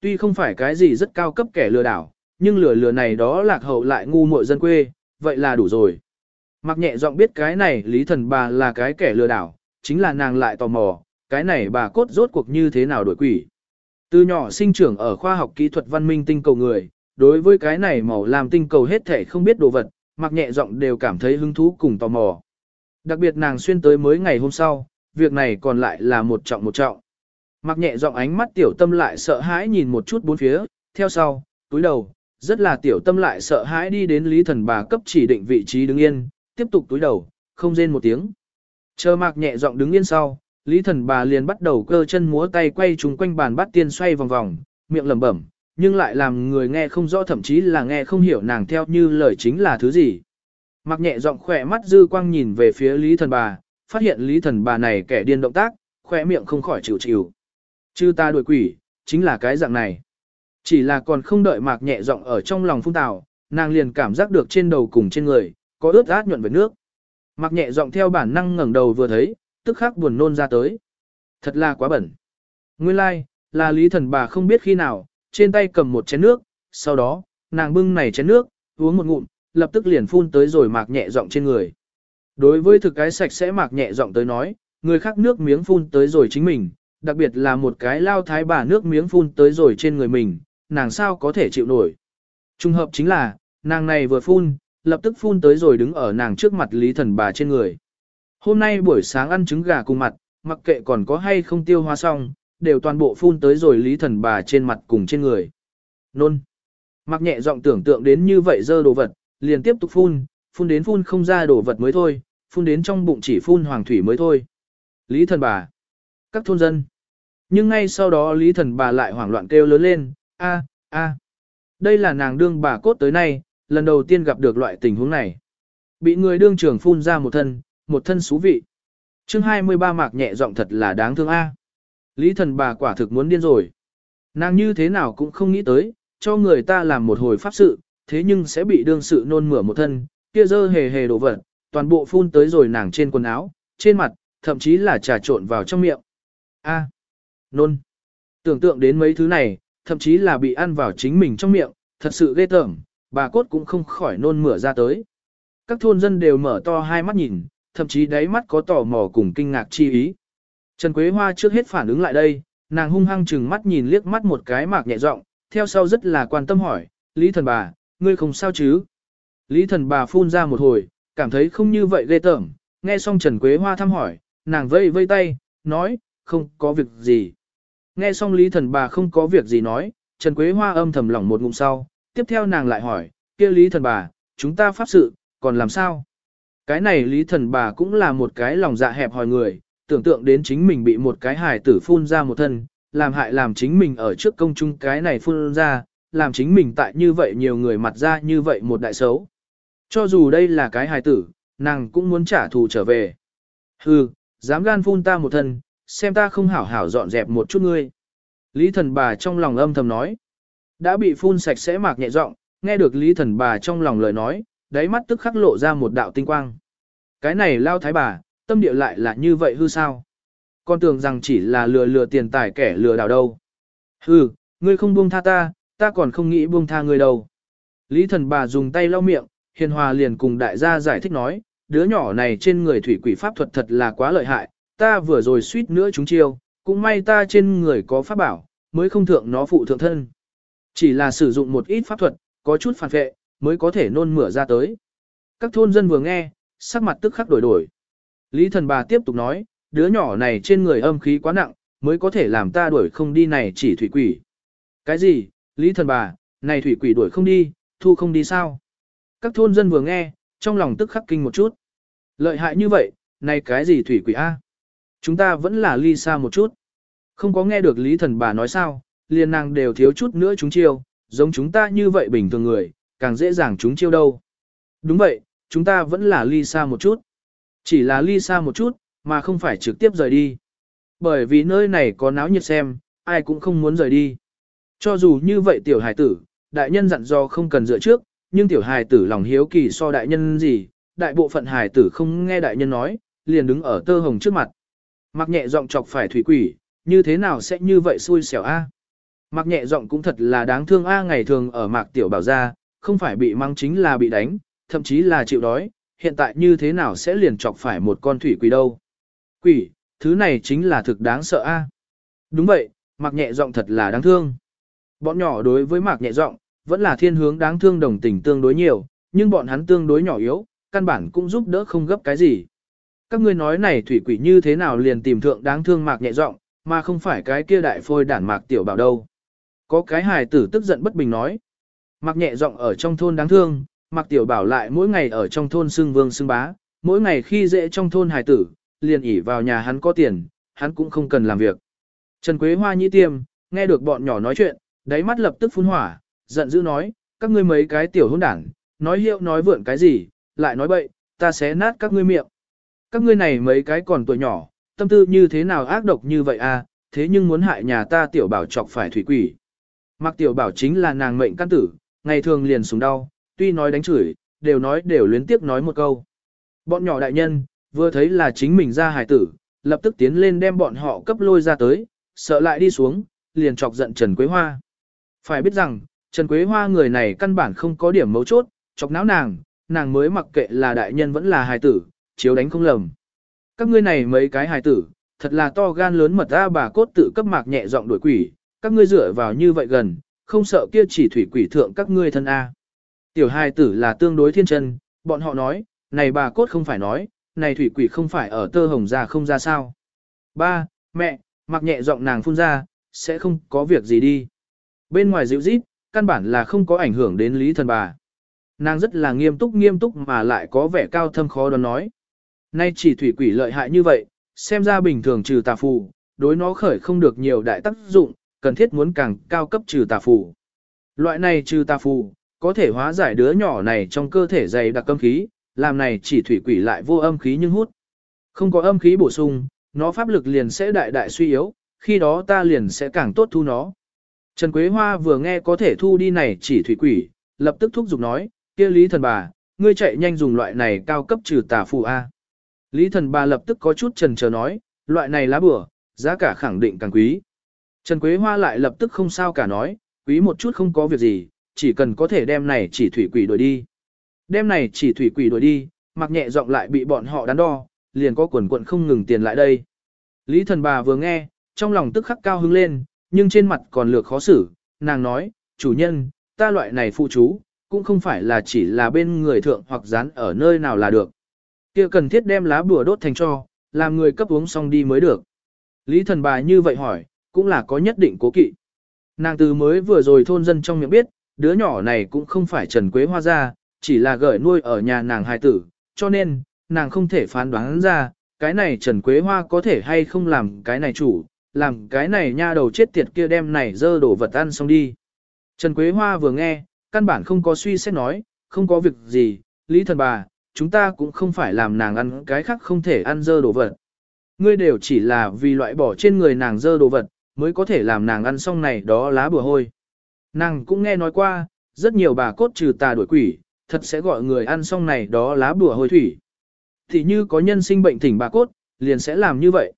Tuy không phải cái gì rất cao cấp kẻ lừa đảo, nhưng lừa lừa này đó lạc hậu lại ngu muội dân quê, vậy là đủ rồi. Mặc nhẹ giọng biết cái này lý thần bà là cái kẻ lừa đảo, chính là nàng lại tò mò, cái này bà cốt rốt cuộc như thế nào đổi quỷ. Từ nhỏ sinh trưởng ở khoa học kỹ thuật văn minh tinh cầu người, đối với cái này màu làm tinh cầu hết thể không biết đồ vật, mặc nhẹ giọng đều cảm thấy hứng thú cùng tò mò. Đặc biệt nàng xuyên tới mới ngày hôm sau, việc này còn lại là một trọng một trọng. Mặc nhẹ giọng ánh mắt tiểu tâm lại sợ hãi nhìn một chút bốn phía, theo sau, túi đầu, rất là tiểu tâm lại sợ hãi đi đến lý thần bà cấp chỉ định vị trí đứng yên, tiếp tục túi đầu, không rên một tiếng. Chờ mạc nhẹ giọng đứng yên sau, lý thần bà liền bắt đầu cơ chân múa tay quay trúng quanh bàn bát tiên xoay vòng vòng, miệng lẩm bẩm, nhưng lại làm người nghe không rõ thậm chí là nghe không hiểu nàng theo như lời chính là thứ gì. Mạc nhẹ giọng khỏe mắt dư quang nhìn về phía lý thần bà, phát hiện lý thần bà này kẻ điên động tác, khỏe miệng không khỏi chịu chịu. Chư ta đuổi quỷ, chính là cái dạng này. Chỉ là còn không đợi mạc nhẹ giọng ở trong lòng phun tào, nàng liền cảm giác được trên đầu cùng trên người, có ướt át nhuận với nước. Mạc nhẹ giọng theo bản năng ngẩng đầu vừa thấy, tức khắc buồn nôn ra tới. Thật là quá bẩn. Nguyên lai, like, là lý thần bà không biết khi nào, trên tay cầm một chén nước, sau đó, nàng bưng này chén nước, uống một ngụm, lập tức liền phun tới rồi mạc nhẹ giọng trên người. Đối với thực cái sạch sẽ mạc nhẹ giọng tới nói, người khác nước miếng phun tới rồi chính mình, đặc biệt là một cái lao thái bà nước miếng phun tới rồi trên người mình, nàng sao có thể chịu nổi. Trung hợp chính là, nàng này vừa phun, lập tức phun tới rồi đứng ở nàng trước mặt lý thần bà trên người. Hôm nay buổi sáng ăn trứng gà cùng mặt, mặc kệ còn có hay không tiêu hóa xong, đều toàn bộ phun tới rồi lý thần bà trên mặt cùng trên người. Nôn. Mặc nhẹ giọng tưởng tượng đến như vậy dơ đồ vật, liền tiếp tục phun, phun đến phun không ra đồ vật mới thôi, phun đến trong bụng chỉ phun hoàng thủy mới thôi. Lý thần bà. Các thôn dân. Nhưng ngay sau đó lý thần bà lại hoảng loạn kêu lớn lên, a a Đây là nàng đương bà cốt tới nay, lần đầu tiên gặp được loại tình huống này. Bị người đương trưởng phun ra một thân, một thân xú vị. chương 23 mạc nhẹ giọng thật là đáng thương a Lý thần bà quả thực muốn điên rồi. Nàng như thế nào cũng không nghĩ tới, cho người ta làm một hồi pháp sự, thế nhưng sẽ bị đương sự nôn mửa một thân, kia dơ hề hề đổ vật, toàn bộ phun tới rồi nàng trên quần áo, trên mặt, thậm chí là trà trộn vào trong miệng. A. nôn. Tưởng tượng đến mấy thứ này, thậm chí là bị ăn vào chính mình trong miệng, thật sự ghê tởm, bà cốt cũng không khỏi nôn mửa ra tới. Các thôn dân đều mở to hai mắt nhìn, thậm chí đáy mắt có tò mò cùng kinh ngạc chi ý. Trần Quế Hoa trước hết phản ứng lại đây, nàng hung hăng chừng mắt nhìn liếc mắt một cái mạc nhẹ giọng, theo sau rất là quan tâm hỏi, Lý thần bà, ngươi không sao chứ? Lý thần bà phun ra một hồi, cảm thấy không như vậy ghê tởm, nghe xong Trần Quế Hoa thăm hỏi, nàng vây vây tay, nói, không có việc gì. Nghe xong Lý thần bà không có việc gì nói, Trần Quế Hoa âm thầm lỏng một ngụm sau, tiếp theo nàng lại hỏi, kia Lý thần bà, chúng ta pháp sự, còn làm sao? Cái này Lý thần bà cũng là một cái lòng dạ hẹp hòi người, tưởng tượng đến chính mình bị một cái hài tử phun ra một thân, làm hại làm chính mình ở trước công chúng cái này phun ra, làm chính mình tại như vậy nhiều người mặt ra như vậy một đại xấu. Cho dù đây là cái hài tử, nàng cũng muốn trả thù trở về. Hừ, dám gan phun ta một thân, xem ta không hảo hảo dọn dẹp một chút ngươi. Lý thần bà trong lòng âm thầm nói. Đã bị phun sạch sẽ mạc nhẹ giọng, nghe được lý thần bà trong lòng lời nói, đáy mắt tức khắc lộ ra một đạo tinh quang. Cái này lao thái bà, tâm địa lại là như vậy hư sao? Con tưởng rằng chỉ là lừa lừa tiền tài kẻ lừa đảo đâu. Hừ, ngươi không buông tha ta, ta còn không nghĩ buông tha ngươi đâu. Lý thần bà dùng tay lau miệng, hiền hòa liền cùng đại gia giải thích nói, đứa nhỏ này trên người thủy quỷ pháp thuật thật là quá lợi hại, ta vừa rồi suýt nữa chúng chiêu, cũng may ta trên người có pháp bảo, mới không thượng nó phụ thượng thân. Chỉ là sử dụng một ít pháp thuật, có chút phản vệ, mới có thể nôn mửa ra tới. Các thôn dân vừa nghe, sắc mặt tức khắc đổi đổi. Lý thần bà tiếp tục nói, đứa nhỏ này trên người âm khí quá nặng, mới có thể làm ta đuổi không đi này chỉ thủy quỷ. Cái gì, Lý thần bà, này thủy quỷ đuổi không đi, thu không đi sao? Các thôn dân vừa nghe, trong lòng tức khắc kinh một chút. Lợi hại như vậy, này cái gì thủy quỷ A? Chúng ta vẫn là ly xa một chút. Không có nghe được Lý thần bà nói sao, liền nàng đều thiếu chút nữa chúng chiêu, giống chúng ta như vậy bình thường người, càng dễ dàng chúng chiêu đâu. Đúng vậy, chúng ta vẫn là ly xa một chút. Chỉ là ly xa một chút, mà không phải trực tiếp rời đi. Bởi vì nơi này có náo nhiệt xem, ai cũng không muốn rời đi. Cho dù như vậy tiểu hài tử, đại nhân dặn do không cần dựa trước, nhưng tiểu hài tử lòng hiếu kỳ so đại nhân gì, đại bộ phận hài tử không nghe đại nhân nói, liền đứng ở tơ hồng trước mặt. Mặc nhẹ giọng chọc phải thủy quỷ, như thế nào sẽ như vậy xui xẻo a? Mặc nhẹ giọng cũng thật là đáng thương a ngày thường ở Mạc Tiểu Bảo ra, không phải bị mang chính là bị đánh, thậm chí là chịu đói, hiện tại như thế nào sẽ liền chọc phải một con thủy quỷ đâu. Quỷ, thứ này chính là thực đáng sợ a. Đúng vậy, Mặc nhẹ giọng thật là đáng thương. Bọn nhỏ đối với Mạc nhẹ giọng, vẫn là thiên hướng đáng thương đồng tình tương đối nhiều, nhưng bọn hắn tương đối nhỏ yếu, căn bản cũng giúp đỡ không gấp cái gì. Các ngươi nói này thủy quỷ như thế nào liền tìm thượng đáng thương Mạc nhẹ giọng, mà không phải cái kia đại phôi đản Mạc tiểu bảo đâu. Có cái hài tử tức giận bất bình nói. Mạc nhẹ giọng ở trong thôn đáng thương, Mạc tiểu bảo lại mỗi ngày ở trong thôn xưng vương xưng bá, mỗi ngày khi dễ trong thôn hài tử, liền ỉ vào nhà hắn có tiền, hắn cũng không cần làm việc. Trần Quế Hoa nhĩ tiêm, nghe được bọn nhỏ nói chuyện, đáy mắt lập tức phun hỏa, giận dữ nói, các ngươi mấy cái tiểu hôn đảng, nói hiệu nói vượn cái gì, lại nói bậy, ta sẽ nát các ngươi miệng. Các ngươi này mấy cái còn tuổi nhỏ, tâm tư như thế nào ác độc như vậy à, thế nhưng muốn hại nhà ta tiểu bảo chọc phải thủy quỷ. Mặc tiểu bảo chính là nàng mệnh căn tử, ngày thường liền súng đau, tuy nói đánh chửi, đều nói đều luyến tiếp nói một câu. Bọn nhỏ đại nhân, vừa thấy là chính mình ra hải tử, lập tức tiến lên đem bọn họ cấp lôi ra tới, sợ lại đi xuống, liền chọc giận Trần Quế Hoa. Phải biết rằng, Trần Quế Hoa người này căn bản không có điểm mấu chốt, chọc não nàng, nàng mới mặc kệ là đại nhân vẫn là hài tử, chiếu đánh không lầm. Các ngươi này mấy cái hài tử, thật là to gan lớn mật ra bà cốt tự cấp mạc nhẹ giọng đuổi quỷ, các ngươi dựa vào như vậy gần, không sợ kia chỉ thủy quỷ thượng các ngươi thân A. Tiểu hài tử là tương đối thiên chân, bọn họ nói, này bà cốt không phải nói, này thủy quỷ không phải ở tơ hồng ra không ra sao. Ba, mẹ, mặc nhẹ giọng nàng phun ra, sẽ không có việc gì đi. Bên ngoài dịu rít, căn bản là không có ảnh hưởng đến lý thần bà. Nàng rất là nghiêm túc nghiêm túc mà lại có vẻ cao thâm khó đoán nói. Nay chỉ thủy quỷ lợi hại như vậy, xem ra bình thường trừ tà phù, đối nó khởi không được nhiều đại tác dụng, cần thiết muốn càng cao cấp trừ tà phù. Loại này trừ tà phù, có thể hóa giải đứa nhỏ này trong cơ thể dày đặc âm khí, làm này chỉ thủy quỷ lại vô âm khí nhưng hút. Không có âm khí bổ sung, nó pháp lực liền sẽ đại đại suy yếu, khi đó ta liền sẽ càng tốt thu nó. Trần Quế Hoa vừa nghe có thể thu đi này chỉ thủy quỷ, lập tức thúc giục nói, kia Lý thần bà, ngươi chạy nhanh dùng loại này cao cấp trừ tà phù A. Lý thần bà lập tức có chút trần chờ nói, loại này lá bửa, giá cả khẳng định càng quý. Trần Quế Hoa lại lập tức không sao cả nói, quý một chút không có việc gì, chỉ cần có thể đem này chỉ thủy quỷ đuổi đi. Đem này chỉ thủy quỷ đuổi đi, mặc nhẹ giọng lại bị bọn họ đắn đo, liền có quần quận không ngừng tiền lại đây. Lý thần bà vừa nghe, trong lòng tức khắc cao hứng lên, nhưng trên mặt còn lược khó xử, nàng nói, chủ nhân, ta loại này phụ chú, cũng không phải là chỉ là bên người thượng hoặc dán ở nơi nào là được kia cần thiết đem lá bùa đốt thành cho, làm người cấp uống xong đi mới được. Lý thần bà như vậy hỏi, cũng là có nhất định cố kỵ. Nàng từ mới vừa rồi thôn dân trong miệng biết, đứa nhỏ này cũng không phải Trần Quế Hoa ra, chỉ là gửi nuôi ở nhà nàng hài tử, cho nên, nàng không thể phán đoán ra, cái này Trần Quế Hoa có thể hay không làm cái này chủ, làm cái này nha đầu chết tiệt kia đem này dơ đổ vật ăn xong đi. Trần Quế Hoa vừa nghe, căn bản không có suy xét nói, không có việc gì, Lý thần bà, chúng ta cũng không phải làm nàng ăn cái khác không thể ăn dơ đồ vật. Ngươi đều chỉ là vì loại bỏ trên người nàng dơ đồ vật, mới có thể làm nàng ăn xong này đó lá bùa hôi. Nàng cũng nghe nói qua, rất nhiều bà cốt trừ tà đuổi quỷ, thật sẽ gọi người ăn xong này đó lá bùa hôi thủy. Thì như có nhân sinh bệnh thỉnh bà cốt, liền sẽ làm như vậy.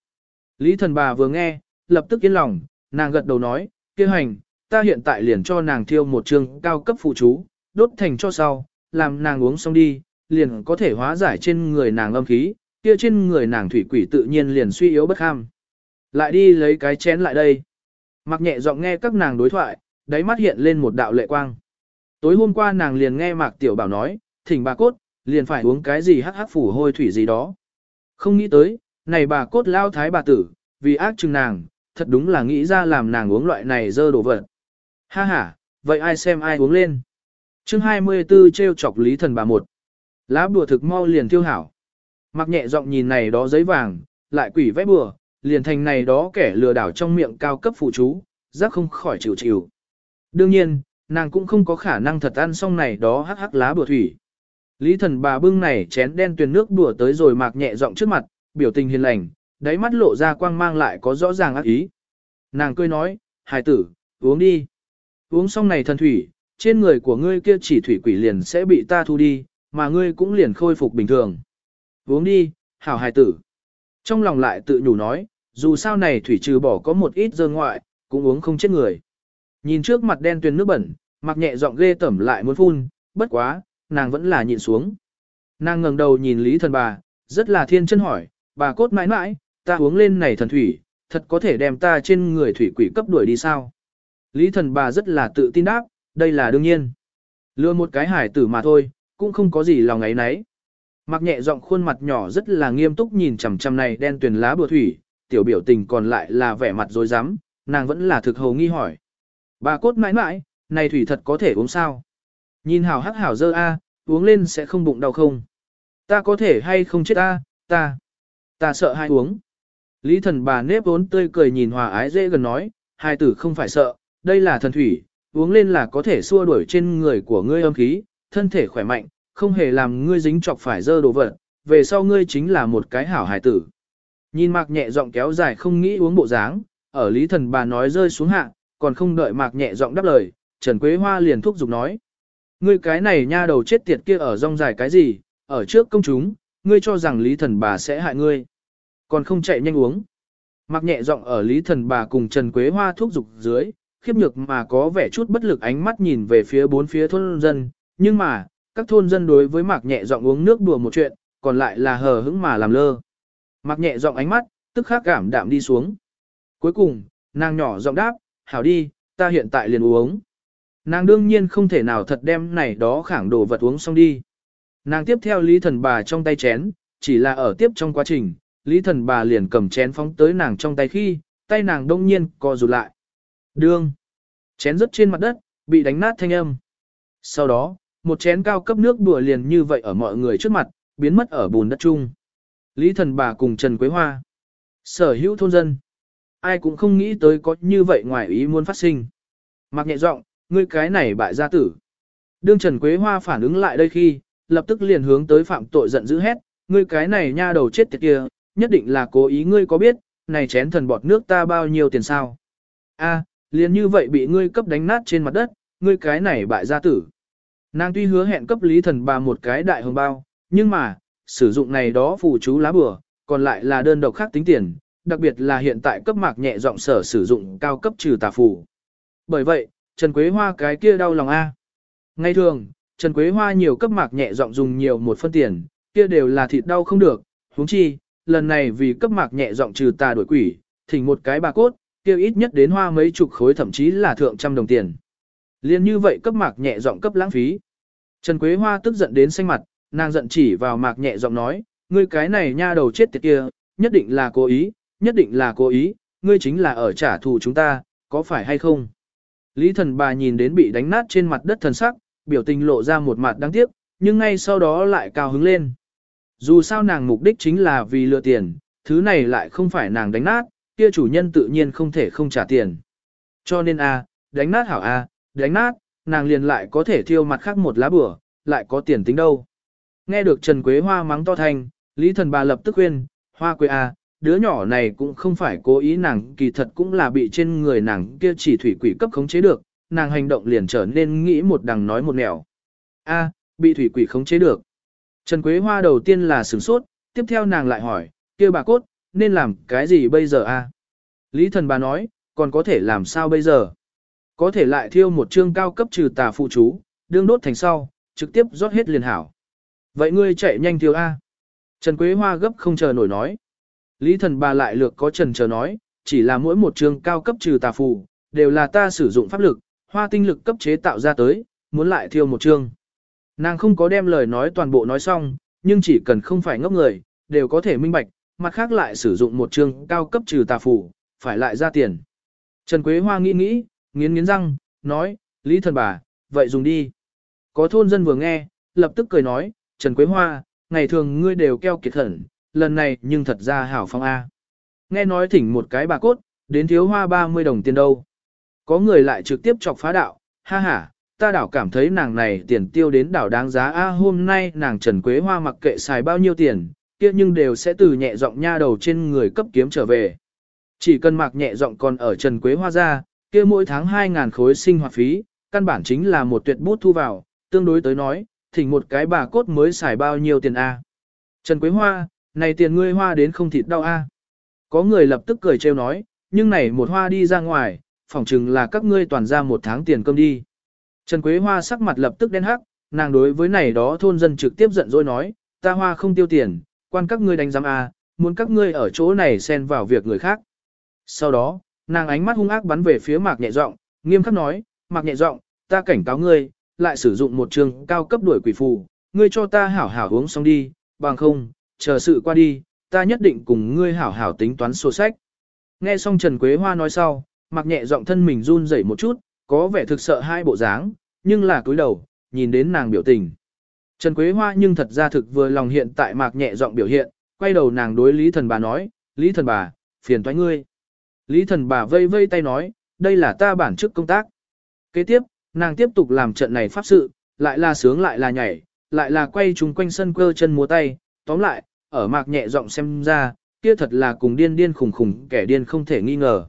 Lý thần bà vừa nghe, lập tức yên lòng, nàng gật đầu nói, kia hành, ta hiện tại liền cho nàng thiêu một trường cao cấp phụ chú, đốt thành cho sau, làm nàng uống xong đi, liền có thể hóa giải trên người nàng âm khí, kia trên người nàng thủy quỷ tự nhiên liền suy yếu bất ham. Lại đi lấy cái chén lại đây. Mặc nhẹ giọng nghe các nàng đối thoại, đáy mắt hiện lên một đạo lệ quang. Tối hôm qua nàng liền nghe Mạc Tiểu Bảo nói, thỉnh bà cốt, liền phải uống cái gì hắc hắc phủ hôi thủy gì đó. Không nghĩ tới, này bà cốt lao thái bà tử, vì ác chừng nàng, thật đúng là nghĩ ra làm nàng uống loại này dơ đồ vật. Ha ha, vậy ai xem ai uống lên. chương 24 treo chọc lý thần bà một. Lá bùa thực mau liền tiêu hảo. Mặc nhẹ giọng nhìn này đó giấy vàng, lại quỷ vẽ bùa, liền thành này đó kẻ lừa đảo trong miệng cao cấp phụ chú, giác không khỏi chịu chịu. Đương nhiên, nàng cũng không có khả năng thật ăn xong này đó hắc hắc lá bùa thủy. Lý thần bà bưng này chén đen tuyền nước đùa tới rồi mạc nhẹ giọng trước mặt, biểu tình hiền lành, đáy mắt lộ ra quang mang lại có rõ ràng ác ý. Nàng cười nói, hài tử, uống đi. Uống xong này thần thủy, trên người của ngươi kia chỉ thủy quỷ liền sẽ bị ta thu đi, mà ngươi cũng liền khôi phục bình thường. Uống đi, hảo hài tử. Trong lòng lại tự nhủ nói, dù sao này thủy trừ bỏ có một ít dơ ngoại, cũng uống không chết người. Nhìn trước mặt đen tuyền nước bẩn, mặc nhẹ giọng ghê tẩm lại muốn phun, bất quá, nàng vẫn là nhịn xuống. Nàng ngẩng đầu nhìn Lý thần bà, rất là thiên chân hỏi, bà cốt mãi mãi, ta uống lên này thần thủy, thật có thể đem ta trên người thủy quỷ cấp đuổi đi sao? Lý thần bà rất là tự tin đáp, đây là đương nhiên. Lừa một cái hải tử mà thôi, cũng không có gì lòng ấy nấy. Mặc nhẹ giọng khuôn mặt nhỏ rất là nghiêm túc nhìn chằm chằm này đen tuyền lá bùa thủy, tiểu biểu tình còn lại là vẻ mặt dối rắm nàng vẫn là thực hầu nghi hỏi. Bà cốt mãi mãi, này thủy thật có thể uống sao? Nhìn hảo hắc hảo dơ a, uống lên sẽ không bụng đau không? Ta có thể hay không chết a, ta, ta sợ hai uống. Lý thần bà nếp vốn tươi cười nhìn hòa ái dễ gần nói, hai tử không phải sợ, đây là thần thủy, uống lên là có thể xua đuổi trên người của ngươi âm khí, thân thể khỏe mạnh, không hề làm ngươi dính chọc phải dơ đồ vật, về sau ngươi chính là một cái hảo hài tử. Nhìn mạc nhẹ giọng kéo dài không nghĩ uống bộ dáng, ở lý thần bà nói rơi xuống hạ, còn không đợi mạc nhẹ giọng đáp lời, Trần Quế Hoa liền thúc giục nói. Ngươi cái này nha đầu chết tiệt kia ở rong dài cái gì, ở trước công chúng, ngươi cho rằng lý thần bà sẽ hại ngươi. Còn không chạy nhanh uống. Mạc nhẹ giọng ở lý thần bà cùng Trần Quế Hoa thúc giục dưới, khiếp nhược mà có vẻ chút bất lực ánh mắt nhìn về phía bốn phía thôn dân, nhưng mà, các thôn dân đối với mạc nhẹ giọng uống nước đùa một chuyện, còn lại là hờ hững mà làm lơ. Mạc nhẹ giọng ánh mắt, tức khắc cảm đạm đi xuống. Cuối cùng, nàng nhỏ giọng đáp, hảo đi, ta hiện tại liền uống. Nàng đương nhiên không thể nào thật đem này đó khảng đồ vật uống xong đi. Nàng tiếp theo lý thần bà trong tay chén, chỉ là ở tiếp trong quá trình, lý thần bà liền cầm chén phóng tới nàng trong tay khi, tay nàng đông nhiên co rụt lại. Đương. Chén rớt trên mặt đất, bị đánh nát thanh âm. Sau đó, một chén cao cấp nước đùa liền như vậy ở mọi người trước mặt, biến mất ở bùn đất chung. Lý thần bà cùng Trần Quế Hoa. Sở hữu thôn dân. Ai cũng không nghĩ tới có như vậy ngoài ý muốn phát sinh. Mặc nhẹ giọng, ngươi cái này bại gia tử. Đương Trần Quế Hoa phản ứng lại đây khi, lập tức liền hướng tới phạm tội giận dữ hét, ngươi cái này nha đầu chết tiệt kia, nhất định là cố ý ngươi có biết, này chén thần bọt nước ta bao nhiêu tiền sao? A, liền như vậy bị ngươi cấp đánh nát trên mặt đất, ngươi cái này bại gia tử. Nàng tuy hứa hẹn cấp lý thần bà một cái đại hồng bao, nhưng mà, sử dụng này đó phù chú lá bừa, còn lại là đơn độc khác tính tiền, đặc biệt là hiện tại cấp mạc nhẹ giọng sở sử dụng cao cấp trừ tà phù. Bởi vậy, Trần Quế Hoa cái kia đau lòng A. Ngay thường, Trần Quế Hoa nhiều cấp mạc nhẹ giọng dùng nhiều một phân tiền, kia đều là thịt đau không được, huống chi, lần này vì cấp mạc nhẹ giọng trừ tà đổi quỷ, thỉnh một cái bà cốt, kia ít nhất đến hoa mấy chục khối thậm chí là thượng trăm đồng tiền. Liên như vậy cấp mạc nhẹ giọng cấp lãng phí. Trần Quế Hoa tức giận đến xanh mặt, nàng giận chỉ vào mạc nhẹ giọng nói, ngươi cái này nha đầu chết tiệt kia, nhất định là cố ý, nhất định là cố ý, ngươi chính là ở trả thù chúng ta, có phải hay không? Lý thần bà nhìn đến bị đánh nát trên mặt đất thần sắc, biểu tình lộ ra một mặt đáng tiếc, nhưng ngay sau đó lại cao hứng lên. Dù sao nàng mục đích chính là vì lừa tiền, thứ này lại không phải nàng đánh nát, kia chủ nhân tự nhiên không thể không trả tiền. Cho nên a, đánh nát hảo a, đánh nát, nàng liền lại có thể thiêu mặt khác một lá bửa, lại có tiền tính đâu. Nghe được Trần Quế Hoa mắng to thanh, Lý Thần bà lập tức khuyên, Hoa Quế a, đứa nhỏ này cũng không phải cố ý nàng kỳ thật cũng là bị trên người nàng kia chỉ thủy quỷ cấp khống chế được, nàng hành động liền trở nên nghĩ một đằng nói một nẻo. A, bị thủy quỷ khống chế được. Trần Quế Hoa đầu tiên là sửng sốt, tiếp theo nàng lại hỏi, kia bà cốt, nên làm cái gì bây giờ a? Lý thần bà nói, còn có thể làm sao bây giờ? Có thể lại thiêu một chương cao cấp trừ tà phụ chú, đương đốt thành sau, trực tiếp rót hết liền hảo. Vậy ngươi chạy nhanh thiêu a. Trần Quế Hoa gấp không chờ nổi nói. Lý thần bà lại lược có trần chờ nói, chỉ là mỗi một chương cao cấp trừ tà phù, đều là ta sử dụng pháp lực, hoa tinh lực cấp chế tạo ra tới, muốn lại thiêu một chương. Nàng không có đem lời nói toàn bộ nói xong, nhưng chỉ cần không phải ngốc người, đều có thể minh bạch, mặt khác lại sử dụng một chương cao cấp trừ tà phù, phải lại ra tiền. Trần Quế Hoa nghĩ nghĩ, nghiến nghiến răng, nói, Lý thần bà, vậy dùng đi. Có thôn dân vừa nghe, lập tức cười nói, Trần Quế Hoa, ngày thường ngươi đều keo kiệt thần, lần này nhưng thật ra hảo phong A. Nghe nói thỉnh một cái bà cốt, đến thiếu hoa 30 đồng tiền đâu. Có người lại trực tiếp chọc phá đạo, ha ha, ta đảo cảm thấy nàng này tiền tiêu đến đảo đáng giá A hôm nay nàng Trần Quế Hoa mặc kệ xài bao nhiêu tiền, kia nhưng đều sẽ từ nhẹ giọng nha đầu trên người cấp kiếm trở về. Chỉ cần mặc nhẹ giọng còn ở Trần Quế Hoa ra, kia mỗi tháng 2.000 khối sinh hoạt phí, căn bản chính là một tuyệt bút thu vào, tương đối tới nói, thỉnh một cái bà cốt mới xài bao nhiêu tiền A. Trần Quế Hoa, này tiền ngươi hoa đến không thịt đau a. Có người lập tức cười trêu nói, nhưng này một hoa đi ra ngoài, phỏng chừng là các ngươi toàn ra một tháng tiền cơm đi. Trần Quế Hoa sắc mặt lập tức đen hắc, nàng đối với này đó thôn dân trực tiếp giận dỗi nói, ta hoa không tiêu tiền, quan các ngươi đánh giám a, muốn các ngươi ở chỗ này xen vào việc người khác. Sau đó, nàng ánh mắt hung ác bắn về phía mạc nhẹ giọng, nghiêm khắc nói, mạc nhẹ giọng, ta cảnh cáo ngươi, lại sử dụng một trường cao cấp đuổi quỷ phù, ngươi cho ta hảo hảo uống xong đi, bằng không, chờ sự qua đi, ta nhất định cùng ngươi hảo hảo tính toán sổ sách. Nghe xong Trần Quế Hoa nói sau, mặc nhẹ giọng thân mình run rẩy một chút, có vẻ thực sợ hai bộ dáng, nhưng là cúi đầu, nhìn đến nàng biểu tình. Trần Quế Hoa nhưng thật ra thực vừa lòng hiện tại mạc nhẹ giọng biểu hiện, quay đầu nàng đối Lý Thần Bà nói, Lý Thần Bà, phiền toái ngươi. Lý Thần Bà vây vây tay nói, đây là ta bản chức công tác. Kế tiếp, nàng tiếp tục làm trận này pháp sự, lại là sướng lại là nhảy, lại là quay chúng quanh sân cơ chân múa tay, tóm lại, ở mạc nhẹ giọng xem ra, kia thật là cùng điên điên khủng khủng kẻ điên không thể nghi ngờ.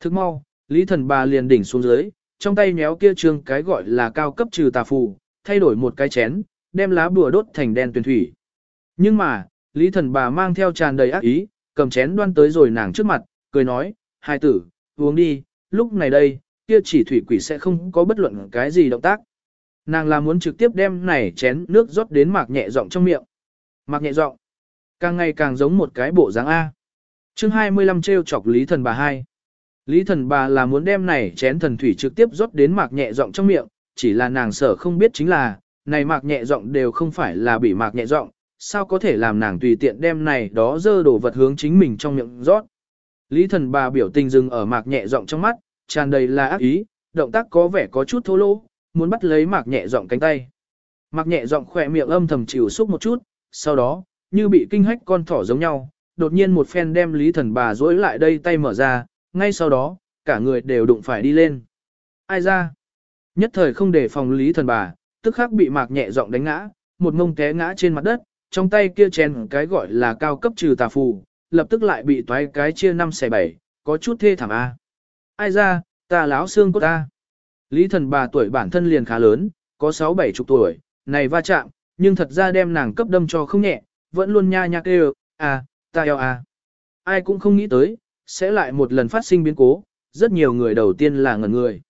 Thức mau, Lý Thần Bà liền đỉnh xuống dưới, trong tay nhéo kia trương cái gọi là cao cấp trừ tà phù, thay đổi một cái chén, đem lá bùa đốt thành đen tuyền thủy. Nhưng mà, Lý Thần Bà mang theo tràn đầy ác ý, cầm chén đoan tới rồi nàng trước mặt, cười nói, hai tử, uống đi, lúc này đây, kia chỉ thủy quỷ sẽ không có bất luận cái gì động tác. Nàng là muốn trực tiếp đem này chén nước rót đến mạc nhẹ giọng trong miệng. Mạc nhẹ giọng, càng ngày càng giống một cái bộ dáng A. chương 25 treo chọc Lý Thần Bà hai. Lý Thần Bà là muốn đem này chén thần thủy trực tiếp rót đến mạc nhẹ giọng trong miệng, chỉ là nàng sở không biết chính là, này mạc nhẹ giọng đều không phải là bị mạc nhẹ giọng, sao có thể làm nàng tùy tiện đem này đó dơ đổ vật hướng chính mình trong miệng rót. Lý Thần Bà biểu tình dừng ở mạc nhẹ giọng trong mắt, tràn đầy là ác ý, động tác có vẻ có chút thô lỗ, muốn bắt lấy mạc nhẹ giọng cánh tay. Mạc nhẹ giọng khỏe miệng âm thầm chịu xúc một chút, sau đó, như bị kinh hách con thỏ giống nhau, đột nhiên một phen đem lý thần bà dối lại đây tay mở ra, ngay sau đó, cả người đều đụng phải đi lên. Ai ra? Nhất thời không để phòng lý thần bà, tức khắc bị mạc nhẹ giọng đánh ngã, một mông té ngã trên mặt đất, trong tay kia chèn cái gọi là cao cấp trừ tà phù, lập tức lại bị toái cái chia năm xẻ bảy, có chút thê thảm a. À. Ai ra, ta láo xương của ta. Lý thần bà tuổi bản thân liền khá lớn, có sáu bảy chục tuổi, này va chạm, nhưng thật ra đem nàng cấp đâm cho không nhẹ, vẫn luôn nha nhạc kêu, à, ta eo à. Ai cũng không nghĩ tới, sẽ lại một lần phát sinh biến cố, rất nhiều người đầu tiên là ngẩn người.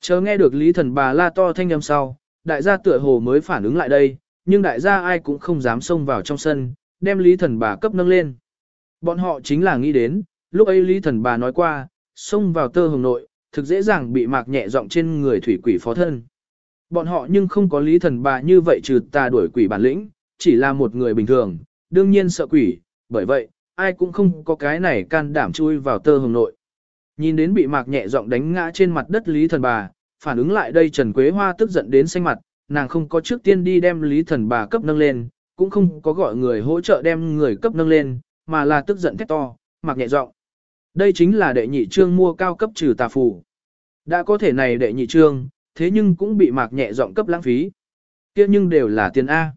Chờ nghe được Lý thần bà la to thanh âm sau, đại gia tựa hồ mới phản ứng lại đây, nhưng đại gia ai cũng không dám xông vào trong sân, đem Lý thần bà cấp nâng lên. Bọn họ chính là nghĩ đến, lúc ấy Lý thần bà nói qua, xông vào tơ hồng nội, thực dễ dàng bị mạc nhẹ giọng trên người thủy quỷ phó thân. Bọn họ nhưng không có lý thần bà như vậy trừ tà đuổi quỷ bản lĩnh, chỉ là một người bình thường, đương nhiên sợ quỷ, bởi vậy, ai cũng không có cái này can đảm chui vào tơ hồng nội. Nhìn đến bị mạc nhẹ giọng đánh ngã trên mặt đất lý thần bà, phản ứng lại đây Trần Quế Hoa tức giận đến xanh mặt, nàng không có trước tiên đi đem lý thần bà cấp nâng lên, cũng không có gọi người hỗ trợ đem người cấp nâng lên, mà là tức giận thét to, mạc nhẹ giọng. Đây chính là đệ nhị trương mua cao cấp trừ tà phù. Đã có thể này đệ nhị trương, thế nhưng cũng bị mạc nhẹ giọng cấp lãng phí. kia nhưng đều là tiền A.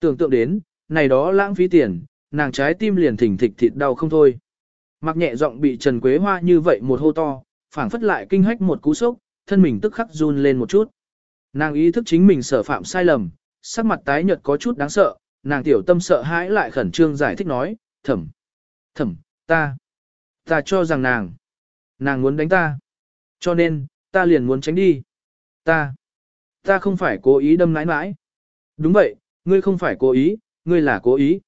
Tưởng tượng đến, này đó lãng phí tiền, nàng trái tim liền thỉnh thịch thịt đau không thôi. Mạc nhẹ giọng bị Trần Quế Hoa như vậy một hô to, phảng phất lại kinh hách một cú sốc, thân mình tức khắc run lên một chút. Nàng ý thức chính mình sở phạm sai lầm, sắc mặt tái nhợt có chút đáng sợ, nàng tiểu tâm sợ hãi lại khẩn trương giải thích nói, thẩm, thẩm, ta, ta cho rằng nàng, nàng muốn đánh ta. Cho nên, ta liền muốn tránh đi. Ta, ta không phải cố ý đâm nãi nãi. Đúng vậy, ngươi không phải cố ý, ngươi là cố ý.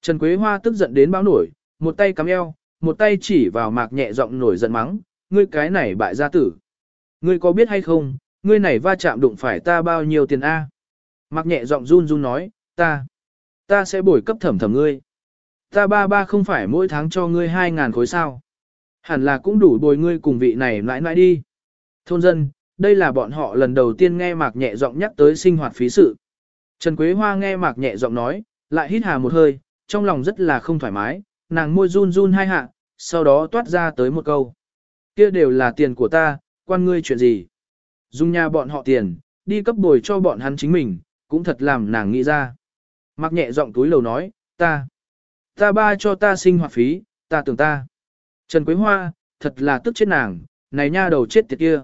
Trần Quế Hoa tức giận đến báo nổi, một tay cắm eo, một tay chỉ vào mạc nhẹ giọng nổi giận mắng, ngươi cái này bại gia tử. Ngươi có biết hay không, ngươi này va chạm đụng phải ta bao nhiêu tiền A. Mạc nhẹ giọng run run nói, ta, ta sẽ bồi cấp thẩm thẩm ngươi. Ta ba ba không phải mỗi tháng cho ngươi hai ngàn khối sao. Hẳn là cũng đủ bồi ngươi cùng vị này mãi mãi đi. Thôn dân, đây là bọn họ lần đầu tiên nghe Mạc nhẹ giọng nhắc tới sinh hoạt phí sự. Trần Quế Hoa nghe Mạc nhẹ giọng nói, lại hít hà một hơi, trong lòng rất là không thoải mái, nàng môi run run hai hạ, sau đó toát ra tới một câu. Kia đều là tiền của ta, quan ngươi chuyện gì? Dung nhà bọn họ tiền, đi cấp bồi cho bọn hắn chính mình, cũng thật làm nàng nghĩ ra. Mạc nhẹ giọng túi lầu nói, ta, ta ba cho ta sinh hoạt phí, ta tưởng ta. Trần Quế Hoa, thật là tức chết nàng, này nha đầu chết tiệt kia.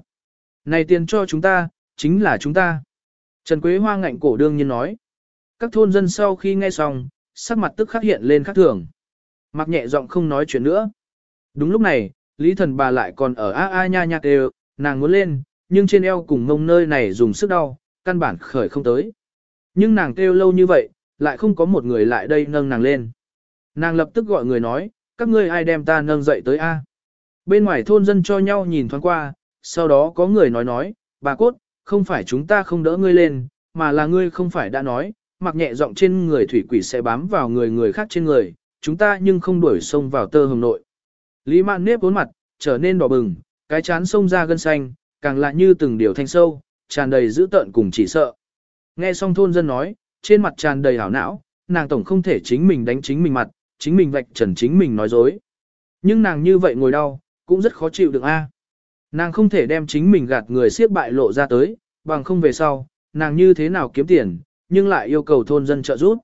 Này tiền cho chúng ta, chính là chúng ta. Trần Quế Hoa ngạnh cổ đương nhiên nói. Các thôn dân sau khi nghe xong, sắc mặt tức khắc hiện lên khắc thường. Mặc nhẹ giọng không nói chuyện nữa. Đúng lúc này, lý thần bà lại còn ở a a nha nha đều, nàng muốn lên, nhưng trên eo cùng mông nơi này dùng sức đau, căn bản khởi không tới. Nhưng nàng kêu lâu như vậy, lại không có một người lại đây nâng nàng lên. Nàng lập tức gọi người nói, các ngươi ai đem ta nâng dậy tới A. Bên ngoài thôn dân cho nhau nhìn thoáng qua, sau đó có người nói nói, bà cốt, không phải chúng ta không đỡ ngươi lên, mà là ngươi không phải đã nói, mặc nhẹ giọng trên người thủy quỷ sẽ bám vào người người khác trên người, chúng ta nhưng không đuổi sông vào tơ hồng nội. Lý mạn nếp vốn mặt, trở nên đỏ bừng, cái chán sông ra gân xanh, càng lại như từng điều thanh sâu, tràn đầy dữ tợn cùng chỉ sợ. Nghe xong thôn dân nói, trên mặt tràn đầy hảo não, nàng tổng không thể chính mình đánh chính mình mặt, chính mình vạch trần chính mình nói dối. Nhưng nàng như vậy ngồi đau, cũng rất khó chịu được a. Nàng không thể đem chính mình gạt người siết bại lộ ra tới, bằng không về sau, nàng như thế nào kiếm tiền, nhưng lại yêu cầu thôn dân trợ giúp.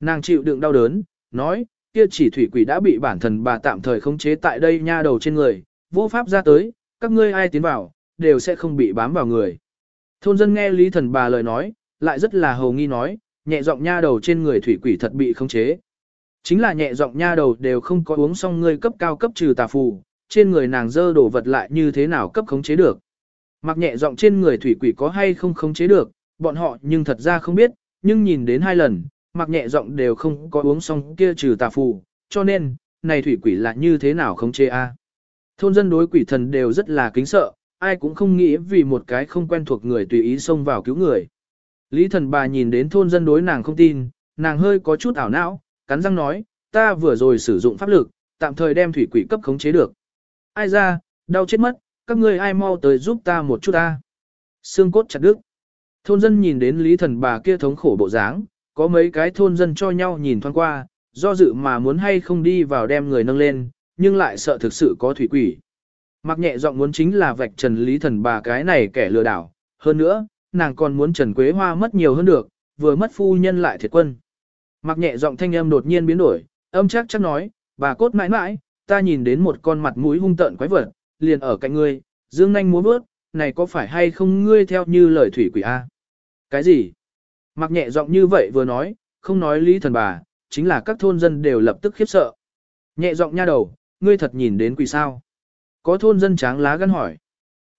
Nàng chịu đựng đau đớn, nói, kia chỉ thủy quỷ đã bị bản thân bà tạm thời khống chế tại đây nha đầu trên người, vô pháp ra tới, các ngươi ai tiến vào, đều sẽ không bị bám vào người. Thôn dân nghe lý thần bà lời nói, lại rất là hầu nghi nói, nhẹ giọng nha đầu trên người thủy quỷ thật bị khống chế. Chính là nhẹ giọng nha đầu đều không có uống xong ngươi cấp cao cấp trừ tà phù, trên người nàng dơ đổ vật lại như thế nào cấp khống chế được. Mặc nhẹ giọng trên người thủy quỷ có hay không khống chế được, bọn họ nhưng thật ra không biết, nhưng nhìn đến hai lần, mặc nhẹ giọng đều không có uống xong kia trừ tà phù, cho nên, này thủy quỷ là như thế nào khống chế a? Thôn dân đối quỷ thần đều rất là kính sợ, ai cũng không nghĩ vì một cái không quen thuộc người tùy ý xông vào cứu người. Lý thần bà nhìn đến thôn dân đối nàng không tin, nàng hơi có chút ảo não, cắn răng nói, ta vừa rồi sử dụng pháp lực, tạm thời đem thủy quỷ cấp khống chế được. Ai ra, đau chết mất, các ngươi ai mau tới giúp ta một chút ta. Xương cốt chặt đứt. Thôn dân nhìn đến lý thần bà kia thống khổ bộ dáng, có mấy cái thôn dân cho nhau nhìn thoáng qua, do dự mà muốn hay không đi vào đem người nâng lên, nhưng lại sợ thực sự có thủy quỷ. Mặc nhẹ giọng muốn chính là vạch trần lý thần bà cái này kẻ lừa đảo, hơn nữa, nàng còn muốn Trần Quế Hoa mất nhiều hơn được, vừa mất phu nhân lại thiệt quân. Mặc nhẹ giọng thanh âm đột nhiên biến đổi, âm chắc chắc nói, bà cốt mãi mãi, ta nhìn đến một con mặt mũi hung tợn quái vật, liền ở cạnh ngươi, dương nanh múa bước, này có phải hay không ngươi theo như lời thủy quỷ A? Cái gì? Mặc nhẹ giọng như vậy vừa nói, không nói lý thần bà, chính là các thôn dân đều lập tức khiếp sợ. Nhẹ giọng nha đầu, ngươi thật nhìn đến quỷ sao? Có thôn dân tráng lá gắn hỏi.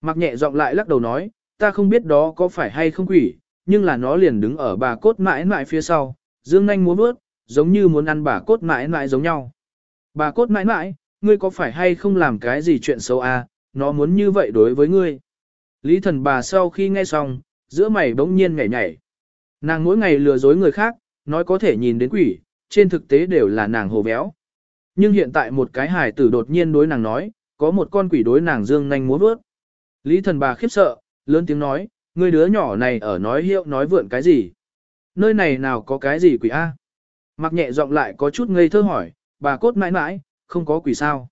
Mặc nhẹ giọng lại lắc đầu nói, ta không biết đó có phải hay không quỷ, nhưng là nó liền đứng ở bà cốt mãi mãi phía sau, dương nanh múa bước, giống như muốn ăn bà cốt mãi mãi giống nhau. Bà cốt mãi mãi, ngươi có phải hay không làm cái gì chuyện xấu à, nó muốn như vậy đối với ngươi. Lý thần bà sau khi nghe xong, giữa mày bỗng nhiên nhảy nhảy. Nàng mỗi ngày lừa dối người khác, nói có thể nhìn đến quỷ, trên thực tế đều là nàng hồ béo. Nhưng hiện tại một cái hài tử đột nhiên đối nàng nói, có một con quỷ đối nàng dương nhanh múa bước. Lý thần bà khiếp sợ, lớn tiếng nói, ngươi đứa nhỏ này ở nói hiệu nói vượn cái gì? Nơi này nào có cái gì quỷ A? Mặc nhẹ giọng lại có chút ngây thơ hỏi, bà cốt mãi mãi, không có quỷ sao?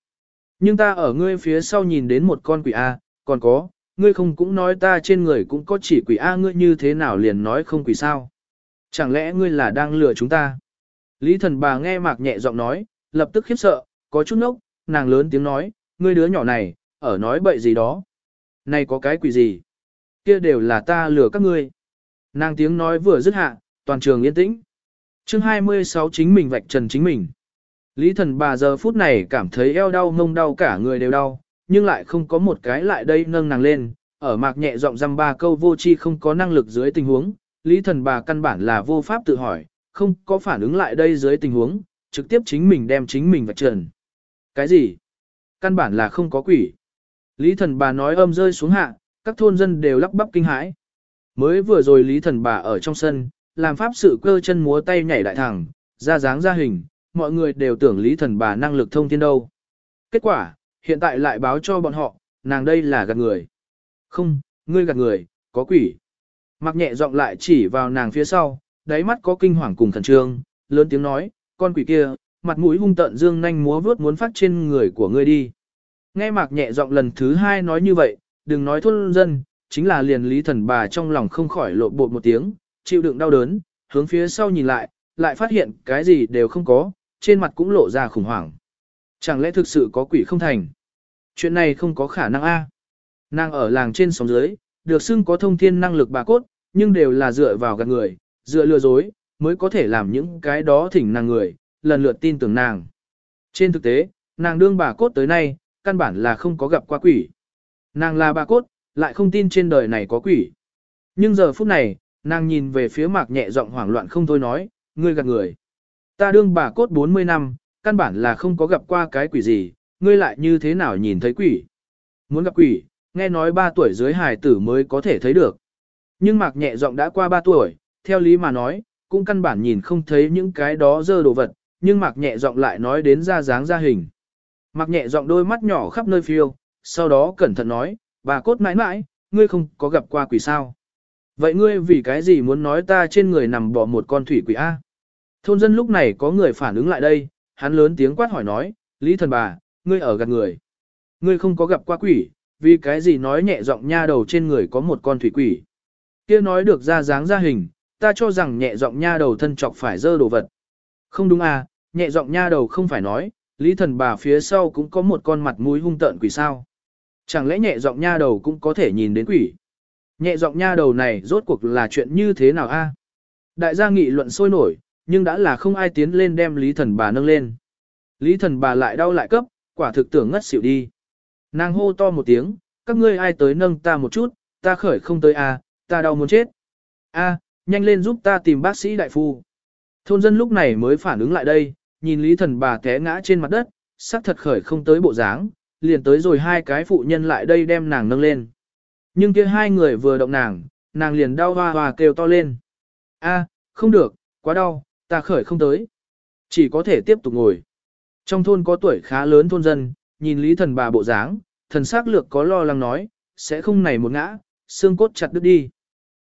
Nhưng ta ở ngươi phía sau nhìn đến một con quỷ A, còn có, ngươi không cũng nói ta trên người cũng có chỉ quỷ A ngươi như thế nào liền nói không quỷ sao? Chẳng lẽ ngươi là đang lừa chúng ta? Lý thần bà nghe mạc nhẹ giọng nói, lập tức khiếp sợ, có chút nốc, nàng lớn tiếng nói, ngươi đứa nhỏ này, ở nói bậy gì đó. Này có cái quỷ gì? kia đều là ta lừa các ngươi. Nàng tiếng nói vừa dứt hạ, toàn trường yên tĩnh. chương 26 chính mình vạch trần chính mình. Lý thần bà giờ phút này cảm thấy eo đau mông đau cả người đều đau, nhưng lại không có một cái lại đây nâng nàng lên. Ở mạc nhẹ giọng răm ba câu vô chi không có năng lực dưới tình huống, lý thần bà căn bản là vô pháp tự hỏi, không có phản ứng lại đây dưới tình huống, trực tiếp chính mình đem chính mình vạch trần. Cái gì? Căn bản là không có quỷ. Lý thần bà nói âm rơi xuống hạ, các thôn dân đều lắp bắp kinh hãi. Mới vừa rồi Lý Thần bà ở trong sân, làm pháp sự cơ chân múa tay nhảy đại thẳng, ra dáng ra hình, mọi người đều tưởng Lý Thần bà năng lực thông thiên đâu. Kết quả, hiện tại lại báo cho bọn họ, nàng đây là gạt người. Không, ngươi gạt người, có quỷ. Mặc nhẹ giọng lại chỉ vào nàng phía sau, đáy mắt có kinh hoàng cùng thần trương, lớn tiếng nói, con quỷ kia, mặt mũi hung tận dương nhanh múa vướt muốn phát trên người của ngươi đi. Nghe mạc nhẹ giọng lần thứ hai nói như vậy, đừng nói thôn dân, chính là liền lý thần bà trong lòng không khỏi lộ bột một tiếng, chịu đựng đau đớn, hướng phía sau nhìn lại, lại phát hiện cái gì đều không có, trên mặt cũng lộ ra khủng hoảng. Chẳng lẽ thực sự có quỷ không thành? Chuyện này không có khả năng a. Nàng ở làng trên sóng dưới, được xưng có thông thiên năng lực bà cốt, nhưng đều là dựa vào gạt người, dựa lừa dối, mới có thể làm những cái đó thỉnh nàng người, lần lượt tin tưởng nàng. Trên thực tế, nàng đương bà cốt tới nay, căn bản là không có gặp qua quỷ. Nàng là bà cốt, lại không tin trên đời này có quỷ. Nhưng giờ phút này, nàng nhìn về phía mạc nhẹ giọng hoảng loạn không thôi nói, ngươi gạt người. Ta đương bà cốt 40 năm, căn bản là không có gặp qua cái quỷ gì, ngươi lại như thế nào nhìn thấy quỷ. Muốn gặp quỷ, nghe nói 3 tuổi dưới hài tử mới có thể thấy được. Nhưng mạc nhẹ giọng đã qua 3 tuổi, theo lý mà nói, cũng căn bản nhìn không thấy những cái đó dơ đồ vật, nhưng mạc nhẹ giọng lại nói đến ra dáng ra hình. Mạc nhẹ giọng đôi mắt nhỏ khắp nơi phiêu, sau đó cẩn thận nói, bà cốt mãi mãi, ngươi không có gặp qua quỷ sao. Vậy ngươi vì cái gì muốn nói ta trên người nằm bỏ một con thủy quỷ A? Thôn dân lúc này có người phản ứng lại đây, hắn lớn tiếng quát hỏi nói, Lý thần bà, ngươi ở gần người. Ngươi không có gặp qua quỷ, vì cái gì nói nhẹ giọng nha đầu trên người có một con thủy quỷ. kia nói được ra dáng ra hình, ta cho rằng nhẹ giọng nha đầu thân chọc phải dơ đồ vật. Không đúng à, nhẹ giọng nha đầu không phải nói, lý thần bà phía sau cũng có một con mặt mũi hung tợn quỷ sao. Chẳng lẽ nhẹ giọng nha đầu cũng có thể nhìn đến quỷ. Nhẹ giọng nha đầu này rốt cuộc là chuyện như thế nào a? Đại gia nghị luận sôi nổi, nhưng đã là không ai tiến lên đem lý thần bà nâng lên. Lý thần bà lại đau lại cấp, quả thực tưởng ngất xỉu đi. Nàng hô to một tiếng, các ngươi ai tới nâng ta một chút, ta khởi không tới a, ta đau muốn chết. A, nhanh lên giúp ta tìm bác sĩ đại phu. Thôn dân lúc này mới phản ứng lại đây, nhìn lý thần bà té ngã trên mặt đất, sắc thật khởi không tới bộ dáng, liền tới rồi hai cái phụ nhân lại đây đem nàng nâng lên. Nhưng kia hai người vừa động nàng, nàng liền đau hoa hoa kêu to lên. A, không được, quá đau, ta khởi không tới. Chỉ có thể tiếp tục ngồi. Trong thôn có tuổi khá lớn thôn dân, nhìn lý thần bà bộ dáng, thần sắc lược có lo lắng nói, sẽ không này một ngã, xương cốt chặt đứt đi.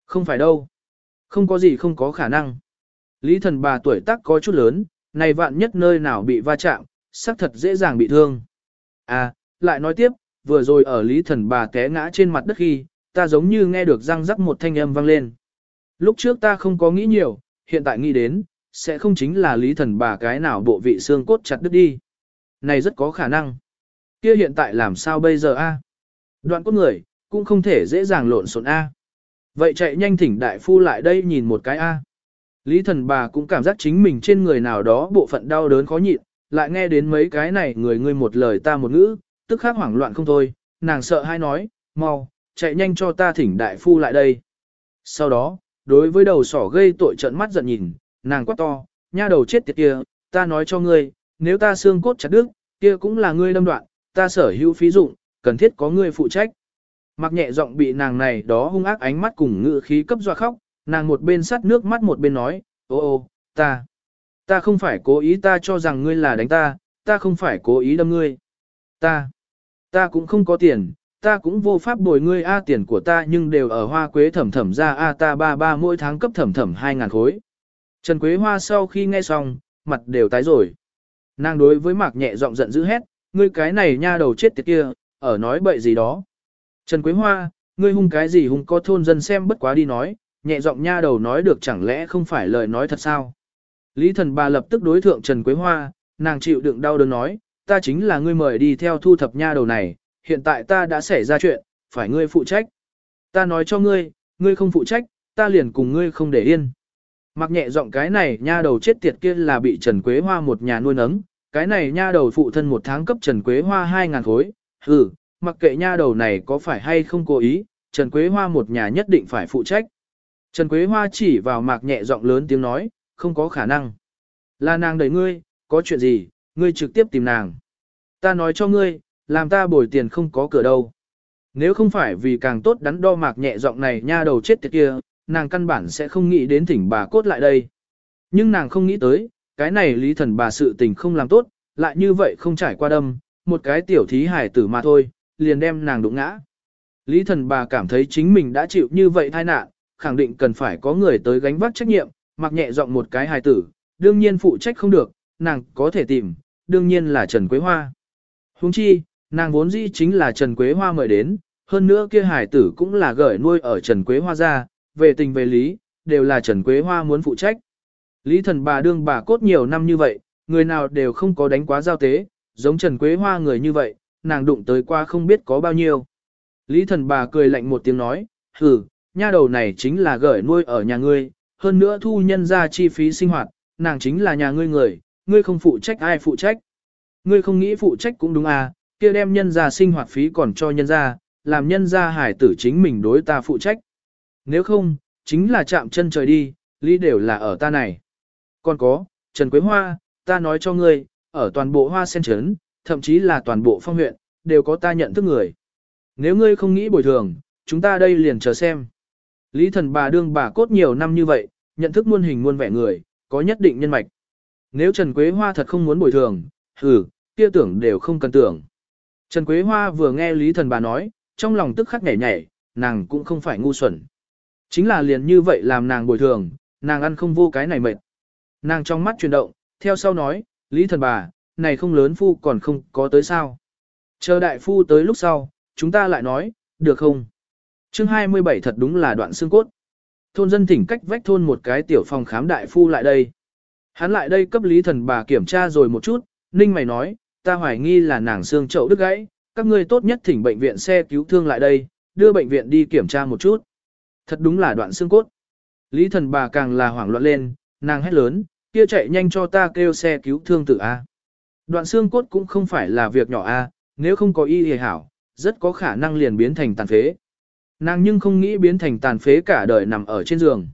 Không phải đâu. Không có gì không có khả năng. Lý thần bà tuổi tác có chút lớn, này vạn nhất nơi nào bị va chạm, xác thật dễ dàng bị thương. À, lại nói tiếp, vừa rồi ở lý thần bà té ngã trên mặt đất khi, ta giống như nghe được răng rắc một thanh âm vang lên. Lúc trước ta không có nghĩ nhiều, hiện tại nghĩ đến, sẽ không chính là lý thần bà cái nào bộ vị xương cốt chặt đứt đi. Này rất có khả năng. Kia hiện tại làm sao bây giờ a? Đoạn cốt người, cũng không thể dễ dàng lộn xộn a. Vậy chạy nhanh thỉnh đại phu lại đây nhìn một cái a. Lý thần bà cũng cảm giác chính mình trên người nào đó bộ phận đau đớn khó nhịn, lại nghe đến mấy cái này người ngươi một lời ta một ngữ, tức khắc hoảng loạn không thôi, nàng sợ hai nói, mau, chạy nhanh cho ta thỉnh đại phu lại đây. Sau đó, đối với đầu sỏ gây tội trận mắt giận nhìn, nàng quát to, nha đầu chết tiệt kia, ta nói cho ngươi, nếu ta xương cốt chặt đứt, kia cũng là ngươi lâm đoạn, ta sở hữu phí dụng, cần thiết có ngươi phụ trách. Mặc nhẹ giọng bị nàng này đó hung ác ánh mắt cùng ngự khí cấp doa khóc, nàng một bên sắt nước mắt một bên nói, ô ô, ta, ta không phải cố ý ta cho rằng ngươi là đánh ta, ta không phải cố ý đâm ngươi. Ta, ta cũng không có tiền, ta cũng vô pháp bồi ngươi A tiền của ta nhưng đều ở hoa quế thẩm thẩm ra A ta ba ba mỗi tháng cấp thẩm thẩm hai ngàn khối. Trần Quế Hoa sau khi nghe xong, mặt đều tái rồi. Nàng đối với mạc nhẹ giọng giận dữ hét, ngươi cái này nha đầu chết tiệt kia, ở nói bậy gì đó. Trần Quế Hoa, ngươi hung cái gì hung có thôn dân xem bất quá đi nói, nhẹ giọng nha đầu nói được chẳng lẽ không phải lời nói thật sao. Lý thần bà lập tức đối thượng Trần Quế Hoa, nàng chịu đựng đau đớn nói, ta chính là ngươi mời đi theo thu thập nha đầu này, hiện tại ta đã xảy ra chuyện, phải ngươi phụ trách. Ta nói cho ngươi, ngươi không phụ trách, ta liền cùng ngươi không để yên. Mặc nhẹ giọng cái này nha đầu chết tiệt kia là bị Trần Quế Hoa một nhà nuôi nấng, cái này nha đầu phụ thân một tháng cấp Trần Quế Hoa 2.000 khối, ừ, mặc kệ nha đầu này có phải hay không cố ý, Trần Quế Hoa một nhà nhất định phải phụ trách. Trần Quế Hoa chỉ vào mạc nhẹ giọng lớn tiếng nói, không có khả năng. Là nàng đẩy ngươi, có chuyện gì, ngươi trực tiếp tìm nàng. Ta nói cho ngươi, làm ta bồi tiền không có cửa đâu. Nếu không phải vì càng tốt đắn đo mạc nhẹ giọng này nha đầu chết tiệt kia, nàng căn bản sẽ không nghĩ đến thỉnh bà cốt lại đây. Nhưng nàng không nghĩ tới, cái này lý thần bà sự tình không làm tốt, lại như vậy không trải qua đâm, một cái tiểu thí hải tử mà thôi, liền đem nàng đụng ngã. Lý thần bà cảm thấy chính mình đã chịu như vậy tai nạn, khẳng định cần phải có người tới gánh vác trách nhiệm, mặc nhẹ giọng một cái hài tử, đương nhiên phụ trách không được, nàng có thể tìm, đương nhiên là Trần Quế Hoa. Huống chi, nàng vốn dĩ chính là Trần Quế Hoa mời đến, hơn nữa kia Hải tử cũng là gởi nuôi ở Trần Quế Hoa ra, về tình về lý, đều là Trần Quế Hoa muốn phụ trách. Lý thần bà đương bà cốt nhiều năm như vậy, người nào đều không có đánh quá giao tế, giống Trần Quế Hoa người như vậy, nàng đụng tới qua không biết có bao nhiêu. Lý thần bà cười lạnh một tiếng nói, hừ, nha đầu này chính là gởi nuôi ở nhà ngươi, hơn nữa thu nhân ra chi phí sinh hoạt, nàng chính là nhà ngươi người, ngươi không phụ trách ai phụ trách. Ngươi không nghĩ phụ trách cũng đúng à, kia đem nhân ra sinh hoạt phí còn cho nhân ra, làm nhân ra hải tử chính mình đối ta phụ trách. Nếu không, chính là chạm chân trời đi, lý đều là ở ta này. Còn có, Trần Quế Hoa, ta nói cho ngươi, ở toàn bộ hoa sen trấn, thậm chí là toàn bộ phong huyện, đều có ta nhận thức người. Nếu ngươi không nghĩ bồi thường, chúng ta đây liền chờ xem. Lý thần bà đương bà cốt nhiều năm như vậy, nhận thức muôn hình muôn vẻ người, có nhất định nhân mạch. Nếu Trần Quế Hoa thật không muốn bồi thường, hừ, kia tưởng đều không cần tưởng. Trần Quế Hoa vừa nghe Lý thần bà nói, trong lòng tức khắc nhảy nhảy, nàng cũng không phải ngu xuẩn. Chính là liền như vậy làm nàng bồi thường, nàng ăn không vô cái này mệt. Nàng trong mắt chuyển động, theo sau nói, Lý thần bà, này không lớn phu còn không có tới sao. Chờ đại phu tới lúc sau, chúng ta lại nói, được không? chương 27 thật đúng là đoạn xương cốt. Thôn dân thỉnh cách vách thôn một cái tiểu phòng khám đại phu lại đây. Hắn lại đây cấp lý thần bà kiểm tra rồi một chút, ninh mày nói, ta hoài nghi là nàng xương chậu đứt gãy, các ngươi tốt nhất thỉnh bệnh viện xe cứu thương lại đây, đưa bệnh viện đi kiểm tra một chút. Thật đúng là đoạn xương cốt. Lý thần bà càng là hoảng loạn lên, nàng hét lớn, kia chạy nhanh cho ta kêu xe cứu thương tử A. Đoạn xương cốt cũng không phải là việc nhỏ A, nếu không có y hề hảo, rất có khả năng liền biến thành tàn phế. Nàng nhưng không nghĩ biến thành tàn phế cả đời nằm ở trên giường.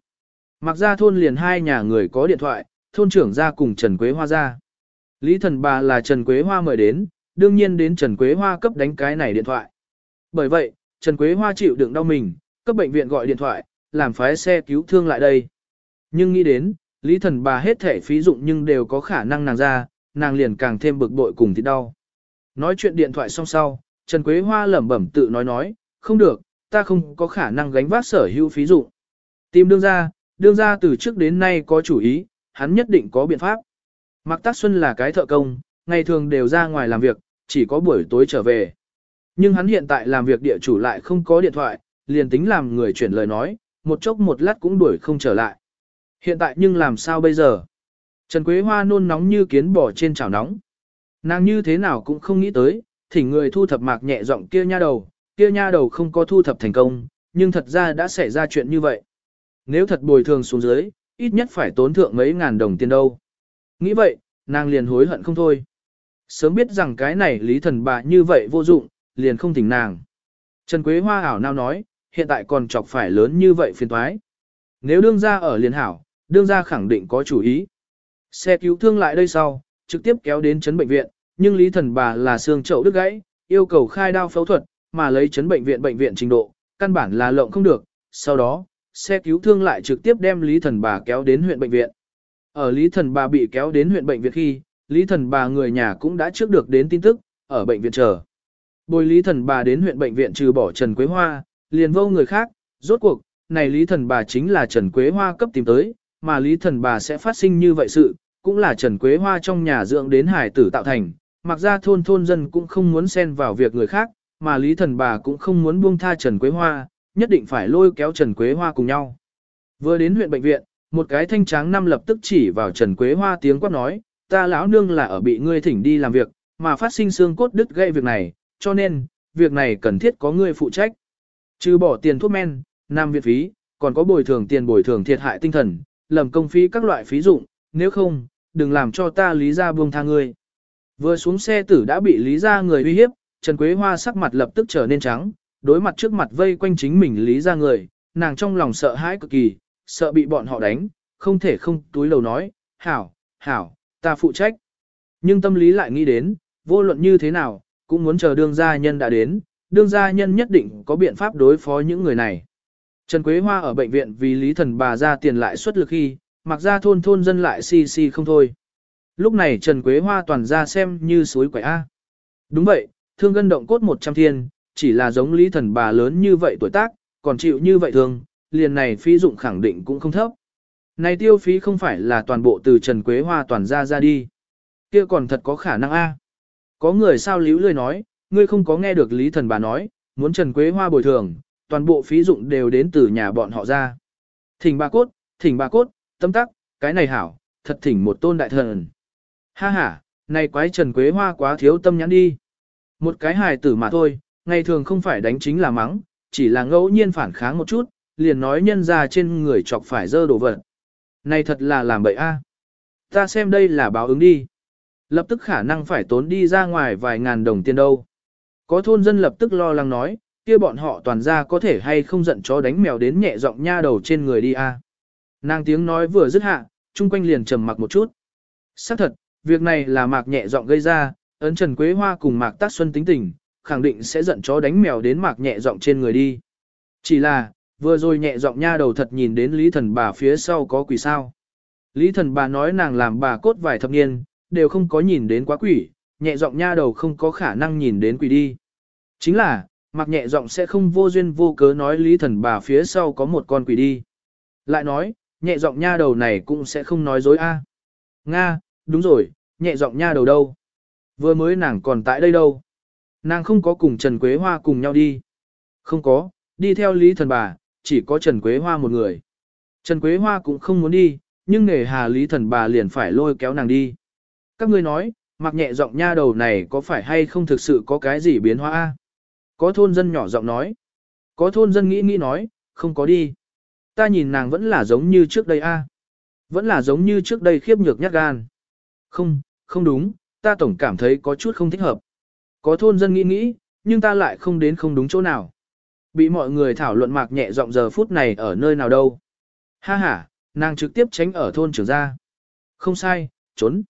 Mặc ra thôn liền hai nhà người có điện thoại, thôn trưởng ra cùng Trần Quế Hoa ra. Lý thần bà là Trần Quế Hoa mời đến, đương nhiên đến Trần Quế Hoa cấp đánh cái này điện thoại. Bởi vậy, Trần Quế Hoa chịu đựng đau mình, cấp bệnh viện gọi điện thoại, làm phái xe cứu thương lại đây. Nhưng nghĩ đến, Lý thần bà hết thể phí dụng nhưng đều có khả năng nàng ra, nàng liền càng thêm bực bội cùng thì đau. Nói chuyện điện thoại xong sau, Trần Quế Hoa lẩm bẩm tự nói nói, không được, ta không có khả năng gánh vác sở hữu phí dụng. Tìm đương ra, đương ra từ trước đến nay có chủ ý, hắn nhất định có biện pháp. Mạc Tác Xuân là cái thợ công, ngày thường đều ra ngoài làm việc, chỉ có buổi tối trở về. Nhưng hắn hiện tại làm việc địa chủ lại không có điện thoại, liền tính làm người chuyển lời nói, một chốc một lát cũng đuổi không trở lại. Hiện tại nhưng làm sao bây giờ? Trần Quế Hoa nôn nóng như kiến bò trên chảo nóng. Nàng như thế nào cũng không nghĩ tới, thỉnh người thu thập mạc nhẹ giọng kia nha đầu, kia nha đầu không có thu thập thành công, nhưng thật ra đã xảy ra chuyện như vậy. Nếu thật bồi thường xuống dưới, ít nhất phải tốn thượng mấy ngàn đồng tiền đâu. Nghĩ vậy, nàng liền hối hận không thôi. Sớm biết rằng cái này lý thần bà như vậy vô dụng, liền không thỉnh nàng. Trần Quế Hoa ảo nào nói, hiện tại còn chọc phải lớn như vậy phiền thoái. Nếu đương ra ở liền hảo, đương ra khẳng định có chủ ý. Xe cứu thương lại đây sau, trực tiếp kéo đến chấn bệnh viện, nhưng lý thần bà là xương chậu đứt gãy, yêu cầu khai đao phẫu thuật, mà lấy chấn bệnh viện bệnh viện trình độ, căn bản là lộng không được. Sau đó, xe cứu thương lại trực tiếp đem lý thần bà kéo đến huyện bệnh viện. Ở lý thần bà bị kéo đến huyện bệnh viện khi, lý thần bà người nhà cũng đã trước được đến tin tức, ở bệnh viện chờ. Bồi lý thần bà đến huyện bệnh viện trừ bỏ Trần Quế Hoa, liền vô người khác, rốt cuộc, này lý thần bà chính là Trần Quế Hoa cấp tìm tới, mà lý thần bà sẽ phát sinh như vậy sự, cũng là Trần Quế Hoa trong nhà dưỡng đến hải tử tạo thành, mặc ra thôn thôn dân cũng không muốn xen vào việc người khác, mà lý thần bà cũng không muốn buông tha Trần Quế Hoa, nhất định phải lôi kéo Trần Quế Hoa cùng nhau. Vừa đến huyện bệnh viện, một cái thanh tráng năm lập tức chỉ vào Trần Quế Hoa tiếng quát nói, ta lão nương là ở bị ngươi thỉnh đi làm việc, mà phát sinh xương cốt đứt gây việc này, cho nên, việc này cần thiết có ngươi phụ trách. Trừ bỏ tiền thuốc men, nam viện phí, còn có bồi thường tiền bồi thường thiệt hại tinh thần, lầm công phí các loại phí dụng, nếu không, đừng làm cho ta lý ra buông tha ngươi. Vừa xuống xe tử đã bị lý ra người uy hiếp, Trần Quế Hoa sắc mặt lập tức trở nên trắng, đối mặt trước mặt vây quanh chính mình lý ra người, nàng trong lòng sợ hãi cực kỳ, sợ bị bọn họ đánh, không thể không túi lầu nói, hảo, hảo, ta phụ trách. Nhưng tâm lý lại nghĩ đến, vô luận như thế nào, cũng muốn chờ đương gia nhân đã đến, đương gia nhân nhất định có biện pháp đối phó những người này. Trần Quế Hoa ở bệnh viện vì lý thần bà ra tiền lại xuất lực khi, mặc ra thôn thôn dân lại si si không thôi. Lúc này Trần Quế Hoa toàn ra xem như suối quẻ A. Đúng vậy, thương gân động cốt 100 thiên, chỉ là giống lý thần bà lớn như vậy tuổi tác, còn chịu như vậy thường, liền này phí dụng khẳng định cũng không thấp. Này tiêu phí không phải là toàn bộ từ Trần Quế Hoa toàn ra ra đi. kia còn thật có khả năng A. Có người sao líu lười nói, ngươi không có nghe được lý thần bà nói, muốn Trần Quế Hoa bồi thường, toàn bộ phí dụng đều đến từ nhà bọn họ ra. Thỉnh bà cốt, thỉnh bà cốt, tâm tắc, cái này hảo, thật thỉnh một tôn đại thần. Ha ha, này quái Trần Quế Hoa quá thiếu tâm nhãn đi. Một cái hài tử mà thôi, ngày thường không phải đánh chính là mắng, chỉ là ngẫu nhiên phản kháng một chút, liền nói nhân ra trên người chọc phải dơ đồ vật. Này thật là làm bậy a. Ta xem đây là báo ứng đi. Lập tức khả năng phải tốn đi ra ngoài vài ngàn đồng tiền đâu. Có thôn dân lập tức lo lắng nói, kia bọn họ toàn ra có thể hay không giận chó đánh mèo đến nhẹ giọng nha đầu trên người đi a. Nàng tiếng nói vừa dứt hạ, chung quanh liền trầm mặc một chút. Xác thật, việc này là mạc nhẹ giọng gây ra, ấn Trần Quế Hoa cùng mạc tác xuân tính tình, khẳng định sẽ giận chó đánh mèo đến mạc nhẹ giọng trên người đi. Chỉ là, vừa rồi nhẹ giọng nha đầu thật nhìn đến lý thần bà phía sau có quỷ sao. Lý thần bà nói nàng làm bà cốt vài thập niên, đều không có nhìn đến quá quỷ, nhẹ giọng nha đầu không có khả năng nhìn đến quỷ đi. Chính là, mặc nhẹ giọng sẽ không vô duyên vô cớ nói lý thần bà phía sau có một con quỷ đi. Lại nói, nhẹ giọng nha đầu này cũng sẽ không nói dối a. Nga, đúng rồi, nhẹ giọng nha đầu đâu? Vừa mới nàng còn tại đây đâu? Nàng không có cùng Trần Quế Hoa cùng nhau đi. Không có, đi theo lý thần bà, chỉ có Trần Quế Hoa một người. Trần Quế Hoa cũng không muốn đi, nhưng nghề hà lý thần bà liền phải lôi kéo nàng đi. Các ngươi nói, mặc nhẹ giọng nha đầu này có phải hay không thực sự có cái gì biến hóa a? Có thôn dân nhỏ giọng nói. Có thôn dân nghĩ nghĩ nói, không có đi. Ta nhìn nàng vẫn là giống như trước đây a. Vẫn là giống như trước đây khiếp nhược nhát gan. Không, không đúng, ta tổng cảm thấy có chút không thích hợp. Có thôn dân nghĩ nghĩ, nhưng ta lại không đến không đúng chỗ nào. Bị mọi người thảo luận mạc nhẹ giọng giờ phút này ở nơi nào đâu. Ha ha, nàng trực tiếp tránh ở thôn trưởng gia. Không sai, trốn.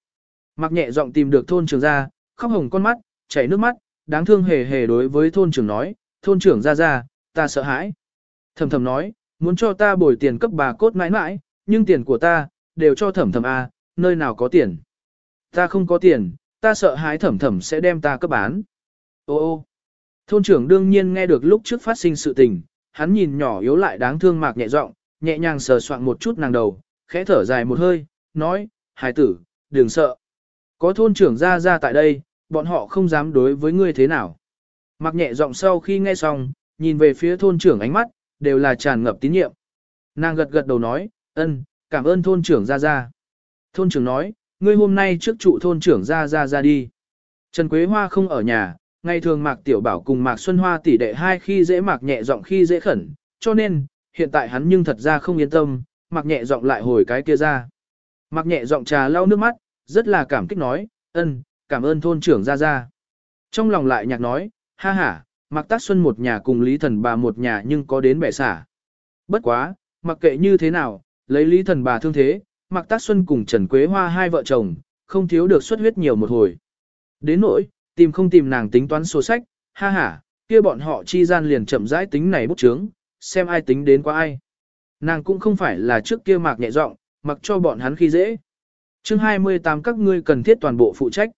Mạc nhẹ giọng tìm được thôn trưởng gia, khóc hồng con mắt, chảy nước mắt, đáng thương hề hề đối với thôn trưởng nói, thôn trưởng ra ra, ta sợ hãi. Thầm thầm nói, muốn cho ta bồi tiền cấp bà cốt mãi mãi, nhưng tiền của ta, đều cho thầm thầm A, à, nơi nào có tiền. Ta không có tiền, ta sợ hãi thầm thầm sẽ đem ta cấp bán. Ô ô, thôn trưởng đương nhiên nghe được lúc trước phát sinh sự tình, hắn nhìn nhỏ yếu lại đáng thương mạc nhẹ giọng, nhẹ nhàng sờ soạn một chút nàng đầu, khẽ thở dài một hơi, nói, hài tử, đừng sợ. Có thôn trưởng ra ra tại đây, bọn họ không dám đối với ngươi thế nào. Mặc nhẹ giọng sau khi nghe xong, nhìn về phía thôn trưởng ánh mắt, đều là tràn ngập tín nhiệm. Nàng gật gật đầu nói, ân, cảm ơn thôn trưởng ra ra. Thôn trưởng nói, ngươi hôm nay trước trụ thôn trưởng ra ra ra đi. Trần Quế Hoa không ở nhà, ngày thường Mạc Tiểu Bảo cùng Mạc Xuân Hoa tỷ đệ hai khi dễ Mạc nhẹ giọng khi dễ khẩn, cho nên, hiện tại hắn nhưng thật ra không yên tâm, Mạc nhẹ giọng lại hồi cái kia ra. Mạc nhẹ giọng trà lau nước mắt, rất là cảm kích nói, ân, cảm ơn thôn trưởng ra ra. Trong lòng lại nhạc nói, ha ha, mặc tác xuân một nhà cùng lý thần bà một nhà nhưng có đến bẻ xả. Bất quá, mặc kệ như thế nào, lấy lý thần bà thương thế, Mạc tác xuân cùng Trần Quế Hoa hai vợ chồng, không thiếu được xuất huyết nhiều một hồi. Đến nỗi, tìm không tìm nàng tính toán sổ sách, ha ha, kia bọn họ chi gian liền chậm rãi tính này bút chướng, xem ai tính đến qua ai. Nàng cũng không phải là trước kia mạc nhẹ giọng, mặc cho bọn hắn khi dễ. chương 28 các ngươi cần thiết toàn bộ phụ trách.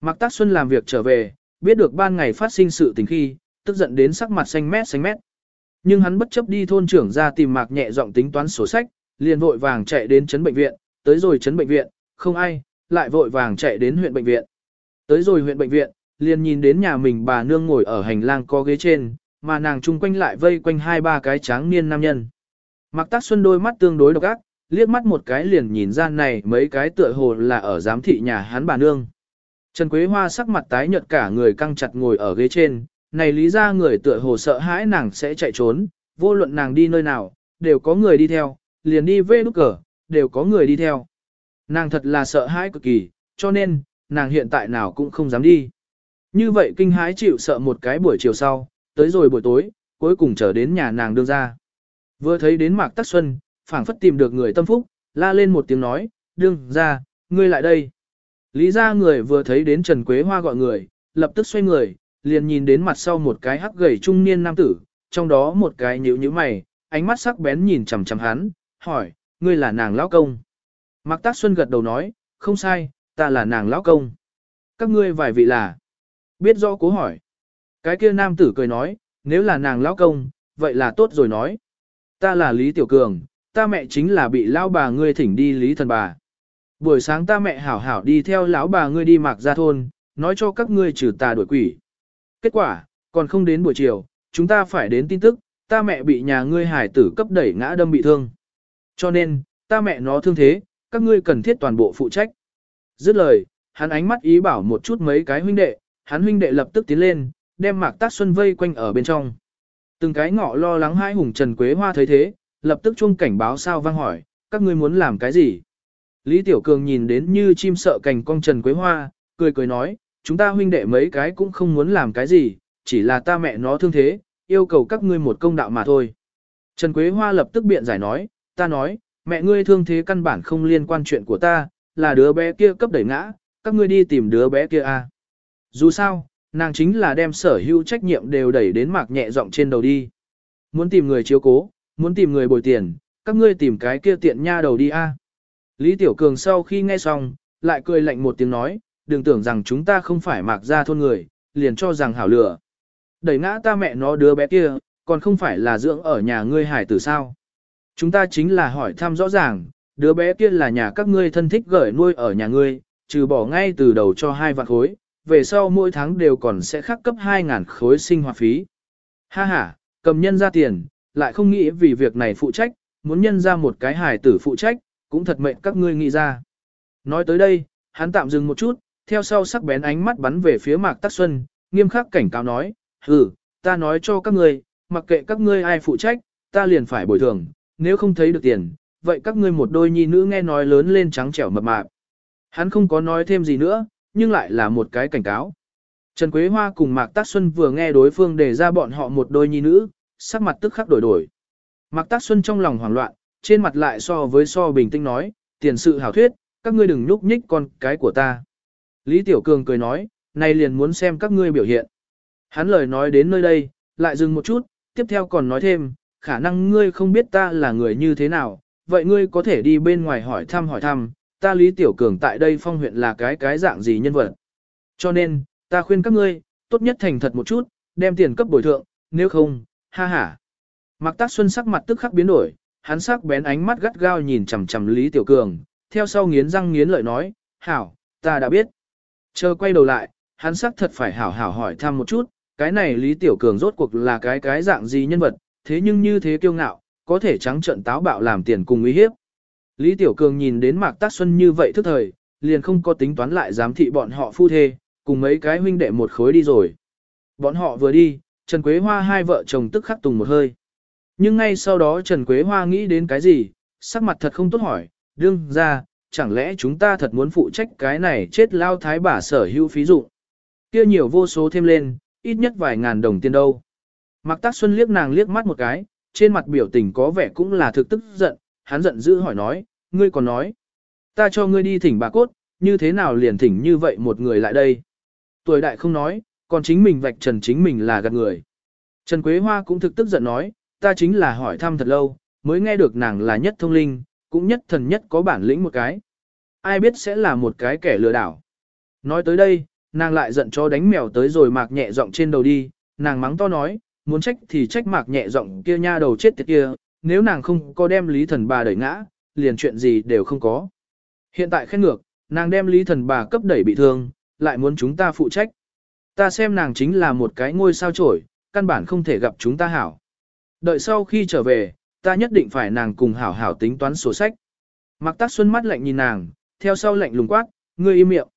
Mạc Tác Xuân làm việc trở về, biết được ban ngày phát sinh sự tình khi, tức giận đến sắc mặt xanh mét xanh mét. Nhưng hắn bất chấp đi thôn trưởng ra tìm Mạc nhẹ giọng tính toán sổ sách, liền vội vàng chạy đến trấn bệnh viện, tới rồi trấn bệnh viện, không ai, lại vội vàng chạy đến huyện bệnh viện. Tới rồi huyện bệnh viện, liền nhìn đến nhà mình bà nương ngồi ở hành lang có ghế trên, mà nàng chung quanh lại vây quanh hai ba cái tráng niên nam nhân. Mạc Tác Xuân đôi mắt tương đối độc ác, liếc mắt một cái liền nhìn ra này mấy cái tựa hồ là ở giám thị nhà hắn bà nương. Trần Quế Hoa sắc mặt tái nhợt cả người căng chặt ngồi ở ghế trên, này lý ra người tựa hồ sợ hãi nàng sẽ chạy trốn, vô luận nàng đi nơi nào, đều có người đi theo, liền đi về nút cờ, đều có người đi theo. Nàng thật là sợ hãi cực kỳ, cho nên, nàng hiện tại nào cũng không dám đi. Như vậy kinh hãi chịu sợ một cái buổi chiều sau, tới rồi buổi tối, cuối cùng trở đến nhà nàng đương ra. Vừa thấy đến Mạc Tắc Xuân, phảng phất tìm được người tâm phúc, la lên một tiếng nói, đương ra, ngươi lại đây. Lý ra người vừa thấy đến Trần Quế Hoa gọi người, lập tức xoay người, liền nhìn đến mặt sau một cái hắc gầy trung niên nam tử, trong đó một cái nhíu nhíu mày, ánh mắt sắc bén nhìn chằm chằm hắn, hỏi, ngươi là nàng lão công. Mạc Tác Xuân gật đầu nói, không sai, ta là nàng lão công. Các ngươi vài vị là, biết rõ cố hỏi. Cái kia nam tử cười nói, nếu là nàng lão công, vậy là tốt rồi nói. Ta là Lý Tiểu Cường, ta mẹ chính là bị lão bà ngươi thỉnh đi Lý Thần Bà. Buổi sáng ta mẹ hảo hảo đi theo lão bà ngươi đi mạc ra thôn, nói cho các ngươi trừ tà đuổi quỷ. Kết quả, còn không đến buổi chiều, chúng ta phải đến tin tức, ta mẹ bị nhà ngươi hải tử cấp đẩy ngã đâm bị thương. Cho nên, ta mẹ nó thương thế, các ngươi cần thiết toàn bộ phụ trách. Dứt lời, hắn ánh mắt ý bảo một chút mấy cái huynh đệ, hắn huynh đệ lập tức tiến lên, đem mạc tác xuân vây quanh ở bên trong. Từng cái ngọ lo lắng hai hùng Trần Quế Hoa thấy thế, lập tức chuông cảnh báo sao vang hỏi, các ngươi muốn làm cái gì? Lý Tiểu Cường nhìn đến như chim sợ cành cong Trần Quế Hoa, cười cười nói, chúng ta huynh đệ mấy cái cũng không muốn làm cái gì, chỉ là ta mẹ nó thương thế, yêu cầu các ngươi một công đạo mà thôi. Trần Quế Hoa lập tức biện giải nói, ta nói, mẹ ngươi thương thế căn bản không liên quan chuyện của ta, là đứa bé kia cấp đẩy ngã, các ngươi đi tìm đứa bé kia à. Dù sao, nàng chính là đem sở hữu trách nhiệm đều đẩy đến mạc nhẹ giọng trên đầu đi. Muốn tìm người chiếu cố, muốn tìm người bồi tiền, các ngươi tìm cái kia tiện nha đầu đi a. Lý Tiểu Cường sau khi nghe xong, lại cười lạnh một tiếng nói, đừng tưởng rằng chúng ta không phải mạc ra thôn người, liền cho rằng hảo lửa. Đẩy ngã ta mẹ nó đứa bé kia, còn không phải là dưỡng ở nhà ngươi hải tử sao. Chúng ta chính là hỏi thăm rõ ràng, đứa bé kia là nhà các ngươi thân thích gửi nuôi ở nhà ngươi, trừ bỏ ngay từ đầu cho hai vạn khối, về sau mỗi tháng đều còn sẽ khắc cấp 2.000 khối sinh hoạt phí. Ha ha, cầm nhân ra tiền, lại không nghĩ vì việc này phụ trách, muốn nhân ra một cái hài tử phụ trách, cũng thật mệnh các ngươi nghĩ ra. Nói tới đây, hắn tạm dừng một chút, theo sau sắc bén ánh mắt bắn về phía Mạc Tắc Xuân, nghiêm khắc cảnh cáo nói, ừ, ta nói cho các ngươi, mặc kệ các ngươi ai phụ trách, ta liền phải bồi thường, nếu không thấy được tiền, vậy các ngươi một đôi nhi nữ nghe nói lớn lên trắng trẻo mập mạp. Hắn không có nói thêm gì nữa, nhưng lại là một cái cảnh cáo. Trần Quế Hoa cùng Mạc Tác Xuân vừa nghe đối phương đề ra bọn họ một đôi nhi nữ, sắc mặt tức khắc đổi đổi. Mạc Tác Xuân trong lòng hoảng loạn, trên mặt lại so với so bình tĩnh nói, tiền sự hảo thuyết, các ngươi đừng nhúc nhích con cái của ta. Lý Tiểu Cường cười nói, nay liền muốn xem các ngươi biểu hiện. Hắn lời nói đến nơi đây, lại dừng một chút, tiếp theo còn nói thêm, khả năng ngươi không biết ta là người như thế nào, vậy ngươi có thể đi bên ngoài hỏi thăm hỏi thăm, ta Lý Tiểu Cường tại đây phong huyện là cái cái dạng gì nhân vật. Cho nên, ta khuyên các ngươi, tốt nhất thành thật một chút, đem tiền cấp bồi thượng, nếu không, ha ha. Mạc Tác Xuân sắc mặt tức khắc biến đổi, hắn sắc bén ánh mắt gắt gao nhìn chằm chằm Lý Tiểu Cường, theo sau nghiến răng nghiến lợi nói, hảo, ta đã biết. Chờ quay đầu lại, hắn sắc thật phải hảo hảo hỏi thăm một chút, cái này Lý Tiểu Cường rốt cuộc là cái cái dạng gì nhân vật, thế nhưng như thế kiêu ngạo, có thể trắng trận táo bạo làm tiền cùng uy hiếp. Lý Tiểu Cường nhìn đến Mạc Tác Xuân như vậy thức thời, liền không có tính toán lại giám thị bọn họ phu thê, cùng mấy cái huynh đệ một khối đi rồi. Bọn họ vừa đi, Trần Quế Hoa hai vợ chồng tức khắc tùng một hơi. Nhưng ngay sau đó Trần Quế Hoa nghĩ đến cái gì, sắc mặt thật không tốt hỏi, đương ra, chẳng lẽ chúng ta thật muốn phụ trách cái này chết lao thái bà sở hữu phí dụ. kia nhiều vô số thêm lên, ít nhất vài ngàn đồng tiền đâu. Mạc Tác Xuân liếc nàng liếc mắt một cái, trên mặt biểu tình có vẻ cũng là thực tức giận, hắn giận dữ hỏi nói, ngươi còn nói, ta cho ngươi đi thỉnh bà cốt, như thế nào liền thỉnh như vậy một người lại đây. Tuổi đại không nói, còn chính mình vạch trần chính mình là gạt người. Trần Quế Hoa cũng thực tức giận nói, ta chính là hỏi thăm thật lâu, mới nghe được nàng là nhất thông linh, cũng nhất thần nhất có bản lĩnh một cái. Ai biết sẽ là một cái kẻ lừa đảo. Nói tới đây, nàng lại giận cho đánh mèo tới rồi mạc nhẹ giọng trên đầu đi, nàng mắng to nói, muốn trách thì trách mạc nhẹ giọng kia nha đầu chết tiệt kia, nếu nàng không có đem lý thần bà đẩy ngã, liền chuyện gì đều không có. Hiện tại khen ngược, nàng đem lý thần bà cấp đẩy bị thương, lại muốn chúng ta phụ trách. Ta xem nàng chính là một cái ngôi sao trổi, căn bản không thể gặp chúng ta hảo. Đợi sau khi trở về, ta nhất định phải nàng cùng hảo hảo tính toán sổ sách. Mạc Tác Xuân mắt lạnh nhìn nàng, theo sau lạnh lùng quát, ngươi im miệng.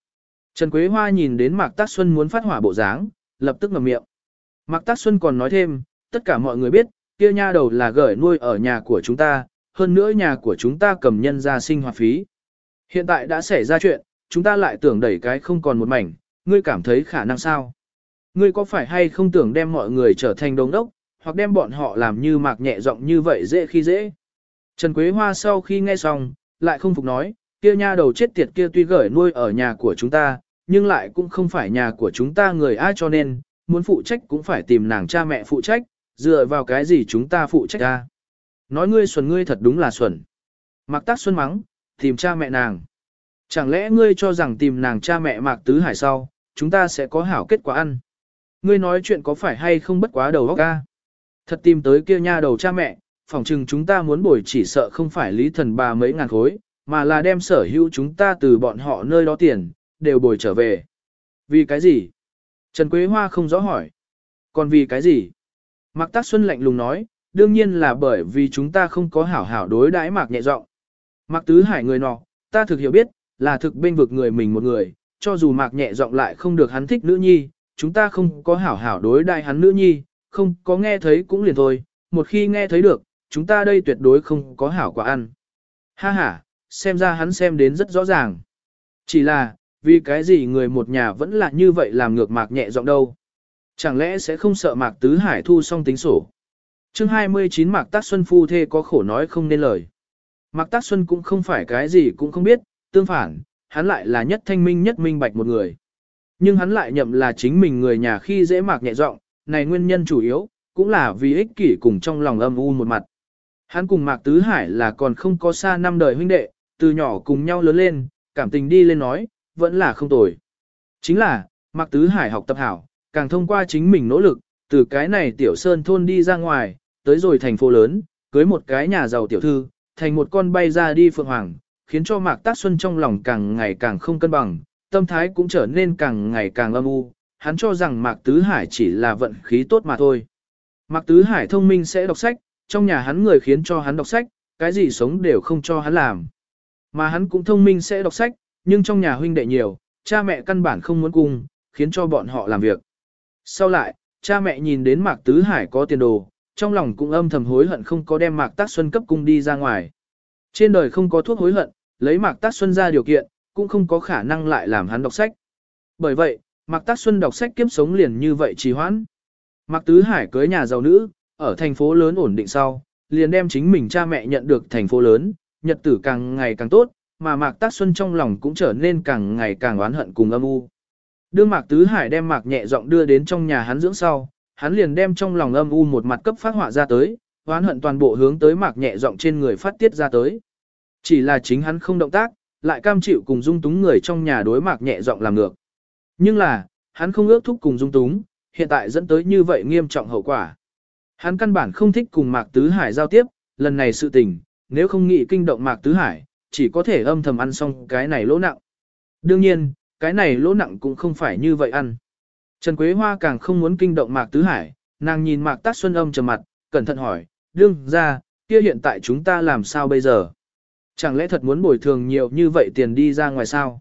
Trần Quế Hoa nhìn đến Mạc Tác Xuân muốn phát hỏa bộ dáng, lập tức ngậm miệng. Mạc Tác Xuân còn nói thêm, tất cả mọi người biết, kia nha đầu là gửi nuôi ở nhà của chúng ta, hơn nữa nhà của chúng ta cầm nhân ra sinh hoạt phí. Hiện tại đã xảy ra chuyện, chúng ta lại tưởng đẩy cái không còn một mảnh, ngươi cảm thấy khả năng sao? Ngươi có phải hay không tưởng đem mọi người trở thành đống đốc, hoặc đem bọn họ làm như mạc nhẹ giọng như vậy dễ khi dễ? Trần Quế Hoa sau khi nghe xong, lại không phục nói, kia nha đầu chết tiệt kia tuy gửi nuôi ở nhà của chúng ta, nhưng lại cũng không phải nhà của chúng ta người ai cho nên, muốn phụ trách cũng phải tìm nàng cha mẹ phụ trách, dựa vào cái gì chúng ta phụ trách ra. Nói ngươi xuẩn ngươi thật đúng là xuẩn. Mạc Tác Xuân mắng, tìm cha mẹ nàng. Chẳng lẽ ngươi cho rằng tìm nàng cha mẹ Mạc Tứ Hải sau, chúng ta sẽ có hảo kết quả ăn. Ngươi nói chuyện có phải hay không bất quá đầu óc ca. Thật tìm tới kia nha đầu cha mẹ, phỏng chừng chúng ta muốn bồi chỉ sợ không phải lý thần bà mấy ngàn khối, mà là đem sở hữu chúng ta từ bọn họ nơi đó tiền, đều bồi trở về. Vì cái gì? Trần Quế Hoa không rõ hỏi. Còn vì cái gì? Mạc Tác Xuân lạnh lùng nói, đương nhiên là bởi vì chúng ta không có hảo hảo đối đãi Mạc nhẹ giọng. Mạc Tứ Hải người nọ, ta thực hiểu biết, là thực bên vực người mình một người, cho dù Mạc nhẹ giọng lại không được hắn thích nữ nhi, chúng ta không có hảo hảo đối đãi hắn nữ nhi, không có nghe thấy cũng liền thôi, một khi nghe thấy được, chúng ta đây tuyệt đối không có hảo quả ăn. Ha ha, xem ra hắn xem đến rất rõ ràng. Chỉ là, vì cái gì người một nhà vẫn là như vậy làm ngược Mạc nhẹ giọng đâu. Chẳng lẽ sẽ không sợ Mạc Tứ Hải thu xong tính sổ? chương 29 Mạc Tác Xuân phu thê có khổ nói không nên lời. Mạc Tác Xuân cũng không phải cái gì cũng không biết, tương phản, hắn lại là nhất thanh minh nhất minh bạch một người. Nhưng hắn lại nhậm là chính mình người nhà khi dễ mạc nhẹ giọng, này nguyên nhân chủ yếu, cũng là vì ích kỷ cùng trong lòng âm u một mặt. Hắn cùng Mạc Tứ Hải là còn không có xa năm đời huynh đệ, từ nhỏ cùng nhau lớn lên, cảm tình đi lên nói, vẫn là không tồi. Chính là, Mạc Tứ Hải học tập hảo, càng thông qua chính mình nỗ lực, từ cái này tiểu sơn thôn đi ra ngoài, tới rồi thành phố lớn, cưới một cái nhà giàu tiểu thư, thành một con bay ra đi phượng hoàng, khiến cho Mạc Tác Xuân trong lòng càng ngày càng không cân bằng, tâm thái cũng trở nên càng ngày càng âm u, hắn cho rằng Mạc Tứ Hải chỉ là vận khí tốt mà thôi. Mạc Tứ Hải thông minh sẽ đọc sách, trong nhà hắn người khiến cho hắn đọc sách, cái gì sống đều không cho hắn làm. Mà hắn cũng thông minh sẽ đọc sách, nhưng trong nhà huynh đệ nhiều, cha mẹ căn bản không muốn cung, khiến cho bọn họ làm việc. Sau lại, cha mẹ nhìn đến Mạc Tứ Hải có tiền đồ, trong lòng cũng âm thầm hối hận không có đem Mạc Tác Xuân cấp cung đi ra ngoài. Trên đời không có thuốc hối hận, lấy Mạc Tác Xuân ra điều kiện, cũng không có khả năng lại làm hắn đọc sách. Bởi vậy, Mạc Tác Xuân đọc sách kiếp sống liền như vậy trì hoãn. Mạc Tứ Hải cưới nhà giàu nữ, ở thành phố lớn ổn định sau, liền đem chính mình cha mẹ nhận được thành phố lớn, nhật tử càng ngày càng tốt, mà Mạc Tác Xuân trong lòng cũng trở nên càng ngày càng oán hận cùng âm u. Đương Mạc Tứ Hải đem Mạc nhẹ giọng đưa đến trong nhà hắn dưỡng sau, hắn liền đem trong lòng âm u một mặt cấp phát họa ra tới, oán hận toàn bộ hướng tới Mạc nhẹ giọng trên người phát tiết ra tới. Chỉ là chính hắn không động tác, lại cam chịu cùng dung túng người trong nhà đối Mạc nhẹ giọng làm ngược. Nhưng là, hắn không ước thúc cùng dung túng, hiện tại dẫn tới như vậy nghiêm trọng hậu quả. Hắn căn bản không thích cùng Mạc Tứ Hải giao tiếp, lần này sự tình, nếu không nghĩ kinh động Mạc Tứ Hải, chỉ có thể âm thầm ăn xong cái này lỗ nặng. Đương nhiên, cái này lỗ nặng cũng không phải như vậy ăn. Trần Quế Hoa càng không muốn kinh động Mạc Tứ Hải, nàng nhìn Mạc Tác Xuân âm trầm mặt, cẩn thận hỏi, đương ra, kia hiện tại chúng ta làm sao bây giờ? Chẳng lẽ thật muốn bồi thường nhiều như vậy tiền đi ra ngoài sao?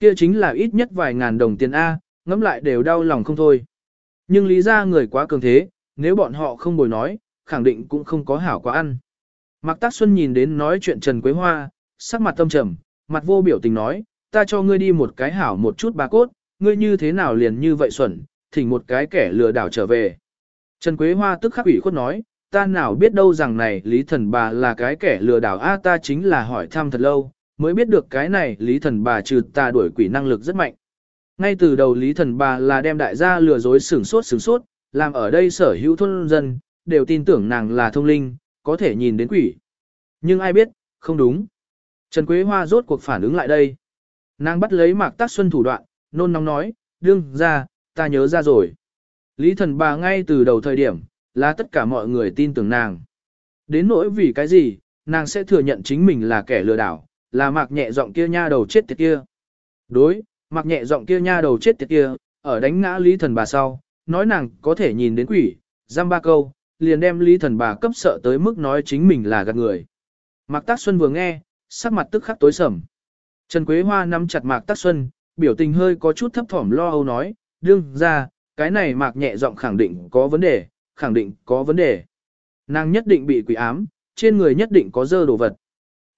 Kia chính là ít nhất vài ngàn đồng tiền A, ngẫm lại đều đau lòng không thôi. Nhưng lý ra người quá cường thế, nếu bọn họ không bồi nói, khẳng định cũng không có hảo quá ăn. Mạc Tác Xuân nhìn đến nói chuyện Trần Quế Hoa, sắc mặt tâm trầm, mặt vô biểu tình nói, ta cho ngươi đi một cái hảo một chút bà cốt, ngươi như thế nào liền như vậy xuẩn, thỉnh một cái kẻ lừa đảo trở về. Trần Quế Hoa tức khắc ủy khuất nói, ta nào biết đâu rằng này Lý Thần Bà là cái kẻ lừa đảo a ta chính là hỏi thăm thật lâu, mới biết được cái này Lý Thần Bà trừ ta đuổi quỷ năng lực rất mạnh. Ngay từ đầu Lý Thần Bà là đem đại gia lừa dối sửng sốt sửng sốt, làm ở đây sở hữu thôn dân, đều tin tưởng nàng là thông linh, có thể nhìn đến quỷ. Nhưng ai biết, không đúng. Trần Quế Hoa rốt cuộc phản ứng lại đây. Nàng bắt lấy Mạc Tác Xuân thủ đoạn, nôn nóng nói, đương ra, ta nhớ ra rồi. Lý thần bà ngay từ đầu thời điểm, là tất cả mọi người tin tưởng nàng. Đến nỗi vì cái gì, nàng sẽ thừa nhận chính mình là kẻ lừa đảo, là Mạc nhẹ giọng kia nha đầu chết tiệt kia. Đối, Mạc nhẹ giọng kia nha đầu chết tiệt kia, ở đánh ngã Lý thần bà sau, nói nàng có thể nhìn đến quỷ, giam ba câu, liền đem Lý thần bà cấp sợ tới mức nói chính mình là gạt người. Mạc Tác Xuân vừa nghe, sắc mặt tức khắc tối sầm. Trần Quế Hoa nắm chặt Mạc Tắc Xuân, biểu tình hơi có chút thấp thỏm lo âu nói, đương ra, cái này Mạc nhẹ giọng khẳng định có vấn đề, khẳng định có vấn đề. Nàng nhất định bị quỷ ám, trên người nhất định có dơ đồ vật.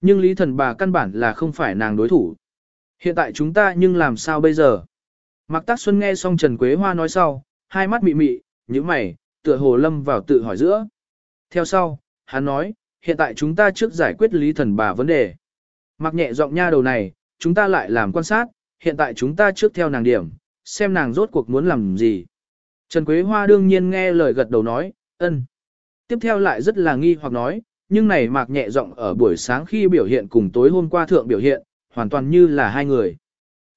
Nhưng Lý Thần bà căn bản là không phải nàng đối thủ. Hiện tại chúng ta nhưng làm sao bây giờ? Mạc Tác Xuân nghe xong Trần Quế Hoa nói sau, hai mắt mị mị, những mày, tựa hồ lâm vào tự hỏi giữa. Theo sau, hắn nói, hiện tại chúng ta trước giải quyết Lý Thần bà vấn đề. Mặc nhẹ giọng nha đầu này, chúng ta lại làm quan sát, hiện tại chúng ta trước theo nàng điểm, xem nàng rốt cuộc muốn làm gì. Trần Quế Hoa đương nhiên nghe lời gật đầu nói, ân. Tiếp theo lại rất là nghi hoặc nói, nhưng này mạc nhẹ giọng ở buổi sáng khi biểu hiện cùng tối hôm qua thượng biểu hiện, hoàn toàn như là hai người.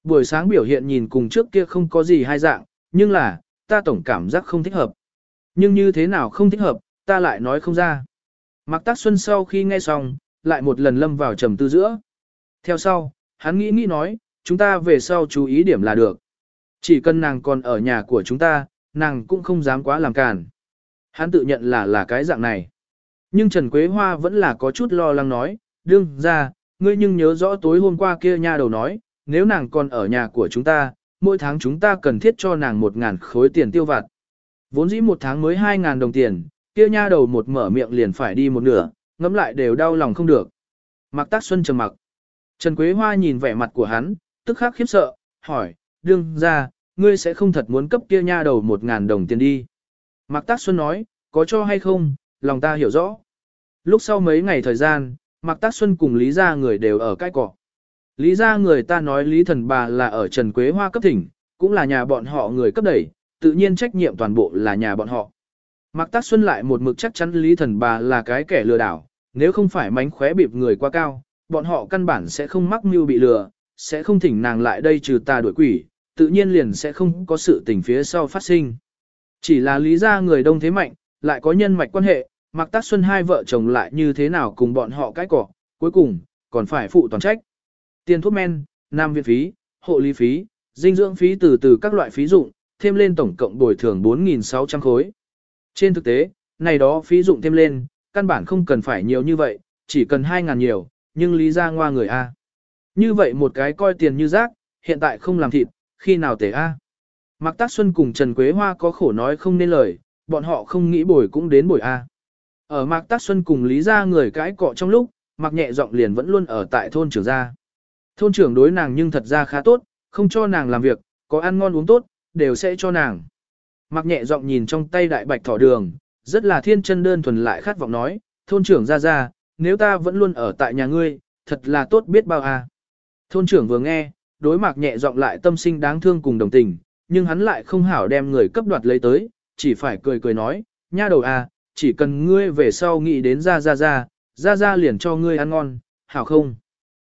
Buổi sáng biểu hiện nhìn cùng trước kia không có gì hai dạng, nhưng là, ta tổng cảm giác không thích hợp. Nhưng như thế nào không thích hợp, ta lại nói không ra. Mạc Tác Xuân sau khi nghe xong, lại một lần lâm vào trầm tư giữa. Theo sau, hắn nghĩ nghĩ nói, chúng ta về sau chú ý điểm là được. Chỉ cần nàng còn ở nhà của chúng ta, nàng cũng không dám quá làm càn. Hắn tự nhận là là cái dạng này. Nhưng Trần Quế Hoa vẫn là có chút lo lắng nói, đương ra, ngươi nhưng nhớ rõ tối hôm qua kia nha đầu nói, nếu nàng còn ở nhà của chúng ta, mỗi tháng chúng ta cần thiết cho nàng một ngàn khối tiền tiêu vặt. Vốn dĩ một tháng mới hai ngàn đồng tiền, kia nha đầu một mở miệng liền phải đi một nửa, ngẫm lại đều đau lòng không được. Mạc Tác Xuân trầm mặc. Trần Quế Hoa nhìn vẻ mặt của hắn, tức khắc khiếp sợ, hỏi, đương ra, ngươi sẽ không thật muốn cấp kia nha đầu một ngàn đồng tiền đi. Mạc Tác Xuân nói, có cho hay không, lòng ta hiểu rõ. Lúc sau mấy ngày thời gian, Mạc Tác Xuân cùng Lý gia người đều ở cái cỏ. Lý gia người ta nói Lý thần bà là ở Trần Quế Hoa cấp thỉnh, cũng là nhà bọn họ người cấp đẩy, tự nhiên trách nhiệm toàn bộ là nhà bọn họ. Mạc Tác Xuân lại một mực chắc chắn Lý thần bà là cái kẻ lừa đảo, nếu không phải mánh khóe bịp người quá cao, bọn họ căn bản sẽ không mắc mưu bị lừa, sẽ không thỉnh nàng lại đây trừ tà đuổi quỷ, tự nhiên liền sẽ không có sự tình phía sau phát sinh. Chỉ là lý gia người đông thế mạnh, lại có nhân mạch quan hệ, Mạc Tác Xuân hai vợ chồng lại như thế nào cùng bọn họ cái cỏ, cuối cùng, còn phải phụ toàn trách. Tiền thuốc men, nam viện phí, hộ lý phí, dinh dưỡng phí từ từ các loại phí dụng, thêm lên tổng cộng bồi thường 4.600 khối. Trên thực tế, này đó phí dụng thêm lên, căn bản không cần phải nhiều như vậy, chỉ cần 2.000 nhiều, nhưng lý ra ngoa người A. Như vậy một cái coi tiền như rác, hiện tại không làm thịt, khi nào tể A. Mạc Tác Xuân cùng Trần Quế Hoa có khổ nói không nên lời, bọn họ không nghĩ bồi cũng đến bồi A. Ở Mạc Tác Xuân cùng Lý gia người cãi cọ trong lúc, Mạc nhẹ giọng liền vẫn luôn ở tại thôn trưởng gia. Thôn trưởng đối nàng nhưng thật ra khá tốt, không cho nàng làm việc, có ăn ngon uống tốt, đều sẽ cho nàng. Mạc nhẹ giọng nhìn trong tay đại bạch thỏ đường, rất là thiên chân đơn thuần lại khát vọng nói, thôn trưởng ra ra, nếu ta vẫn luôn ở tại nhà ngươi, thật là tốt biết bao à. Thôn trưởng vừa nghe, đối mạc nhẹ giọng lại tâm sinh đáng thương cùng đồng tình, nhưng hắn lại không hảo đem người cấp đoạt lấy tới, chỉ phải cười cười nói, nha đầu à, chỉ cần ngươi về sau nghĩ đến ra ra ra, ra ra liền cho ngươi ăn ngon, hảo không?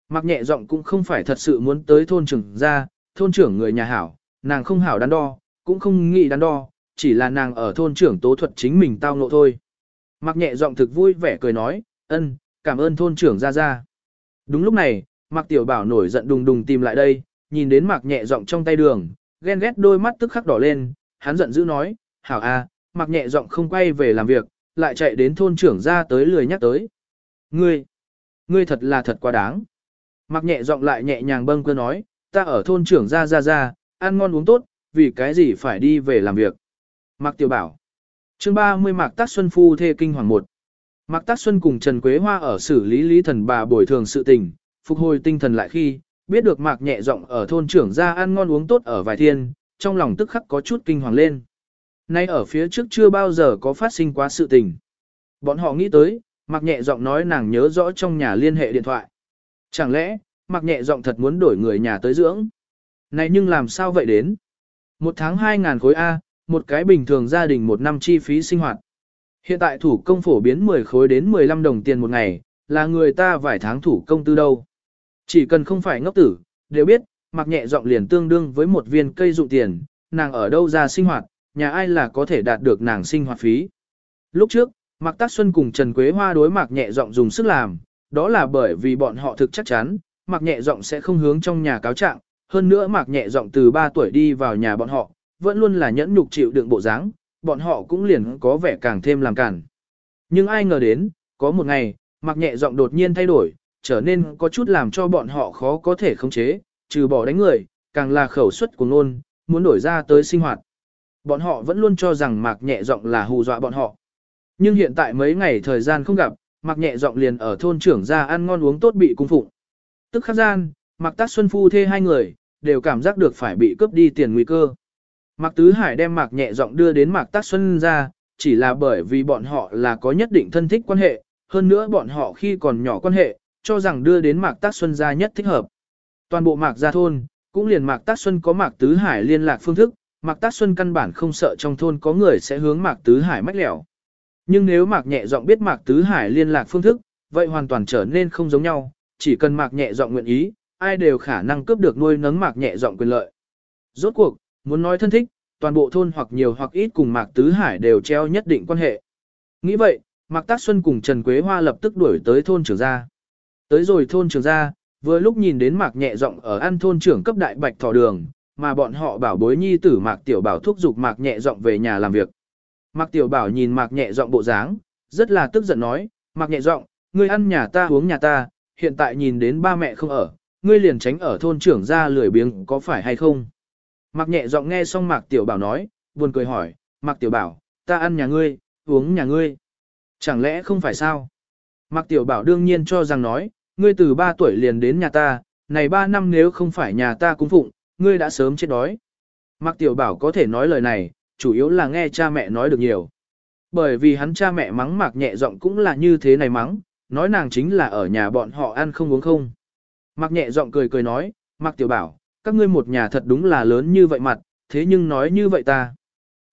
Mạc nhẹ giọng cũng không phải thật sự muốn tới thôn trưởng ra, thôn trưởng người nhà hảo, nàng không hảo đắn đo, cũng không nghĩ đắn đo, chỉ là nàng ở thôn trưởng tố thuật chính mình tao ngộ thôi. Mạc nhẹ giọng thực vui vẻ cười nói, ân, cảm ơn thôn trưởng ra ra. Đúng lúc này, Mạc tiểu bảo nổi giận đùng đùng tìm lại đây, nhìn đến Mạc nhẹ giọng trong tay đường, ghen ghét đôi mắt tức khắc đỏ lên, hắn giận dữ nói, hảo a, Mạc nhẹ giọng không quay về làm việc, lại chạy đến thôn trưởng ra tới lười nhắc tới. Ngươi, ngươi thật là thật quá đáng. Mạc nhẹ giọng lại nhẹ nhàng bâng cơ nói, ta ở thôn trưởng ra ra ra, ăn ngon uống tốt, vì cái gì phải đi về làm việc. Mạc Tiểu Bảo chương 30 Mạc Tác Xuân Phu Thê Kinh Hoàng 1 Mạc Tác Xuân cùng Trần Quế Hoa ở xử lý lý thần bà bồi thường sự tình, phục hồi tinh thần lại khi, biết được Mạc nhẹ giọng ở thôn trưởng ra ăn ngon uống tốt ở vài thiên, trong lòng tức khắc có chút kinh hoàng lên. Nay ở phía trước chưa bao giờ có phát sinh quá sự tình. Bọn họ nghĩ tới, Mạc nhẹ giọng nói nàng nhớ rõ trong nhà liên hệ điện thoại. Chẳng lẽ, Mạc nhẹ giọng thật muốn đổi người nhà tới dưỡng? Này nhưng làm sao vậy đến? Một tháng 2.000 khối A, một cái bình thường gia đình một năm chi phí sinh hoạt. Hiện tại thủ công phổ biến 10 khối đến 15 đồng tiền một ngày, là người ta vài tháng thủ công tư đâu. Chỉ cần không phải ngốc tử, đều biết, mặc nhẹ giọng liền tương đương với một viên cây dụng tiền, nàng ở đâu ra sinh hoạt, nhà ai là có thể đạt được nàng sinh hoạt phí. Lúc trước, Mạc Tác Xuân cùng Trần Quế Hoa đối Mạc Nhẹ Giọng dùng sức làm, đó là bởi vì bọn họ thực chắc chắn, Mạc Nhẹ Giọng sẽ không hướng trong nhà cáo trạng, hơn nữa Mạc Nhẹ Giọng từ 3 tuổi đi vào nhà bọn họ, vẫn luôn là nhẫn nhục chịu đựng bộ dáng, bọn họ cũng liền có vẻ càng thêm làm cản. Nhưng ai ngờ đến, có một ngày, mặc nhẹ giọng đột nhiên thay đổi, trở nên có chút làm cho bọn họ khó có thể khống chế, trừ bỏ đánh người, càng là khẩu suất của ngôn, muốn đổi ra tới sinh hoạt. Bọn họ vẫn luôn cho rằng mạc nhẹ giọng là hù dọa bọn họ. Nhưng hiện tại mấy ngày thời gian không gặp, mạc nhẹ giọng liền ở thôn trưởng ra ăn ngon uống tốt bị cung phụng. Tức khắc gian, mạc tác xuân phu thê hai người, đều cảm giác được phải bị cướp đi tiền nguy cơ. Mạc Tứ Hải đem Mạc nhẹ giọng đưa đến Mạc Tác Xuân ra, chỉ là bởi vì bọn họ là có nhất định thân thích quan hệ, hơn nữa bọn họ khi còn nhỏ quan hệ, cho rằng đưa đến Mạc Tác Xuân ra nhất thích hợp. Toàn bộ Mạc gia thôn, cũng liền Mạc Tác Xuân có Mạc Tứ Hải liên lạc phương thức, Mạc Tác Xuân căn bản không sợ trong thôn có người sẽ hướng Mạc Tứ Hải mách lẻo. Nhưng nếu Mạc nhẹ giọng biết Mạc Tứ Hải liên lạc phương thức, vậy hoàn toàn trở nên không giống nhau, chỉ cần Mạc nhẹ giọng nguyện ý, ai đều khả năng cướp được nuôi nấng Mạc nhẹ giọng quyền lợi. Rốt cuộc, Muốn nói thân thích, toàn bộ thôn hoặc nhiều hoặc ít cùng Mạc Tứ Hải đều treo nhất định quan hệ. Nghĩ vậy, Mạc Tác Xuân cùng Trần Quế Hoa lập tức đuổi tới thôn trưởng gia. Tới rồi thôn trưởng gia, vừa lúc nhìn đến Mạc nhẹ giọng ở ăn thôn trưởng cấp đại bạch thỏ đường, mà bọn họ bảo bối nhi tử Mạc Tiểu Bảo thúc giục Mạc nhẹ giọng về nhà làm việc. Mạc Tiểu Bảo nhìn Mạc nhẹ giọng bộ dáng, rất là tức giận nói, Mạc nhẹ giọng, ngươi ăn nhà ta uống nhà ta, hiện tại nhìn đến ba mẹ không ở, ngươi liền tránh ở thôn trưởng ra lười biếng có phải hay không? Mạc nhẹ giọng nghe xong Mạc Tiểu Bảo nói, buồn cười hỏi, Mạc Tiểu Bảo, ta ăn nhà ngươi, uống nhà ngươi. Chẳng lẽ không phải sao? Mạc Tiểu Bảo đương nhiên cho rằng nói, ngươi từ 3 tuổi liền đến nhà ta, này 3 năm nếu không phải nhà ta cung phụng, ngươi đã sớm chết đói. Mạc Tiểu Bảo có thể nói lời này, chủ yếu là nghe cha mẹ nói được nhiều. Bởi vì hắn cha mẹ mắng Mạc nhẹ giọng cũng là như thế này mắng, nói nàng chính là ở nhà bọn họ ăn không uống không. Mạc nhẹ giọng cười cười nói, Mạc Tiểu Bảo, các ngươi một nhà thật đúng là lớn như vậy mặt, thế nhưng nói như vậy ta.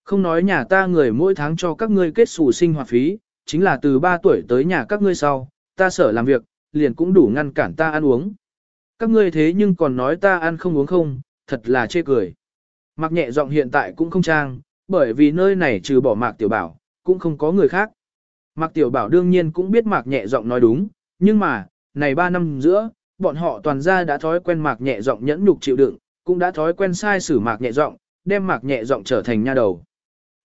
Không nói nhà ta người mỗi tháng cho các ngươi kết sủ sinh hoạt phí, chính là từ 3 tuổi tới nhà các ngươi sau, ta sở làm việc, liền cũng đủ ngăn cản ta ăn uống. Các ngươi thế nhưng còn nói ta ăn không uống không, thật là chê cười. Mạc nhẹ giọng hiện tại cũng không trang, bởi vì nơi này trừ bỏ Mạc Tiểu Bảo, cũng không có người khác. Mạc Tiểu Bảo đương nhiên cũng biết Mạc nhẹ giọng nói đúng, nhưng mà, này 3 năm giữa, bọn họ toàn ra đã thói quen Mạc nhẹ giọng nhẫn nhục chịu đựng, cũng đã thói quen sai xử Mạc nhẹ giọng, đem Mạc nhẹ giọng trở thành nha đầu.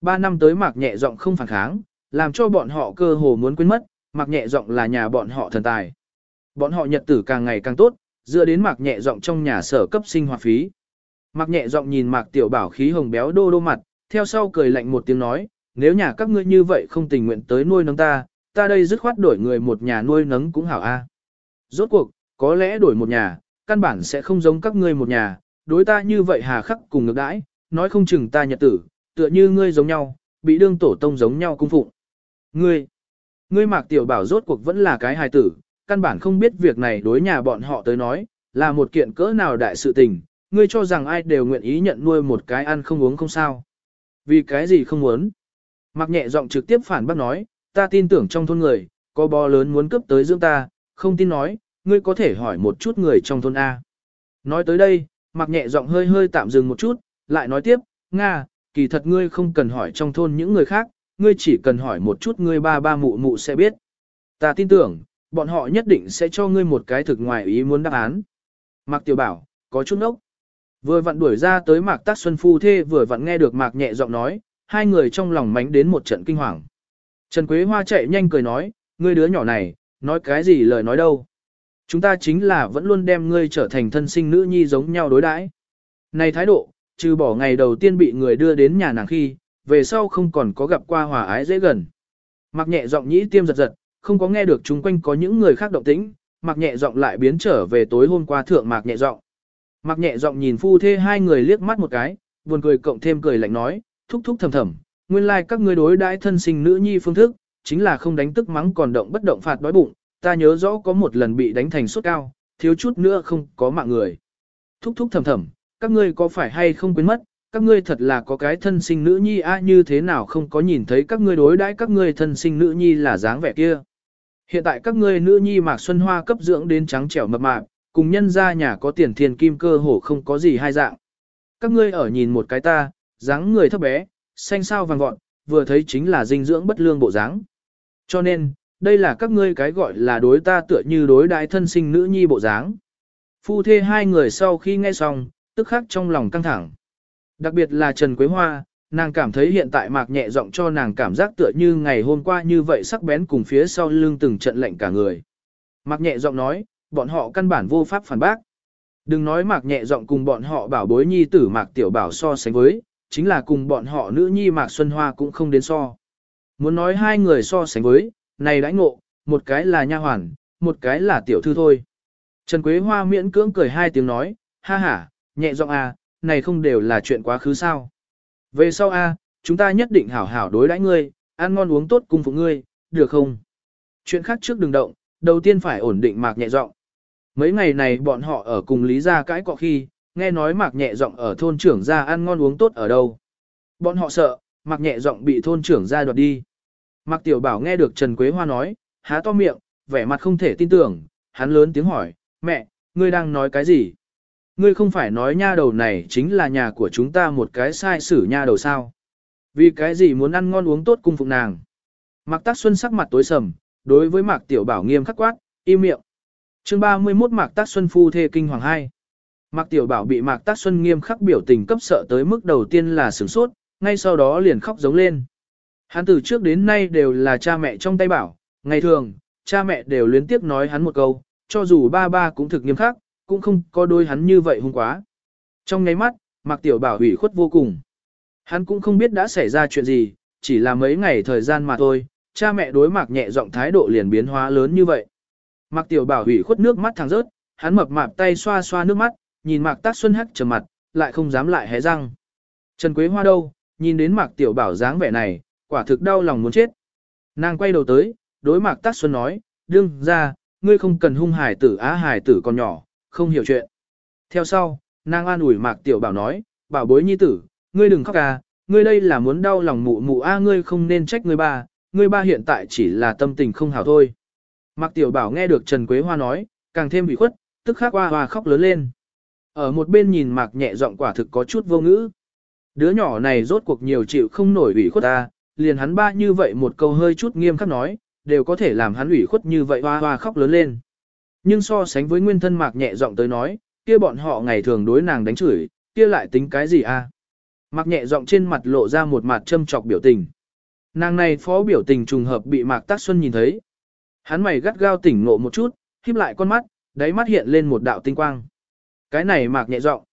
Ba năm tới Mạc nhẹ giọng không phản kháng, làm cho bọn họ cơ hồ muốn quên mất, Mạc nhẹ giọng là nhà bọn họ thần tài. Bọn họ nhật tử càng ngày càng tốt, dựa đến Mạc nhẹ giọng trong nhà sở cấp sinh hoạt phí. Mạc nhẹ giọng nhìn Mạc Tiểu Bảo khí hồng béo đô đô mặt, theo sau cười lạnh một tiếng nói, nếu nhà các ngươi như vậy không tình nguyện tới nuôi nấng ta, ta đây dứt khoát đổi người một nhà nuôi nấng cũng hảo a. Rốt cuộc, có lẽ đổi một nhà, căn bản sẽ không giống các ngươi một nhà, đối ta như vậy hà khắc cùng ngược đãi, nói không chừng ta nhật tử, tựa như ngươi giống nhau, bị đương tổ tông giống nhau cung phụng. Ngươi, ngươi Mạc Tiểu Bảo rốt cuộc vẫn là cái hài tử, căn bản không biết việc này đối nhà bọn họ tới nói, là một kiện cỡ nào đại sự tình, ngươi cho rằng ai đều nguyện ý nhận nuôi một cái ăn không uống không sao. Vì cái gì không muốn? Mặc nhẹ giọng trực tiếp phản bác nói, ta tin tưởng trong thôn người, có bò lớn muốn cướp tới dưỡng ta, không tin nói, ngươi có thể hỏi một chút người trong thôn A. Nói tới đây, mặc nhẹ giọng hơi hơi tạm dừng một chút, lại nói tiếp, Nga, kỳ thật ngươi không cần hỏi trong thôn những người khác, ngươi chỉ cần hỏi một chút ngươi ba ba mụ mụ sẽ biết. Ta tin tưởng, bọn họ nhất định sẽ cho ngươi một cái thực ngoài ý muốn đáp án. Mạc Tiểu Bảo, có chút nốc. Vừa vặn đuổi ra tới Mạc Tác Xuân Phu Thê vừa vặn nghe được Mạc nhẹ giọng nói, hai người trong lòng mánh đến một trận kinh hoàng. Trần Quế Hoa chạy nhanh cười nói, ngươi đứa nhỏ này, nói cái gì lời nói đâu. Chúng ta chính là vẫn luôn đem ngươi trở thành thân sinh nữ nhi giống nhau đối đãi. Này thái độ, trừ bỏ ngày đầu tiên bị người đưa đến nhà nàng khi, về sau không còn có gặp qua hòa ái dễ gần. Mặc nhẹ giọng nhĩ tiêm giật giật, không có nghe được chung quanh có những người khác động tĩnh, mặc nhẹ giọng lại biến trở về tối hôm qua thượng mạc nhẹ giọng. Mặc nhẹ giọng nhìn phu thê hai người liếc mắt một cái, buồn cười cộng thêm cười lạnh nói, thúc thúc thầm thầm, nguyên lai like các ngươi đối đãi thân sinh nữ nhi phương thức, chính là không đánh tức mắng còn động bất động phạt đói bụng, ta nhớ rõ có một lần bị đánh thành sốt cao, thiếu chút nữa không có mạng người. Thúc thúc thầm thầm, các ngươi có phải hay không quên mất, các ngươi thật là có cái thân sinh nữ nhi a như thế nào không có nhìn thấy các ngươi đối đãi các ngươi thân sinh nữ nhi là dáng vẻ kia. Hiện tại các ngươi nữ nhi Mạc Xuân Hoa cấp dưỡng đến trắng trẻo mập mạp, cùng nhân gia nhà có tiền thiền kim cơ hồ không có gì hai dạng. Các ngươi ở nhìn một cái ta, dáng người thấp bé, xanh sao vàng gọn, vừa thấy chính là dinh dưỡng bất lương bộ dáng. Cho nên, đây là các ngươi cái gọi là đối ta tựa như đối đại thân sinh nữ nhi bộ dáng. Phu thê hai người sau khi nghe xong, tức khắc trong lòng căng thẳng. Đặc biệt là Trần Quế Hoa, nàng cảm thấy hiện tại mạc nhẹ giọng cho nàng cảm giác tựa như ngày hôm qua như vậy sắc bén cùng phía sau lưng từng trận lệnh cả người. Mạc nhẹ giọng nói, bọn họ căn bản vô pháp phản bác. Đừng nói mạc nhẹ giọng cùng bọn họ bảo bối nhi tử mạc tiểu bảo so sánh với, chính là cùng bọn họ nữ nhi mạc xuân hoa cũng không đến so. Muốn nói hai người so sánh với, này đãi ngộ, một cái là nha hoàn, một cái là tiểu thư thôi. Trần Quế Hoa miễn cưỡng cười hai tiếng nói, ha ha, nhẹ giọng à, này không đều là chuyện quá khứ sao. Về sau a, chúng ta nhất định hảo hảo đối đãi ngươi, ăn ngon uống tốt cùng phụ ngươi, được không? Chuyện khác trước đừng động, đầu tiên phải ổn định mạc nhẹ giọng. Mấy ngày này bọn họ ở cùng Lý Gia cãi cọ khi, nghe nói mạc nhẹ giọng ở thôn trưởng gia ăn ngon uống tốt ở đâu. Bọn họ sợ, mạc nhẹ giọng bị thôn trưởng gia đoạt đi. Mạc Tiểu Bảo nghe được Trần Quế Hoa nói, há to miệng, vẻ mặt không thể tin tưởng, hắn lớn tiếng hỏi, mẹ, ngươi đang nói cái gì? Ngươi không phải nói nha đầu này chính là nhà của chúng ta một cái sai sử nha đầu sao? Vì cái gì muốn ăn ngon uống tốt cung phụng nàng? Mạc Tác Xuân sắc mặt tối sầm, đối với Mạc Tiểu Bảo nghiêm khắc quát, im miệng. Chương 31 Mạc Tác Xuân phu thê kinh hoàng 2. Mạc Tiểu Bảo bị Mạc Tác Xuân nghiêm khắc biểu tình cấp sợ tới mức đầu tiên là sửng sốt, ngay sau đó liền khóc giống lên. Hắn từ trước đến nay đều là cha mẹ trong tay bảo, ngày thường, cha mẹ đều liên tiếp nói hắn một câu, cho dù ba ba cũng thực nghiêm khắc, cũng không có đôi hắn như vậy hung quá. Trong nháy mắt, Mạc Tiểu Bảo ủy khuất vô cùng. Hắn cũng không biết đã xảy ra chuyện gì, chỉ là mấy ngày thời gian mà thôi, cha mẹ đối Mạc nhẹ giọng thái độ liền biến hóa lớn như vậy. Mạc Tiểu Bảo ủy khuất nước mắt thẳng rớt, hắn mập mạp tay xoa xoa nước mắt, nhìn Mạc Tác Xuân hắc trầm mặt, lại không dám lại hé răng. Trần Quế Hoa đâu, nhìn đến Mạc Tiểu Bảo dáng vẻ này, quả thực đau lòng muốn chết. Nàng quay đầu tới, đối Mạc Tác Xuân nói, đương ra, ngươi không cần hung hải tử á hải tử còn nhỏ, không hiểu chuyện. Theo sau, nàng an ủi Mạc Tiểu Bảo nói, bảo bối nhi tử, ngươi đừng khóc à, ngươi đây là muốn đau lòng mụ mụ a ngươi không nên trách ngươi ba, ngươi ba hiện tại chỉ là tâm tình không hảo thôi. Mạc Tiểu Bảo nghe được Trần Quế Hoa nói, càng thêm bị khuất, tức khắc hoa hoa khóc lớn lên. Ở một bên nhìn Mạc nhẹ giọng quả thực có chút vô ngữ. Đứa nhỏ này rốt cuộc nhiều chịu không nổi ủy khuất ta, liền hắn ba như vậy một câu hơi chút nghiêm khắc nói, đều có thể làm hắn ủy khuất như vậy hoa hoa khóc lớn lên. Nhưng so sánh với nguyên thân Mạc nhẹ giọng tới nói, kia bọn họ ngày thường đối nàng đánh chửi, kia lại tính cái gì a? Mạc nhẹ giọng trên mặt lộ ra một mặt châm chọc biểu tình. Nàng này phó biểu tình trùng hợp bị Mạc Tác Xuân nhìn thấy. Hắn mày gắt gao tỉnh ngộ một chút, khép lại con mắt, đáy mắt hiện lên một đạo tinh quang. Cái này Mạc nhẹ giọng.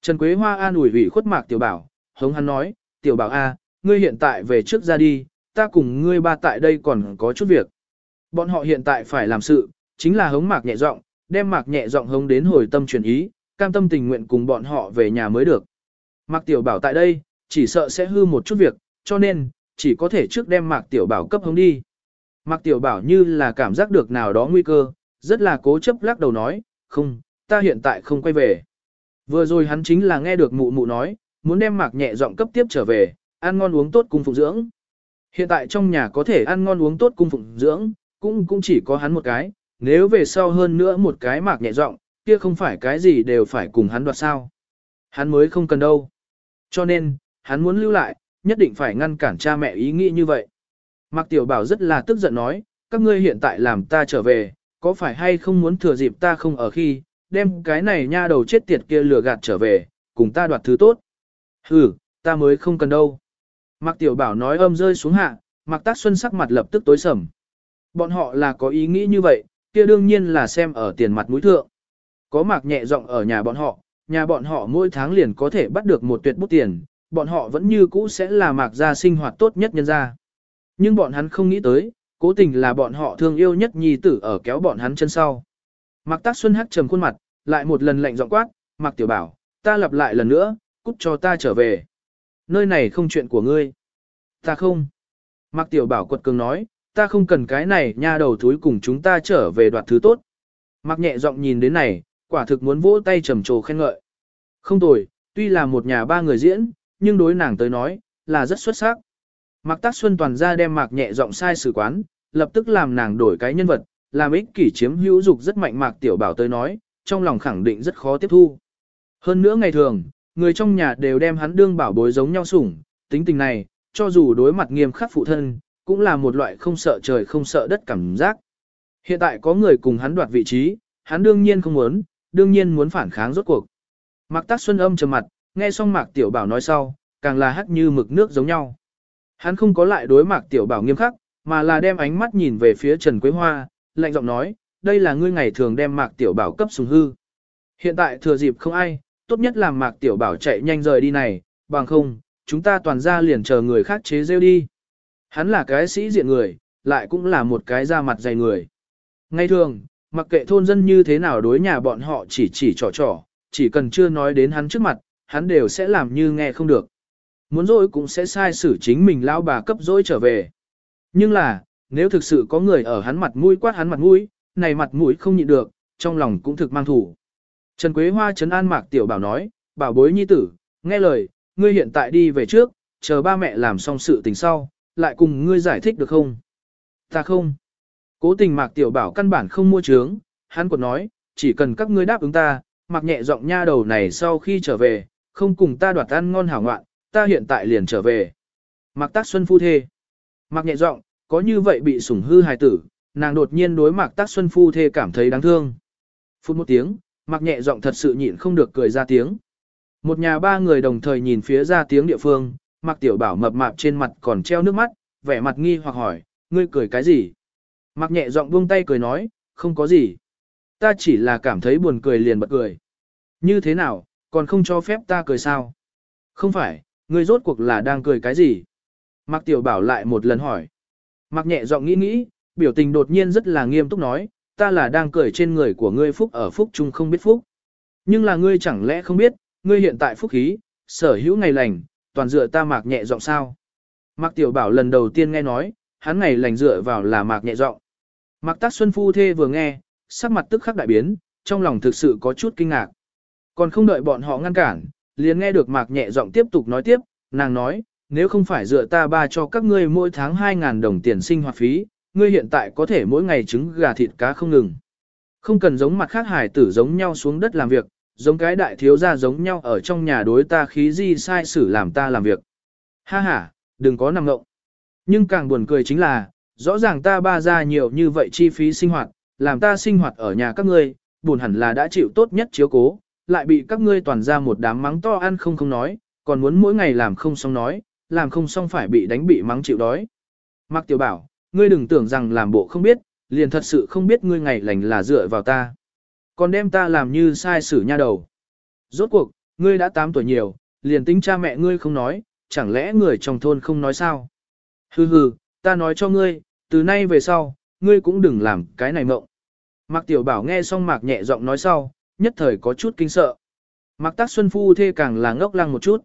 Trần Quế Hoa an ủi ủy khuất Mạc Tiểu Bảo, hống hắn nói, Tiểu Bảo a, ngươi hiện tại về trước ra đi, ta cùng ngươi ba tại đây còn có chút việc. Bọn họ hiện tại phải làm sự, chính là hống Mạc nhẹ giọng, đem Mạc nhẹ giọng hống đến hồi tâm chuyển ý, cam tâm tình nguyện cùng bọn họ về nhà mới được. Mạc Tiểu Bảo tại đây, chỉ sợ sẽ hư một chút việc, cho nên, chỉ có thể trước đem Mạc Tiểu Bảo cấp hống đi. Mạc Tiểu Bảo như là cảm giác được nào đó nguy cơ, rất là cố chấp lắc đầu nói, không, ta hiện tại không quay về. Vừa rồi hắn chính là nghe được mụ mụ nói, muốn đem Mạc nhẹ giọng cấp tiếp trở về, ăn ngon uống tốt cung phụng dưỡng. Hiện tại trong nhà có thể ăn ngon uống tốt cung phụng dưỡng, cũng cũng chỉ có hắn một cái, nếu về sau hơn nữa một cái Mạc nhẹ giọng, kia không phải cái gì đều phải cùng hắn đoạt sao. Hắn mới không cần đâu. Cho nên, hắn muốn lưu lại, nhất định phải ngăn cản cha mẹ ý nghĩ như vậy. Mạc Tiểu Bảo rất là tức giận nói, các ngươi hiện tại làm ta trở về, có phải hay không muốn thừa dịp ta không ở khi, đem cái này nha đầu chết tiệt kia lừa gạt trở về, cùng ta đoạt thứ tốt. Hừ, ta mới không cần đâu. Mạc Tiểu Bảo nói âm rơi xuống hạ, Mạc Tác Xuân sắc mặt lập tức tối sầm. Bọn họ là có ý nghĩ như vậy, kia đương nhiên là xem ở tiền mặt mũi thượng. Có Mạc nhẹ giọng ở nhà bọn họ, nhà bọn họ mỗi tháng liền có thể bắt được một tuyệt bút tiền, bọn họ vẫn như cũ sẽ là Mạc gia sinh hoạt tốt nhất nhân gia. Nhưng bọn hắn không nghĩ tới, cố tình là bọn họ thương yêu nhất nhi tử ở kéo bọn hắn chân sau. Mạc Tác Xuân hắt trầm khuôn mặt, lại một lần lạnh giọng quát, Mạc Tiểu Bảo, ta lặp lại lần nữa, cút cho ta trở về. Nơi này không chuyện của ngươi. Ta không. Mạc Tiểu Bảo quật cường nói, ta không cần cái này nha đầu thúi cùng chúng ta trở về đoạt thứ tốt. Mạc nhẹ giọng nhìn đến này, quả thực muốn vỗ tay trầm trồ khen ngợi. Không tồi, tuy là một nhà ba người diễn, nhưng đối nàng tới nói, là rất xuất sắc. Mạc Tác Xuân toàn ra đem Mạc nhẹ giọng sai sử quán, lập tức làm nàng đổi cái nhân vật, làm ích kỷ chiếm hữu dục rất mạnh Mạc Tiểu Bảo tới nói, trong lòng khẳng định rất khó tiếp thu. Hơn nữa ngày thường, người trong nhà đều đem hắn đương bảo bối giống nhau sủng, tính tình này, cho dù đối mặt nghiêm khắc phụ thân, cũng là một loại không sợ trời không sợ đất cảm giác. Hiện tại có người cùng hắn đoạt vị trí, hắn đương nhiên không muốn, đương nhiên muốn phản kháng rốt cuộc. Mạc Tác Xuân âm trầm mặt, nghe xong Mạc Tiểu Bảo nói sau, càng là hắc như mực nước giống nhau. Hắn không có lại đối Mạc Tiểu Bảo nghiêm khắc, mà là đem ánh mắt nhìn về phía Trần Quế Hoa, lạnh giọng nói, đây là ngươi ngày thường đem Mạc Tiểu Bảo cấp sùng hư. Hiện tại thừa dịp không ai, tốt nhất là Mạc Tiểu Bảo chạy nhanh rời đi này, bằng không, chúng ta toàn ra liền chờ người khác chế rêu đi. Hắn là cái sĩ diện người, lại cũng là một cái da mặt dày người. Ngay thường, mặc kệ thôn dân như thế nào đối nhà bọn họ chỉ chỉ trò trò, chỉ cần chưa nói đến hắn trước mặt, hắn đều sẽ làm như nghe không được. Muốn dỗi cũng sẽ sai xử chính mình lão bà cấp dỗi trở về. Nhưng là, nếu thực sự có người ở hắn mặt mũi quát hắn mặt mũi, này mặt mũi không nhịn được, trong lòng cũng thực mang thủ. Trần Quế Hoa trấn an Mạc Tiểu Bảo nói, bảo bối nhi tử, nghe lời, ngươi hiện tại đi về trước, chờ ba mẹ làm xong sự tình sau, lại cùng ngươi giải thích được không? Ta không. Cố tình Mạc Tiểu Bảo căn bản không mua trướng, hắn còn nói, chỉ cần các ngươi đáp ứng ta, mặc nhẹ giọng nha đầu này sau khi trở về, không cùng ta đoạt ăn ngon hảo ngoạn, ta hiện tại liền trở về. Mạc Tác Xuân phu thê. Mạc nhẹ giọng, có như vậy bị sủng hư hài tử, nàng đột nhiên đối Mạc Tác Xuân phu thê cảm thấy đáng thương. Phút một tiếng, Mạc nhẹ giọng thật sự nhịn không được cười ra tiếng. Một nhà ba người đồng thời nhìn phía ra tiếng địa phương, Mạc Tiểu Bảo mập mạp trên mặt còn treo nước mắt, vẻ mặt nghi hoặc hỏi, ngươi cười cái gì? Mạc nhẹ giọng buông tay cười nói, không có gì. Ta chỉ là cảm thấy buồn cười liền bật cười. Như thế nào, còn không cho phép ta cười sao? Không phải, ngươi rốt cuộc là đang cười cái gì? Mạc Tiểu Bảo lại một lần hỏi. Mạc nhẹ giọng nghĩ nghĩ, biểu tình đột nhiên rất là nghiêm túc nói, ta là đang cười trên người của ngươi phúc ở phúc chung không biết phúc. Nhưng là ngươi chẳng lẽ không biết, ngươi hiện tại phúc khí, sở hữu ngày lành, toàn dựa ta mạc nhẹ giọng sao. Mạc Tiểu Bảo lần đầu tiên nghe nói, hắn ngày lành dựa vào là mạc nhẹ giọng. Mạc Tác Xuân phu thê vừa nghe, sắc mặt tức khắc đại biến, trong lòng thực sự có chút kinh ngạc. Còn không đợi bọn họ ngăn cản, liền nghe được mạc nhẹ giọng tiếp tục nói tiếp, nàng nói, nếu không phải dựa ta ba cho các ngươi mỗi tháng 2.000 đồng tiền sinh hoạt phí, ngươi hiện tại có thể mỗi ngày trứng gà thịt cá không ngừng. Không cần giống mặt khác hải tử giống nhau xuống đất làm việc, giống cái đại thiếu gia giống nhau ở trong nhà đối ta khí di sai xử làm ta làm việc. Ha ha, đừng có nằm ngộng. Nhưng càng buồn cười chính là, rõ ràng ta ba ra nhiều như vậy chi phí sinh hoạt, làm ta sinh hoạt ở nhà các ngươi, buồn hẳn là đã chịu tốt nhất chiếu cố, lại bị các ngươi toàn ra một đám mắng to ăn không không nói, còn muốn mỗi ngày làm không xong nói, làm không xong phải bị đánh bị mắng chịu đói. Mạc Tiểu Bảo, ngươi đừng tưởng rằng làm bộ không biết, liền thật sự không biết ngươi ngày lành là dựa vào ta. Còn đem ta làm như sai xử nha đầu. Rốt cuộc, ngươi đã 8 tuổi nhiều, liền tính cha mẹ ngươi không nói, chẳng lẽ người trong thôn không nói sao? Hừ hừ, ta nói cho ngươi, từ nay về sau, ngươi cũng đừng làm cái này mộng. Mạc Tiểu Bảo nghe xong Mạc nhẹ giọng nói sau, nhất thời có chút kinh sợ. Mạc Tác Xuân phu thê càng là ngốc lăng một chút.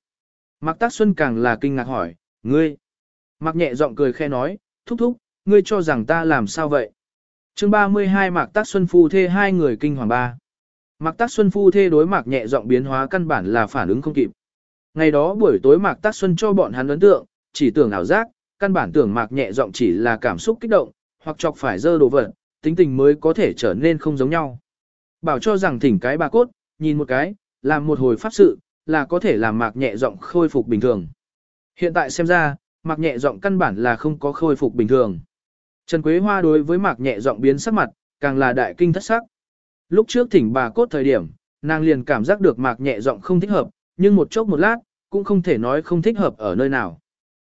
Mạc Tác Xuân càng là kinh ngạc hỏi, ngươi. Mạc nhẹ giọng cười khe nói, thúc thúc, ngươi cho rằng ta làm sao vậy? chương 32 Mạc Tác Xuân phu thê hai người kinh hoàng ba. Mạc Tác Xuân phu thê đối Mạc nhẹ giọng biến hóa căn bản là phản ứng không kịp. Ngày đó buổi tối Mạc Tác Xuân cho bọn hắn ấn tượng, chỉ tưởng ảo giác, căn bản tưởng Mạc nhẹ giọng chỉ là cảm xúc kích động, hoặc chọc phải dơ đồ vật, tính tình mới có thể trở nên không giống nhau. Bảo cho rằng thỉnh cái bà cốt, nhìn một cái, làm một hồi pháp sự, là có thể làm Mạc nhẹ giọng khôi phục bình thường. Hiện tại xem ra, Mạc nhẹ giọng căn bản là không có khôi phục bình thường. Trần Quế Hoa đối với Mạc nhẹ giọng biến sắc mặt, càng là đại kinh thất sắc. Lúc trước thỉnh bà cốt thời điểm, nàng liền cảm giác được Mạc nhẹ giọng không thích hợp, nhưng một chốc một lát, cũng không thể nói không thích hợp ở nơi nào.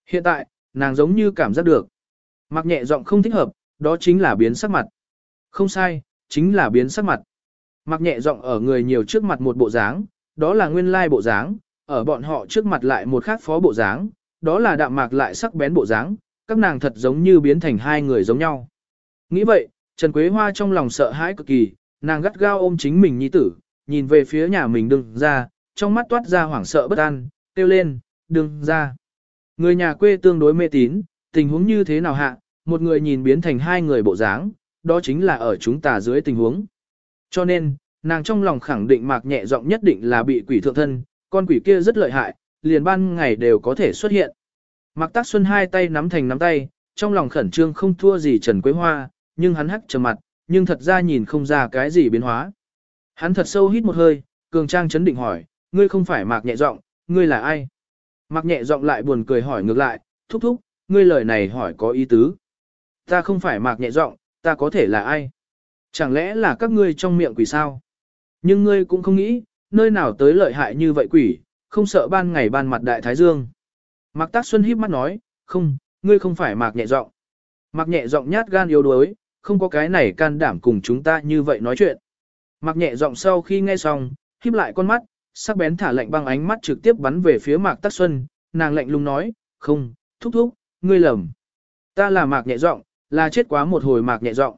Hiện tại, nàng giống như cảm giác được. Mạc nhẹ giọng không thích hợp, đó chính là biến sắc mặt. Không sai, chính là biến sắc mặt. Mạc nhẹ giọng ở người nhiều trước mặt một bộ dáng, đó là nguyên lai bộ dáng, ở bọn họ trước mặt lại một khác phó bộ dáng, đó là đạm mạc lại sắc bén bộ dáng, các nàng thật giống như biến thành hai người giống nhau. Nghĩ vậy, Trần Quế Hoa trong lòng sợ hãi cực kỳ, nàng gắt gao ôm chính mình nhi tử, nhìn về phía nhà mình đừng ra, trong mắt toát ra hoảng sợ bất an, kêu lên, đừng ra. Người nhà quê tương đối mê tín, tình huống như thế nào hạ, một người nhìn biến thành hai người bộ dáng, đó chính là ở chúng ta dưới tình huống. Cho nên, nàng trong lòng khẳng định mạc nhẹ giọng nhất định là bị quỷ thượng thân, con quỷ kia rất lợi hại, liền ban ngày đều có thể xuất hiện. Mạc Tác Xuân hai tay nắm thành nắm tay, trong lòng khẩn trương không thua gì Trần Quế Hoa, nhưng hắn hắc trầm mặt, nhưng thật ra nhìn không ra cái gì biến hóa. Hắn thật sâu hít một hơi, cường trang chấn định hỏi, ngươi không phải Mạc nhẹ giọng, ngươi là ai? Mạc nhẹ giọng lại buồn cười hỏi ngược lại, thúc thúc, ngươi lời này hỏi có ý tứ. Ta không phải Mạc nhẹ giọng, ta có thể là ai? Chẳng lẽ là các ngươi trong miệng quỷ sao? Nhưng ngươi cũng không nghĩ, nơi nào tới lợi hại như vậy quỷ, không sợ ban ngày ban mặt đại thái dương. Mạc Tác Xuân híp mắt nói, không, ngươi không phải Mạc nhẹ giọng. Mạc nhẹ giọng nhát gan yếu đuối, không có cái này can đảm cùng chúng ta như vậy nói chuyện. Mạc nhẹ giọng sau khi nghe xong, híp lại con mắt, sắc bén thả lạnh băng ánh mắt trực tiếp bắn về phía Mạc Tác Xuân, nàng lạnh lùng nói, không, thúc thúc, ngươi lầm. Ta là Mạc nhẹ giọng, là chết quá một hồi Mạc nhẹ giọng.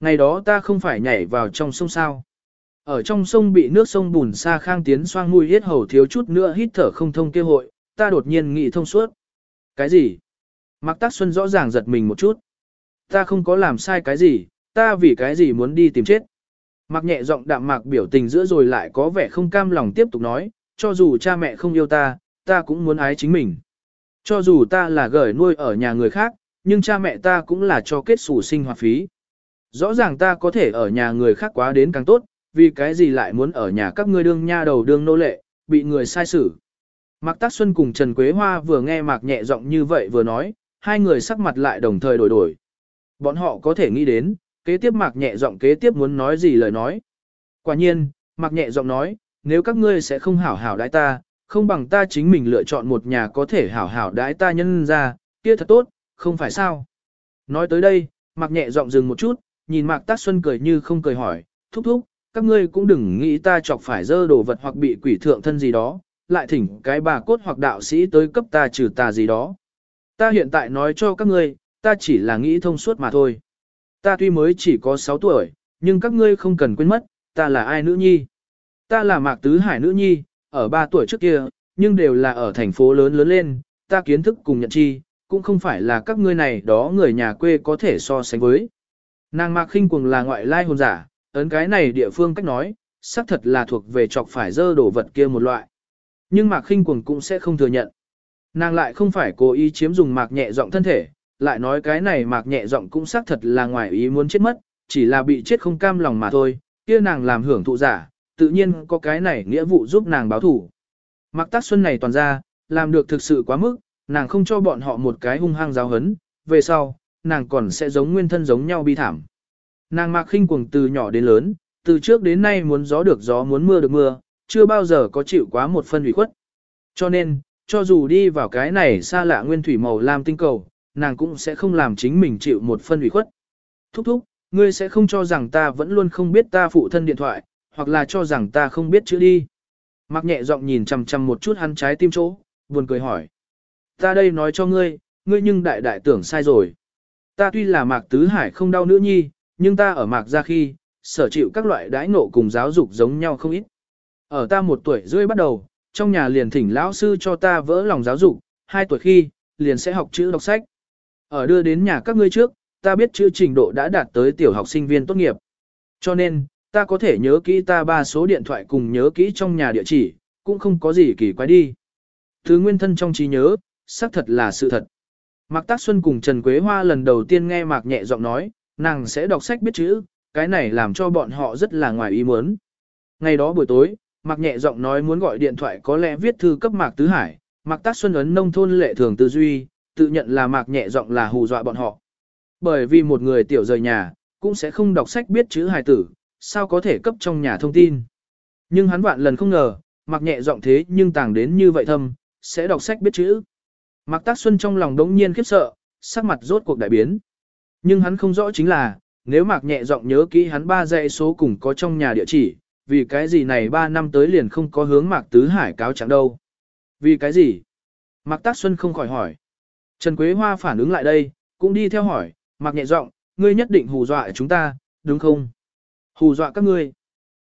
Ngày đó ta không phải nhảy vào trong sông sao. Ở trong sông bị nước sông bùn xa khang tiến xoang mùi hết hầu thiếu chút nữa hít thở không thông kêu hội, ta đột nhiên nghĩ thông suốt. Cái gì? Mạc Tác Xuân rõ ràng giật mình một chút. Ta không có làm sai cái gì, ta vì cái gì muốn đi tìm chết. Mạc nhẹ giọng đạm mạc biểu tình giữa rồi lại có vẻ không cam lòng tiếp tục nói, cho dù cha mẹ không yêu ta, ta cũng muốn ái chính mình. Cho dù ta là gởi nuôi ở nhà người khác, nhưng cha mẹ ta cũng là cho kết sủ sinh hoạt phí. Rõ ràng ta có thể ở nhà người khác quá đến càng tốt, vì cái gì lại muốn ở nhà các ngươi đương nha đầu đương nô lệ, bị người sai xử. Mạc Tác Xuân cùng Trần Quế Hoa vừa nghe Mạc nhẹ giọng như vậy vừa nói, hai người sắc mặt lại đồng thời đổi đổi. Bọn họ có thể nghĩ đến, kế tiếp Mạc nhẹ giọng kế tiếp muốn nói gì lời nói. Quả nhiên, Mạc nhẹ giọng nói, nếu các ngươi sẽ không hảo hảo đãi ta, không bằng ta chính mình lựa chọn một nhà có thể hảo hảo đãi ta nhân ra, kia thật tốt, không phải sao. Nói tới đây, Mạc nhẹ giọng dừng một chút, nhìn Mạc Tác Xuân cười như không cười hỏi, thúc thúc, các ngươi cũng đừng nghĩ ta chọc phải dơ đồ vật hoặc bị quỷ thượng thân gì đó, lại thỉnh cái bà cốt hoặc đạo sĩ tới cấp ta trừ tà gì đó. Ta hiện tại nói cho các ngươi, ta chỉ là nghĩ thông suốt mà thôi. Ta tuy mới chỉ có 6 tuổi, nhưng các ngươi không cần quên mất, ta là ai nữ nhi. Ta là Mạc Tứ Hải nữ nhi, ở 3 tuổi trước kia, nhưng đều là ở thành phố lớn lớn lên, ta kiến thức cùng nhận chi, cũng không phải là các ngươi này đó người nhà quê có thể so sánh với. Nàng Mạc Khinh Cuồng là ngoại lai hồn giả, ấn cái này địa phương cách nói, xác thật là thuộc về chọc phải dơ đổ vật kia một loại. Nhưng Mạc Khinh Cuồng cũng sẽ không thừa nhận. Nàng lại không phải cố ý chiếm dùng Mạc nhẹ giọng thân thể, lại nói cái này Mạc nhẹ giọng cũng xác thật là ngoài ý muốn chết mất, chỉ là bị chết không cam lòng mà thôi, kia nàng làm hưởng thụ giả, tự nhiên có cái này nghĩa vụ giúp nàng báo thủ. Mạc Tác Xuân này toàn ra, làm được thực sự quá mức, nàng không cho bọn họ một cái hung hăng giáo hấn, về sau, nàng còn sẽ giống nguyên thân giống nhau bi thảm. Nàng Mạc khinh cuồng từ nhỏ đến lớn, từ trước đến nay muốn gió được gió muốn mưa được mưa, chưa bao giờ có chịu quá một phân ủy khuất. Cho nên, cho dù đi vào cái này xa lạ nguyên thủy màu lam tinh cầu, nàng cũng sẽ không làm chính mình chịu một phân ủy khuất. Thúc thúc, ngươi sẽ không cho rằng ta vẫn luôn không biết ta phụ thân điện thoại, hoặc là cho rằng ta không biết chữ đi. Mặc nhẹ giọng nhìn chằm chằm một chút hắn trái tim chỗ, buồn cười hỏi. Ta đây nói cho ngươi, ngươi nhưng đại đại tưởng sai rồi. Ta tuy là mạc tứ hải không đau nữ nhi, nhưng ta ở mạc ra khi, sở chịu các loại đãi nộ cùng giáo dục giống nhau không ít. Ở ta một tuổi rưỡi bắt đầu, trong nhà liền thỉnh lão sư cho ta vỡ lòng giáo dục, hai tuổi khi, liền sẽ học chữ đọc sách. Ở đưa đến nhà các ngươi trước, ta biết chữ trình độ đã đạt tới tiểu học sinh viên tốt nghiệp. Cho nên, ta có thể nhớ kỹ ta ba số điện thoại cùng nhớ kỹ trong nhà địa chỉ, cũng không có gì kỳ quái đi. Thứ nguyên thân trong trí nhớ, xác thật là sự thật. Mạc Tác Xuân cùng Trần Quế Hoa lần đầu tiên nghe Mạc nhẹ giọng nói, nàng sẽ đọc sách biết chữ, cái này làm cho bọn họ rất là ngoài ý muốn. Ngày đó buổi tối, Mạc nhẹ giọng nói muốn gọi điện thoại có lẽ viết thư cấp Mạc Tứ Hải, Mạc Tác Xuân ấn nông thôn lệ thường tư duy, tự nhận là Mạc nhẹ giọng là hù dọa bọn họ. Bởi vì một người tiểu rời nhà, cũng sẽ không đọc sách biết chữ hài tử, sao có thể cấp trong nhà thông tin. Nhưng hắn vạn lần không ngờ, Mạc nhẹ giọng thế nhưng tàng đến như vậy thâm, sẽ đọc sách biết chữ. Mạc Tác Xuân trong lòng đống nhiên khiếp sợ, sắc mặt rốt cuộc đại biến. Nhưng hắn không rõ chính là, nếu Mạc nhẹ giọng nhớ kỹ hắn ba dãy số cùng có trong nhà địa chỉ, vì cái gì này ba năm tới liền không có hướng Mạc Tứ Hải cáo chẳng đâu. Vì cái gì? Mạc Tác Xuân không khỏi hỏi. Trần Quế Hoa phản ứng lại đây, cũng đi theo hỏi, Mạc nhẹ giọng, ngươi nhất định hù dọa chúng ta, đúng không? Hù dọa các ngươi.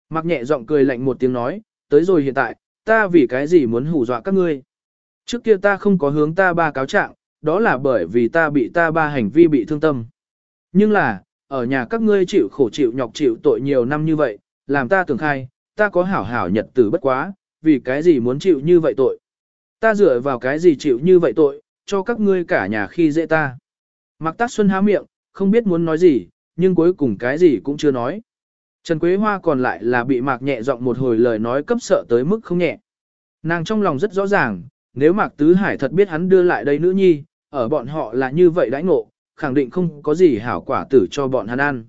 Mạc nhẹ giọng cười lạnh một tiếng nói, tới rồi hiện tại, ta vì cái gì muốn hù dọa các ngươi? Trước kia ta không có hướng ta ba cáo trạng, đó là bởi vì ta bị ta ba hành vi bị thương tâm. Nhưng là, ở nhà các ngươi chịu khổ chịu nhọc chịu tội nhiều năm như vậy, làm ta tưởng khai, ta có hảo hảo nhật tử bất quá, vì cái gì muốn chịu như vậy tội. Ta dựa vào cái gì chịu như vậy tội, cho các ngươi cả nhà khi dễ ta. Mạc Tác Xuân há miệng, không biết muốn nói gì, nhưng cuối cùng cái gì cũng chưa nói. Trần Quế Hoa còn lại là bị Mạc nhẹ giọng một hồi lời nói cấp sợ tới mức không nhẹ. Nàng trong lòng rất rõ ràng, nếu Mạc Tứ Hải thật biết hắn đưa lại đây nữ nhi, ở bọn họ là như vậy đãi ngộ, khẳng định không có gì hảo quả tử cho bọn hắn ăn.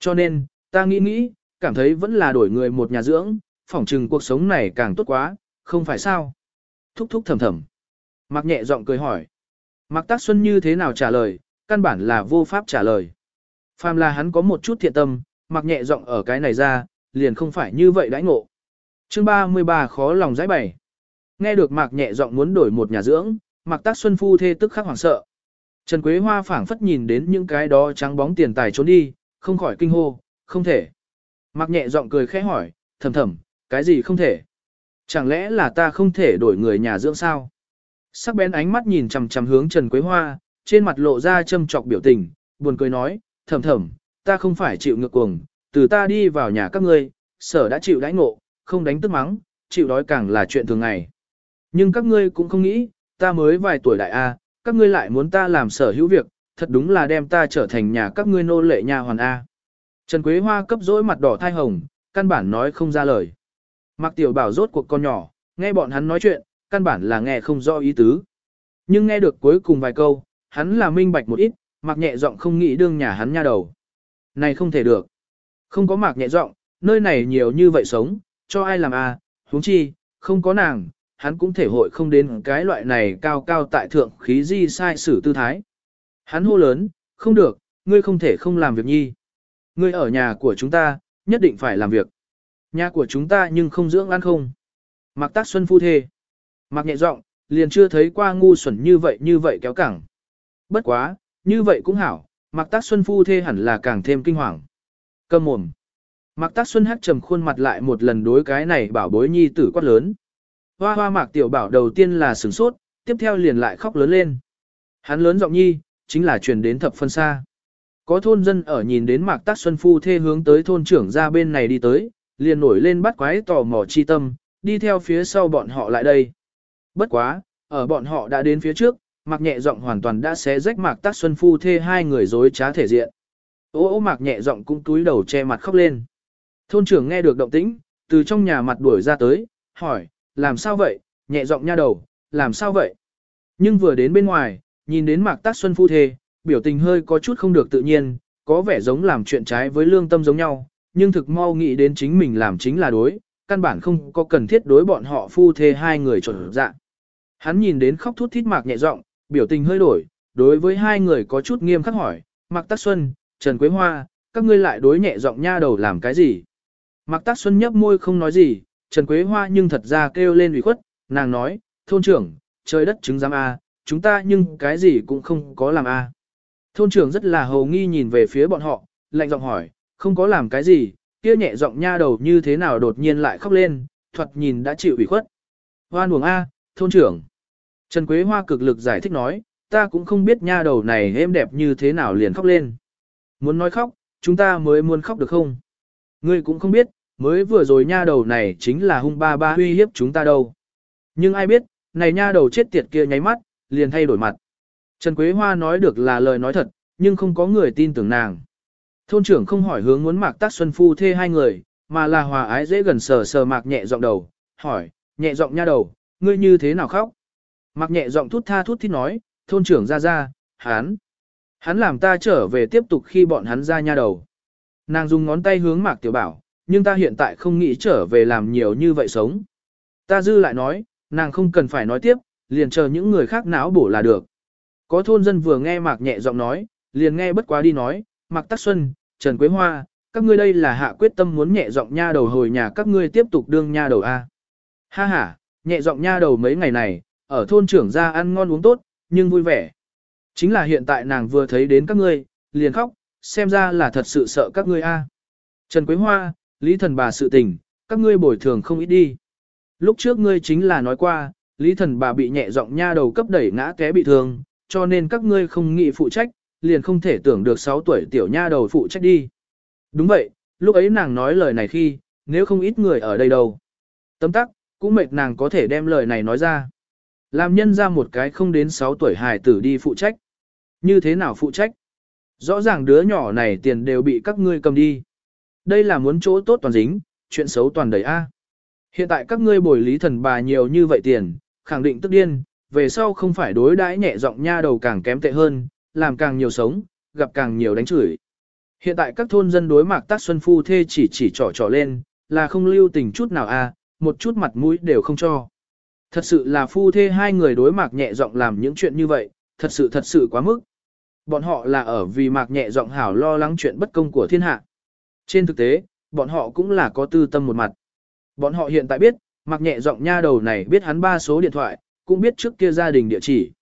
Cho nên, ta nghĩ nghĩ, cảm thấy vẫn là đổi người một nhà dưỡng, phỏng trừng cuộc sống này càng tốt quá, không phải sao? Thúc thúc thầm thầm. Mạc nhẹ giọng cười hỏi. Mạc Tác Xuân như thế nào trả lời, căn bản là vô pháp trả lời. Phàm là hắn có một chút thiện tâm, Mạc nhẹ giọng ở cái này ra, liền không phải như vậy đãi ngộ. Chương 33 khó lòng giải bày. Nghe được Mạc nhẹ giọng muốn đổi một nhà dưỡng, Mạc Tác Xuân phu thê tức khắc hoảng sợ. Trần Quế Hoa phảng phất nhìn đến những cái đó trắng bóng tiền tài trốn đi, không khỏi kinh hô, không thể mặc nhẹ giọng cười khẽ hỏi, thầm thầm, cái gì không thể? Chẳng lẽ là ta không thể đổi người nhà dưỡng sao? Sắc bén ánh mắt nhìn chằm chằm hướng Trần Quế Hoa, trên mặt lộ ra châm trọc biểu tình, buồn cười nói, thầm thầm, ta không phải chịu ngược cuồng, từ ta đi vào nhà các ngươi, sở đã chịu đãi ngộ, không đánh tức mắng, chịu đói càng là chuyện thường ngày. Nhưng các ngươi cũng không nghĩ, ta mới vài tuổi đại A, các ngươi lại muốn ta làm sở hữu việc, thật đúng là đem ta trở thành nhà các ngươi nô lệ nhà hoàn A. Trần Quế Hoa cấp dỗi mặt đỏ thai hồng, căn bản nói không ra lời. Mạc Tiểu Bảo rốt cuộc con nhỏ, nghe bọn hắn nói chuyện, căn bản là nghe không rõ ý tứ. Nhưng nghe được cuối cùng vài câu, hắn là minh bạch một ít, Mạc nhẹ giọng không nghĩ đương nhà hắn nha đầu. Này không thể được. Không có Mạc nhẹ giọng, nơi này nhiều như vậy sống, cho ai làm a? huống chi, không có nàng, hắn cũng thể hội không đến cái loại này cao cao tại thượng khí di sai sử tư thái. Hắn hô lớn, không được, ngươi không thể không làm việc nhi. Ngươi ở nhà của chúng ta, nhất định phải làm việc. Nhà của chúng ta nhưng không dưỡng ăn không. Mạc tác xuân phu thê. Mạc nhẹ giọng, liền chưa thấy qua ngu xuẩn như vậy như vậy kéo cẳng. Bất quá, như vậy cũng hảo, Mạc tác xuân phu thê hẳn là càng thêm kinh hoàng. Cầm mồm. Mạc tác xuân hát trầm khuôn mặt lại một lần đối cái này bảo bối nhi tử quát lớn. Hoa hoa mạc tiểu bảo đầu tiên là sửng sốt, tiếp theo liền lại khóc lớn lên. Hắn lớn giọng nhi, chính là truyền đến thập phân xa. Có thôn dân ở nhìn đến mạc tác xuân phu thê hướng tới thôn trưởng ra bên này đi tới, liền nổi lên bắt quái tò mò chi tâm, đi theo phía sau bọn họ lại đây. Bất quá, ở bọn họ đã đến phía trước, mạc nhẹ giọng hoàn toàn đã xé rách mạc tác xuân phu thê hai người dối trá thể diện. Ô ô mạc nhẹ giọng cũng túi đầu che mặt khóc lên. Thôn trưởng nghe được động tĩnh, từ trong nhà mặt đuổi ra tới, hỏi, làm sao vậy, nhẹ giọng nha đầu, làm sao vậy? Nhưng vừa đến bên ngoài, nhìn đến mạc tác xuân phu thê, biểu tình hơi có chút không được tự nhiên, có vẻ giống làm chuyện trái với lương tâm giống nhau, nhưng thực mau nghĩ đến chính mình làm chính là đối, căn bản không có cần thiết đối bọn họ phu thê hai người trộn dạng. Hắn nhìn đến khóc thút thít mạc nhẹ giọng, biểu tình hơi đổi, đối với hai người có chút nghiêm khắc hỏi, Mạc Tác Xuân, Trần Quế Hoa, các ngươi lại đối nhẹ giọng nha đầu làm cái gì? Mạc Tác Xuân nhấp môi không nói gì, Trần Quế Hoa nhưng thật ra kêu lên ủy khuất, nàng nói, thôn trưởng, trời đất chứng giám A, chúng ta nhưng cái gì cũng không có làm A. Thôn trưởng rất là hầu nghi nhìn về phía bọn họ, lạnh giọng hỏi, không có làm cái gì, kia nhẹ giọng nha đầu như thế nào đột nhiên lại khóc lên, thuật nhìn đã chịu ủy khuất. Hoan buồng A, thôn trưởng. Trần Quế Hoa cực lực giải thích nói, ta cũng không biết nha đầu này êm đẹp như thế nào liền khóc lên. Muốn nói khóc, chúng ta mới muốn khóc được không? Ngươi cũng không biết, mới vừa rồi nha đầu này chính là hung ba ba uy hiếp chúng ta đâu. Nhưng ai biết, này nha đầu chết tiệt kia nháy mắt, liền thay đổi mặt. Trần Quế Hoa nói được là lời nói thật, nhưng không có người tin tưởng nàng. Thôn trưởng không hỏi hướng muốn mạc tác xuân phu thê hai người, mà là hòa ái dễ gần sờ sờ mạc nhẹ giọng đầu, hỏi, nhẹ giọng nha đầu, ngươi như thế nào khóc? Mạc nhẹ giọng thút tha thút thít nói, thôn trưởng ra ra, hắn. Hắn làm ta trở về tiếp tục khi bọn hắn ra nha đầu. Nàng dùng ngón tay hướng mạc tiểu bảo, nhưng ta hiện tại không nghĩ trở về làm nhiều như vậy sống. Ta dư lại nói, nàng không cần phải nói tiếp, liền chờ những người khác não bổ là được. Có thôn dân vừa nghe mạc nhẹ giọng nói, liền nghe bất quá đi nói, mạc tắc xuân, Trần Quế Hoa, các ngươi đây là hạ quyết tâm muốn nhẹ giọng nha đầu hồi nhà các ngươi tiếp tục đương nha đầu A. Ha ha, nhẹ giọng nha đầu mấy ngày này, ở thôn trưởng ra ăn ngon uống tốt, nhưng vui vẻ. Chính là hiện tại nàng vừa thấy đến các ngươi, liền khóc, xem ra là thật sự sợ các ngươi a. Trần Quế Hoa, Lý Thần bà sự tình, các ngươi bồi thường không ít đi. Lúc trước ngươi chính là nói qua, Lý Thần bà bị nhẹ giọng nha đầu cấp đẩy ngã té bị thương, cho nên các ngươi không nghĩ phụ trách, liền không thể tưởng được 6 tuổi tiểu nha đầu phụ trách đi. Đúng vậy, lúc ấy nàng nói lời này khi, nếu không ít người ở đây đâu. Tấm tắc, cũng mệt nàng có thể đem lời này nói ra. Làm nhân ra một cái không đến 6 tuổi hài tử đi phụ trách. Như thế nào phụ trách? Rõ ràng đứa nhỏ này tiền đều bị các ngươi cầm đi. Đây là muốn chỗ tốt toàn dính, chuyện xấu toàn đầy A. Hiện tại các ngươi bồi lý thần bà nhiều như vậy tiền, khẳng định tức điên, về sau không phải đối đãi nhẹ giọng nha đầu càng kém tệ hơn, làm càng nhiều sống, gặp càng nhiều đánh chửi. Hiện tại các thôn dân đối mạc tác xuân phu thê chỉ chỉ trỏ trỏ lên, là không lưu tình chút nào a, một chút mặt mũi đều không cho. Thật sự là phu thê hai người đối mạc nhẹ giọng làm những chuyện như vậy, thật sự thật sự quá mức. Bọn họ là ở vì mạc nhẹ giọng hảo lo lắng chuyện bất công của thiên hạ. Trên thực tế, bọn họ cũng là có tư tâm một mặt. Bọn họ hiện tại biết, mạc nhẹ giọng nha đầu này biết hắn ba số điện thoại, cũng biết trước kia gia đình địa chỉ.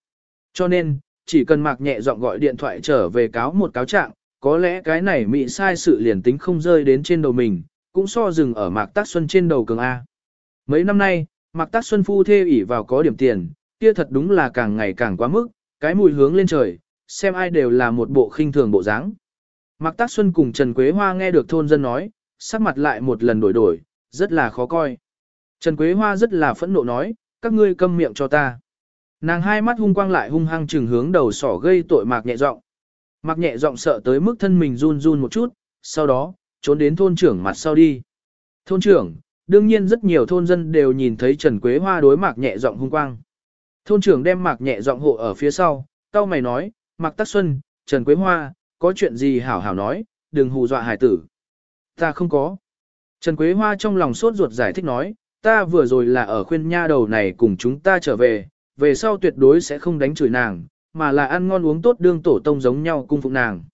Cho nên, chỉ cần mạc nhẹ giọng gọi điện thoại trở về cáo một cáo trạng, có lẽ cái này mị sai sự liền tính không rơi đến trên đầu mình, cũng so dừng ở mạc tác xuân trên đầu cường A. Mấy năm nay, Mạc Tác Xuân phu thê ỉ vào có điểm tiền, kia thật đúng là càng ngày càng quá mức, cái mùi hướng lên trời, xem ai đều là một bộ khinh thường bộ dáng. Mạc Tác Xuân cùng Trần Quế Hoa nghe được thôn dân nói, sắc mặt lại một lần đổi đổi, rất là khó coi. Trần Quế Hoa rất là phẫn nộ nói, các ngươi câm miệng cho ta. Nàng hai mắt hung quang lại hung hăng trừng hướng đầu sỏ gây tội Mạc nhẹ giọng. Mạc nhẹ giọng sợ tới mức thân mình run run một chút, sau đó, trốn đến thôn trưởng mặt sau đi. Thôn trưởng, đương nhiên rất nhiều thôn dân đều nhìn thấy Trần Quế Hoa đối mạc nhẹ giọng hung quang. Thôn trưởng đem mạc nhẹ giọng hộ ở phía sau, tao mày nói, mạc tắc xuân, Trần Quế Hoa, có chuyện gì hảo hảo nói, đừng hù dọa hải tử. Ta không có. Trần Quế Hoa trong lòng sốt ruột giải thích nói, ta vừa rồi là ở khuyên nha đầu này cùng chúng ta trở về, về sau tuyệt đối sẽ không đánh chửi nàng, mà là ăn ngon uống tốt đương tổ tông giống nhau cung phụng nàng.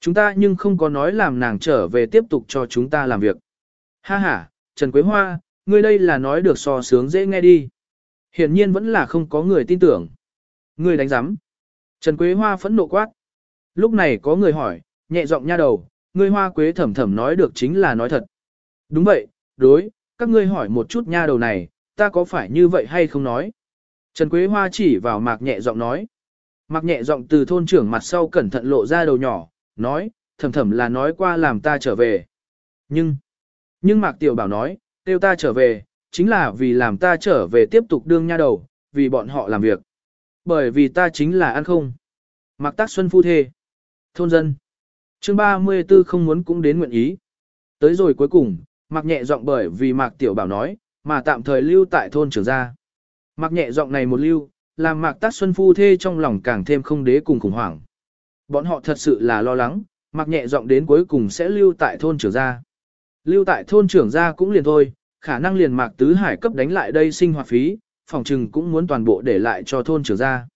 Chúng ta nhưng không có nói làm nàng trở về tiếp tục cho chúng ta làm việc. Ha ha, Trần Quế Hoa, ngươi đây là nói được so sướng dễ nghe đi. Hiển nhiên vẫn là không có người tin tưởng. Ngươi đánh giám. Trần Quế Hoa phẫn nộ quát. Lúc này có người hỏi, nhẹ giọng nha đầu, ngươi hoa quế thẩm thẩm nói được chính là nói thật. Đúng vậy, đối, các ngươi hỏi một chút nha đầu này, ta có phải như vậy hay không nói? Trần Quế Hoa chỉ vào mạc nhẹ giọng nói. Mạc nhẹ giọng từ thôn trưởng mặt sau cẩn thận lộ ra đầu nhỏ, nói, thầm thầm là nói qua làm ta trở về. Nhưng, nhưng mạc tiểu bảo nói, tiêu ta trở về, chính là vì làm ta trở về tiếp tục đương nha đầu, vì bọn họ làm việc. Bởi vì ta chính là ăn không. Mạc tác xuân phu thê. Thôn dân. chương 34 không muốn cũng đến nguyện ý. Tới rồi cuối cùng, Mạc nhẹ giọng bởi vì Mạc tiểu bảo nói, mà tạm thời lưu tại thôn trưởng gia. Mạc nhẹ giọng này một lưu, làm Mạc tác xuân phu thê trong lòng càng thêm không đế cùng khủng hoảng. Bọn họ thật sự là lo lắng, Mạc nhẹ giọng đến cuối cùng sẽ lưu tại thôn trưởng gia. Lưu tại thôn trưởng gia cũng liền thôi, khả năng liền Mạc Tứ Hải cấp đánh lại đây sinh hoạt phí, phòng trừng cũng muốn toàn bộ để lại cho thôn trưởng gia.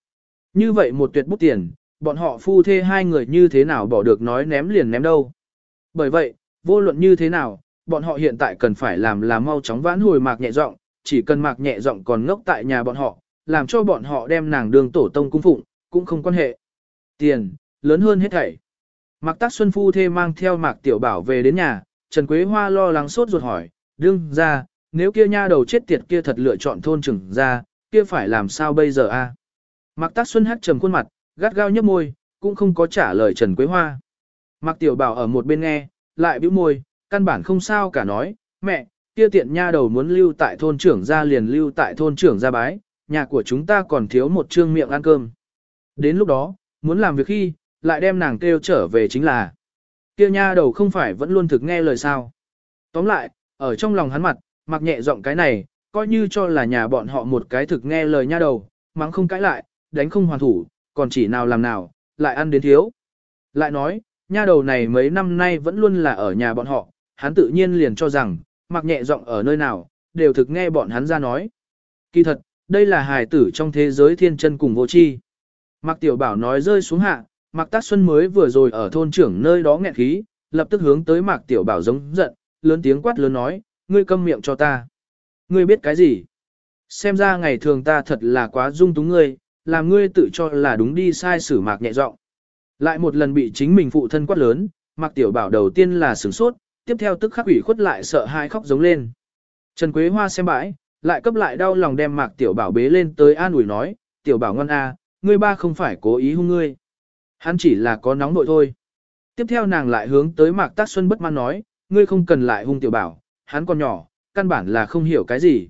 Như vậy một tuyệt bút tiền, bọn họ phu thê hai người như thế nào bỏ được nói ném liền ném đâu. Bởi vậy, vô luận như thế nào, bọn họ hiện tại cần phải làm là mau chóng vãn hồi mạc nhẹ giọng, chỉ cần mạc nhẹ giọng còn ngốc tại nhà bọn họ, làm cho bọn họ đem nàng đường tổ tông cung phụng, cũng không quan hệ. Tiền, lớn hơn hết thảy. Mạc Tác Xuân Phu thê mang theo Mạc Tiểu Bảo về đến nhà, Trần Quế Hoa lo lắng sốt ruột hỏi, đương ra, nếu kia nha đầu chết tiệt kia thật lựa chọn thôn trưởng ra, kia phải làm sao bây giờ a? Mạc Tác Xuân hắt trầm khuôn mặt, gắt gao nhấp môi, cũng không có trả lời Trần Quế Hoa. Mạc Tiểu Bảo ở một bên nghe, lại bĩu môi, căn bản không sao cả nói, mẹ, kia tiện nha đầu muốn lưu tại thôn trưởng ra liền lưu tại thôn trưởng ra bái, nhà của chúng ta còn thiếu một trương miệng ăn cơm. Đến lúc đó, muốn làm việc khi, lại đem nàng kêu trở về chính là. Kia nha đầu không phải vẫn luôn thực nghe lời sao. Tóm lại, ở trong lòng hắn mặt, mặc nhẹ giọng cái này, coi như cho là nhà bọn họ một cái thực nghe lời nha đầu, mắng không cãi lại, đánh không hoàn thủ, còn chỉ nào làm nào, lại ăn đến thiếu. Lại nói, nha đầu này mấy năm nay vẫn luôn là ở nhà bọn họ, hắn tự nhiên liền cho rằng, mặc nhẹ giọng ở nơi nào, đều thực nghe bọn hắn ra nói. Kỳ thật, đây là hài tử trong thế giới thiên chân cùng vô chi. Mạc Tiểu Bảo nói rơi xuống hạ, Mạc Tác Xuân mới vừa rồi ở thôn trưởng nơi đó nghẹn khí, lập tức hướng tới Mạc Tiểu Bảo giống giận, lớn tiếng quát lớn nói, ngươi câm miệng cho ta. Ngươi biết cái gì? Xem ra ngày thường ta thật là quá dung túng ngươi, làm ngươi tự cho là đúng đi sai xử Mạc nhẹ giọng. Lại một lần bị chính mình phụ thân quát lớn, Mạc Tiểu Bảo đầu tiên là sửng sốt, tiếp theo tức khắc ủy khuất lại sợ hai khóc giống lên. Trần Quế Hoa xem bãi, lại cấp lại đau lòng đem Mạc Tiểu Bảo bế lên tới an ủi nói, Tiểu Bảo ngon a, ngươi ba không phải cố ý hung ngươi. Hắn chỉ là có nóng nội thôi. Tiếp theo nàng lại hướng tới Mạc Tác Xuân bất mãn nói, ngươi không cần lại hung Tiểu Bảo, hắn còn nhỏ, căn bản là không hiểu cái gì.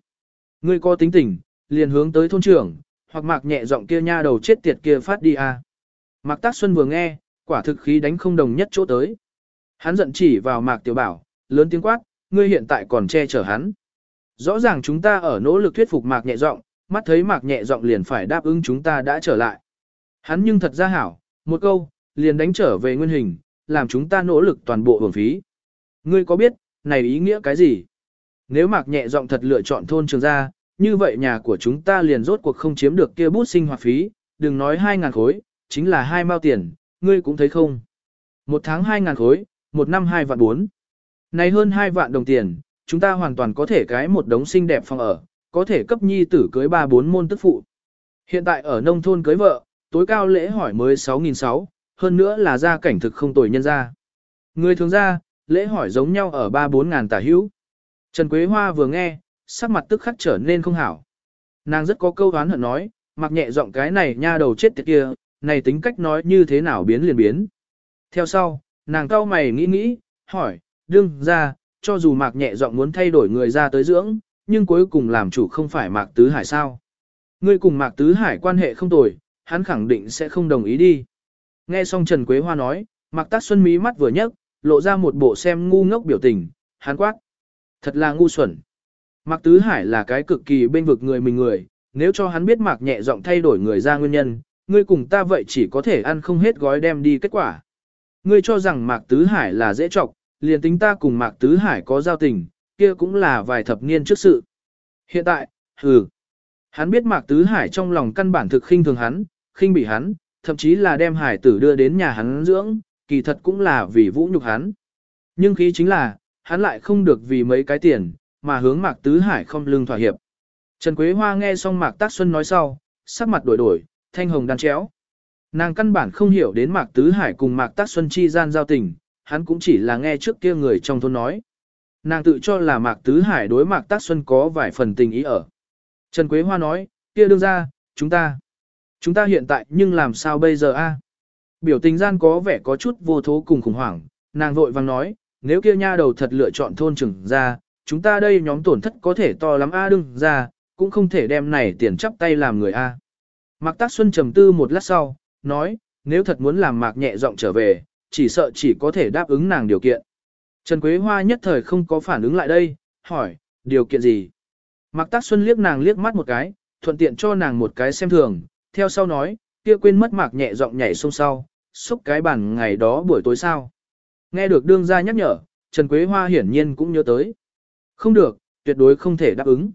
Ngươi có tính tình, liền hướng tới thôn trưởng, hoặc Mạc nhẹ giọng kia nha đầu chết tiệt kia phát đi a. Mạc Tác Xuân vừa nghe, quả thực khí đánh không đồng nhất chỗ tới. Hắn giận chỉ vào Mạc Tiểu Bảo, lớn tiếng quát, ngươi hiện tại còn che chở hắn. Rõ ràng chúng ta ở nỗ lực thuyết phục Mạc nhẹ giọng, mắt thấy Mạc nhẹ giọng liền phải đáp ứng chúng ta đã trở lại. Hắn nhưng thật ra hảo, một câu, liền đánh trở về nguyên hình, làm chúng ta nỗ lực toàn bộ hưởng phí. Ngươi có biết, này ý nghĩa cái gì? Nếu Mạc nhẹ giọng thật lựa chọn thôn trường gia, như vậy nhà của chúng ta liền rốt cuộc không chiếm được kia bút sinh hoạt phí, đừng nói 2.000 khối, chính là hai mao tiền, ngươi cũng thấy không. Một tháng 2.000 khối, một năm hai vạn bốn. Này hơn hai vạn đồng tiền, chúng ta hoàn toàn có thể cái một đống xinh đẹp phòng ở, có thể cấp nhi tử cưới ba bốn môn tức phụ. Hiện tại ở nông thôn cưới vợ, tối cao lễ hỏi mới 6.600, hơn nữa là gia cảnh thực không tồi nhân ra. Người thường ra, lễ hỏi giống nhau ở ba bốn ngàn tả hữu. Trần Quế Hoa vừa nghe, sắc mặt tức khắc trở nên không hảo. Nàng rất có câu đoán hận nói, mặc nhẹ giọng cái này nha đầu chết tiệt kia, này tính cách nói như thế nào biến liền biến. Theo sau, nàng cao mày nghĩ nghĩ, hỏi, đương ra, cho dù mạc nhẹ giọng muốn thay đổi người ra tới dưỡng, nhưng cuối cùng làm chủ không phải mạc tứ hải sao. Ngươi cùng mạc tứ hải quan hệ không tồi, hắn khẳng định sẽ không đồng ý đi. Nghe xong Trần Quế Hoa nói, mạc tác xuân mí mắt vừa nhấc, lộ ra một bộ xem ngu ngốc biểu tình, hắn quát. Thật là ngu xuẩn. Mạc Tứ Hải là cái cực kỳ bên vực người mình người, nếu cho hắn biết Mạc nhẹ giọng thay đổi người ra nguyên nhân, ngươi cùng ta vậy chỉ có thể ăn không hết gói đem đi kết quả. Ngươi cho rằng Mạc Tứ Hải là dễ trọc, liền tính ta cùng Mạc Tứ Hải có giao tình, kia cũng là vài thập niên trước sự. Hiện tại, hừ, hắn biết Mạc Tứ Hải trong lòng căn bản thực khinh thường hắn, khinh bị hắn, thậm chí là đem Hải tử đưa đến nhà hắn dưỡng, kỳ thật cũng là vì vũ nhục hắn. Nhưng khí chính là, hắn lại không được vì mấy cái tiền, mà hướng Mạc Tứ Hải không lưng thỏa hiệp. Trần Quế Hoa nghe xong Mạc Tác Xuân nói sau, sắc mặt đổi đổi, thanh hồng đan chéo. Nàng căn bản không hiểu đến Mạc Tứ Hải cùng Mạc Tác Xuân chi gian giao tình, hắn cũng chỉ là nghe trước kia người trong thôn nói. Nàng tự cho là Mạc Tứ Hải đối Mạc Tác Xuân có vài phần tình ý ở. Trần Quế Hoa nói, kia đương ra, chúng ta, chúng ta hiện tại nhưng làm sao bây giờ a? Biểu tình gian có vẻ có chút vô thố cùng khủng hoảng, nàng vội vàng nói, nếu kia nha đầu thật lựa chọn thôn trưởng ra, chúng ta đây nhóm tổn thất có thể to lắm a đương ra, cũng không thể đem này tiền chắp tay làm người a. Mạc Tác Xuân trầm tư một lát sau, nói, nếu thật muốn làm Mạc nhẹ giọng trở về, chỉ sợ chỉ có thể đáp ứng nàng điều kiện. Trần Quế Hoa nhất thời không có phản ứng lại đây, hỏi, điều kiện gì? Mạc Tác Xuân liếc nàng liếc mắt một cái, thuận tiện cho nàng một cái xem thường, theo sau nói, kia quên mất Mạc nhẹ giọng nhảy sông sau, xúc cái bàn ngày đó buổi tối sao. Nghe được đương gia nhắc nhở, Trần Quế Hoa hiển nhiên cũng nhớ tới. Không được, tuyệt đối không thể đáp ứng.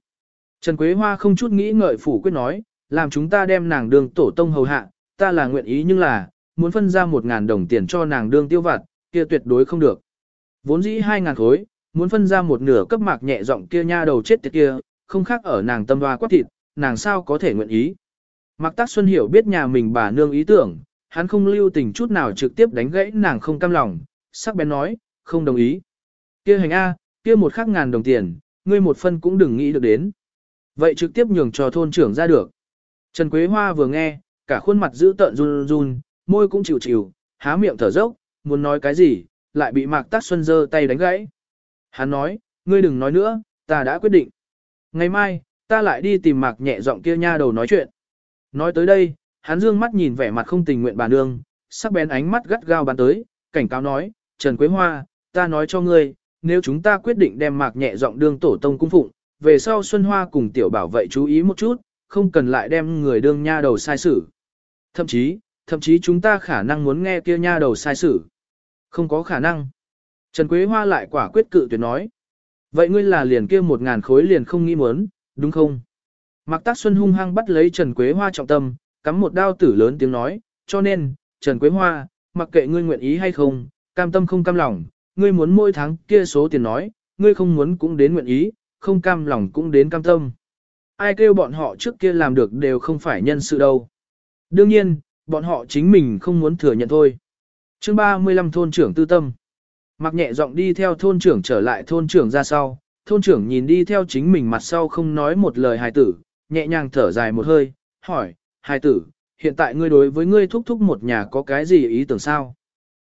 Trần Quế Hoa không chút nghĩ ngợi phủ quyết nói, làm chúng ta đem nàng đường tổ tông hầu hạ, ta là nguyện ý nhưng là, muốn phân ra một ngàn đồng tiền cho nàng đương tiêu vặt, kia tuyệt đối không được. Vốn dĩ hai ngàn khối, muốn phân ra một nửa cấp mạc nhẹ giọng kia nha đầu chết tiệt kia, không khác ở nàng tâm hoa quát thịt, nàng sao có thể nguyện ý. Mạc Tác Xuân hiểu biết nhà mình bà nương ý tưởng, hắn không lưu tình chút nào trực tiếp đánh gãy nàng không cam lòng, sắc bén nói, không đồng ý. Kia hành A, kia một khắc ngàn đồng tiền, ngươi một phân cũng đừng nghĩ được đến. Vậy trực tiếp nhường cho thôn trưởng ra được. Trần Quế Hoa vừa nghe, cả khuôn mặt giữ tợn run run, môi cũng chịu chịu, há miệng thở dốc, muốn nói cái gì, lại bị Mạc Tác Xuân giơ tay đánh gãy. Hắn nói, ngươi đừng nói nữa, ta đã quyết định. Ngày mai, ta lại đi tìm Mạc nhẹ giọng kia nha đầu nói chuyện. Nói tới đây, hắn dương mắt nhìn vẻ mặt không tình nguyện bà nương, sắc bén ánh mắt gắt gao bắn tới, cảnh cáo nói, Trần Quế Hoa, ta nói cho ngươi, nếu chúng ta quyết định đem Mạc nhẹ giọng đương tổ tông cung phụng, về sau Xuân Hoa cùng tiểu bảo vệ chú ý một chút, không cần lại đem người đương nha đầu sai xử. Thậm chí, thậm chí chúng ta khả năng muốn nghe kia nha đầu sai xử. Không có khả năng. Trần Quế Hoa lại quả quyết cự tuyệt nói. Vậy ngươi là liền kia một ngàn khối liền không nghĩ muốn, đúng không? Mạc Tác Xuân hung hăng bắt lấy Trần Quế Hoa trọng tâm, cắm một đao tử lớn tiếng nói, cho nên, Trần Quế Hoa, mặc kệ ngươi nguyện ý hay không, cam tâm không cam lòng, ngươi muốn mỗi tháng kia số tiền nói, ngươi không muốn cũng đến nguyện ý, không cam lòng cũng đến cam tâm. Ai kêu bọn họ trước kia làm được đều không phải nhân sự đâu. Đương nhiên, bọn họ chính mình không muốn thừa nhận thôi. chương 35 thôn trưởng tư tâm. Mặc nhẹ giọng đi theo thôn trưởng trở lại thôn trưởng ra sau, thôn trưởng nhìn đi theo chính mình mặt sau không nói một lời hài tử, nhẹ nhàng thở dài một hơi, hỏi, hài tử, hiện tại ngươi đối với ngươi thúc thúc một nhà có cái gì ý tưởng sao?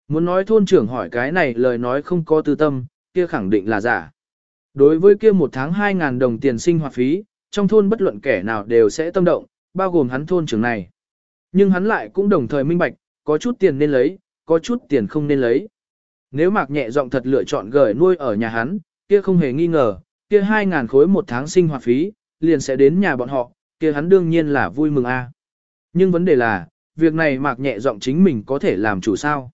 Muốn nói thôn trưởng hỏi cái này lời nói không có tư tâm, kia khẳng định là giả. Đối với kia một tháng 2.000 đồng tiền sinh hoạt phí, trong thôn bất luận kẻ nào đều sẽ tâm động, bao gồm hắn thôn trưởng này. Nhưng hắn lại cũng đồng thời minh bạch, có chút tiền nên lấy, có chút tiền không nên lấy. Nếu mạc nhẹ giọng thật lựa chọn gửi nuôi ở nhà hắn, kia không hề nghi ngờ, kia 2.000 khối một tháng sinh hoạt phí, liền sẽ đến nhà bọn họ, kia hắn đương nhiên là vui mừng a. Nhưng vấn đề là, việc này mạc nhẹ giọng chính mình có thể làm chủ sao.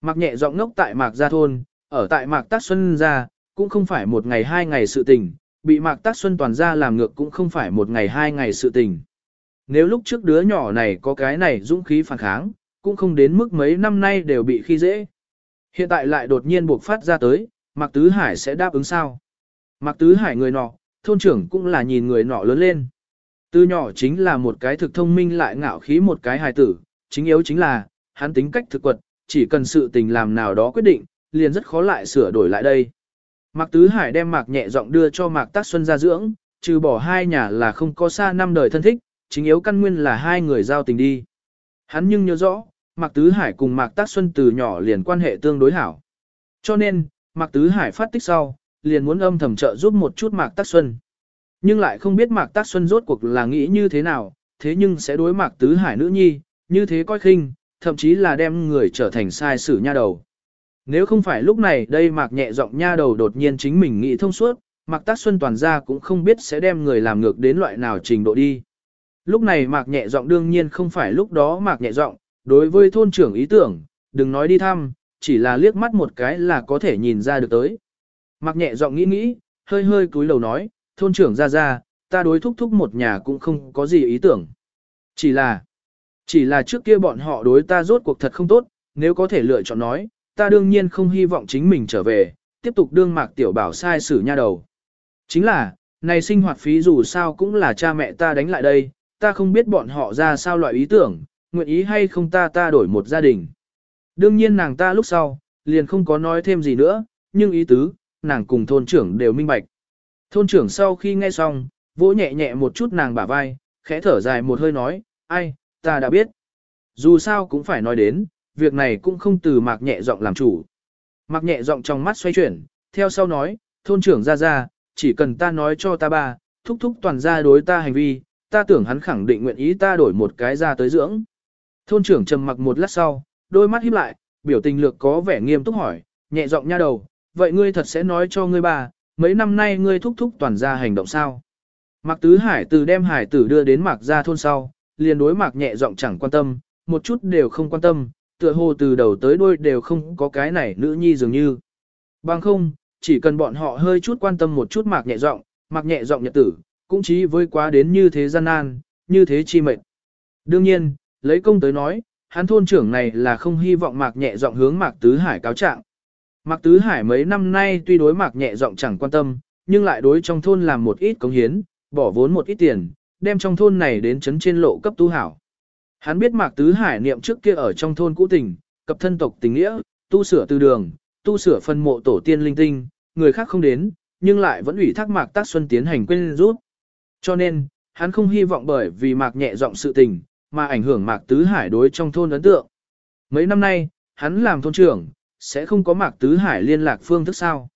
Mạc nhẹ giọng ngốc tại mạc gia thôn, ở tại mạc tác xuân gia, cũng không phải một ngày hai ngày sự tình, bị mạc tác xuân toàn gia làm ngược cũng không phải một ngày hai ngày sự tình. Nếu lúc trước đứa nhỏ này có cái này dũng khí phản kháng, cũng không đến mức mấy năm nay đều bị khi dễ. Hiện tại lại đột nhiên buộc phát ra tới, Mạc Tứ Hải sẽ đáp ứng sao? Mạc Tứ Hải người nọ, thôn trưởng cũng là nhìn người nọ lớn lên. Từ nhỏ chính là một cái thực thông minh lại ngạo khí một cái hài tử, chính yếu chính là, hắn tính cách thực quật, chỉ cần sự tình làm nào đó quyết định, liền rất khó lại sửa đổi lại đây. Mạc Tứ Hải đem Mạc nhẹ giọng đưa cho Mạc Tác Xuân ra dưỡng, trừ bỏ hai nhà là không có xa năm đời thân thích, chính yếu căn nguyên là hai người giao tình đi. Hắn nhưng nhớ rõ, Mạc Tứ Hải cùng Mạc Tác Xuân từ nhỏ liền quan hệ tương đối hảo. Cho nên, Mạc Tứ Hải phát tích sau, liền muốn âm thầm trợ giúp một chút Mạc Tác Xuân. Nhưng lại không biết Mạc Tác Xuân rốt cuộc là nghĩ như thế nào, thế nhưng sẽ đối Mạc Tứ Hải nữ nhi, như thế coi khinh, thậm chí là đem người trở thành sai sử nha đầu. Nếu không phải lúc này đây Mạc nhẹ giọng nha đầu đột nhiên chính mình nghĩ thông suốt, Mạc Tác Xuân toàn ra cũng không biết sẽ đem người làm ngược đến loại nào trình độ đi. Lúc này Mạc nhẹ giọng đương nhiên không phải lúc đó Mạc nhẹ giọng, đối với thôn trưởng ý tưởng, đừng nói đi thăm, chỉ là liếc mắt một cái là có thể nhìn ra được tới. Mạc nhẹ giọng nghĩ nghĩ, hơi hơi cúi đầu nói, thôn trưởng ra ra, ta đối thúc thúc một nhà cũng không có gì ý tưởng. Chỉ là, chỉ là trước kia bọn họ đối ta rốt cuộc thật không tốt, nếu có thể lựa chọn nói, ta đương nhiên không hy vọng chính mình trở về, tiếp tục đương mạc tiểu bảo sai xử nha đầu. Chính là, này sinh hoạt phí dù sao cũng là cha mẹ ta đánh lại đây, ta không biết bọn họ ra sao loại ý tưởng, nguyện ý hay không ta ta đổi một gia đình. Đương nhiên nàng ta lúc sau, liền không có nói thêm gì nữa, nhưng ý tứ, nàng cùng thôn trưởng đều minh bạch. Thôn trưởng sau khi nghe xong, vỗ nhẹ nhẹ một chút nàng bả vai, khẽ thở dài một hơi nói, ai, ta đã biết. Dù sao cũng phải nói đến, việc này cũng không từ mạc nhẹ giọng làm chủ. Mạc nhẹ giọng trong mắt xoay chuyển, theo sau nói, thôn trưởng ra ra, chỉ cần ta nói cho ta ba, thúc thúc toàn ra đối ta hành vi, ta tưởng hắn khẳng định nguyện ý ta đổi một cái ra tới dưỡng. Thôn trưởng trầm mặc một lát sau, đôi mắt híp lại, biểu tình lược có vẻ nghiêm túc hỏi, nhẹ giọng nha đầu, vậy ngươi thật sẽ nói cho ngươi bà. mấy năm nay ngươi thúc thúc toàn ra hành động sao? Mạc Tứ Hải từ đem hải tử đưa đến Mạc ra thôn sau, liền đối Mạc nhẹ giọng chẳng quan tâm, một chút đều không quan tâm, tựa hồ từ đầu tới đuôi đều không có cái này nữ nhi dường như. Bằng không, chỉ cần bọn họ hơi chút quan tâm một chút Mạc nhẹ giọng, Mạc nhẹ giọng nhật tử, cũng chí với quá đến như thế gian nan, như thế chi mệnh. Đương nhiên, lấy công tới nói, hắn thôn trưởng này là không hy vọng Mạc nhẹ giọng hướng Mạc Tứ Hải cáo trạng. Mạc Tứ Hải mấy năm nay tuy đối Mạc nhẹ giọng chẳng quan tâm, nhưng lại đối trong thôn làm một ít công hiến, bỏ vốn một ít tiền, đem trong thôn này đến chấn trên lộ cấp tu hảo. Hắn biết Mạc Tứ Hải niệm trước kia ở trong thôn cũ tình, cập thân tộc tình nghĩa, tu sửa từ đường, tu sửa phân mộ tổ tiên linh tinh, người khác không đến, nhưng lại vẫn ủy thác Mạc Tác Xuân tiến hành quên rút. Cho nên, hắn không hy vọng bởi vì Mạc nhẹ giọng sự tình, mà ảnh hưởng Mạc Tứ Hải đối trong thôn ấn tượng. Mấy năm nay, hắn làm thôn trưởng, sẽ không có Mạc Tứ Hải liên lạc phương thức sao?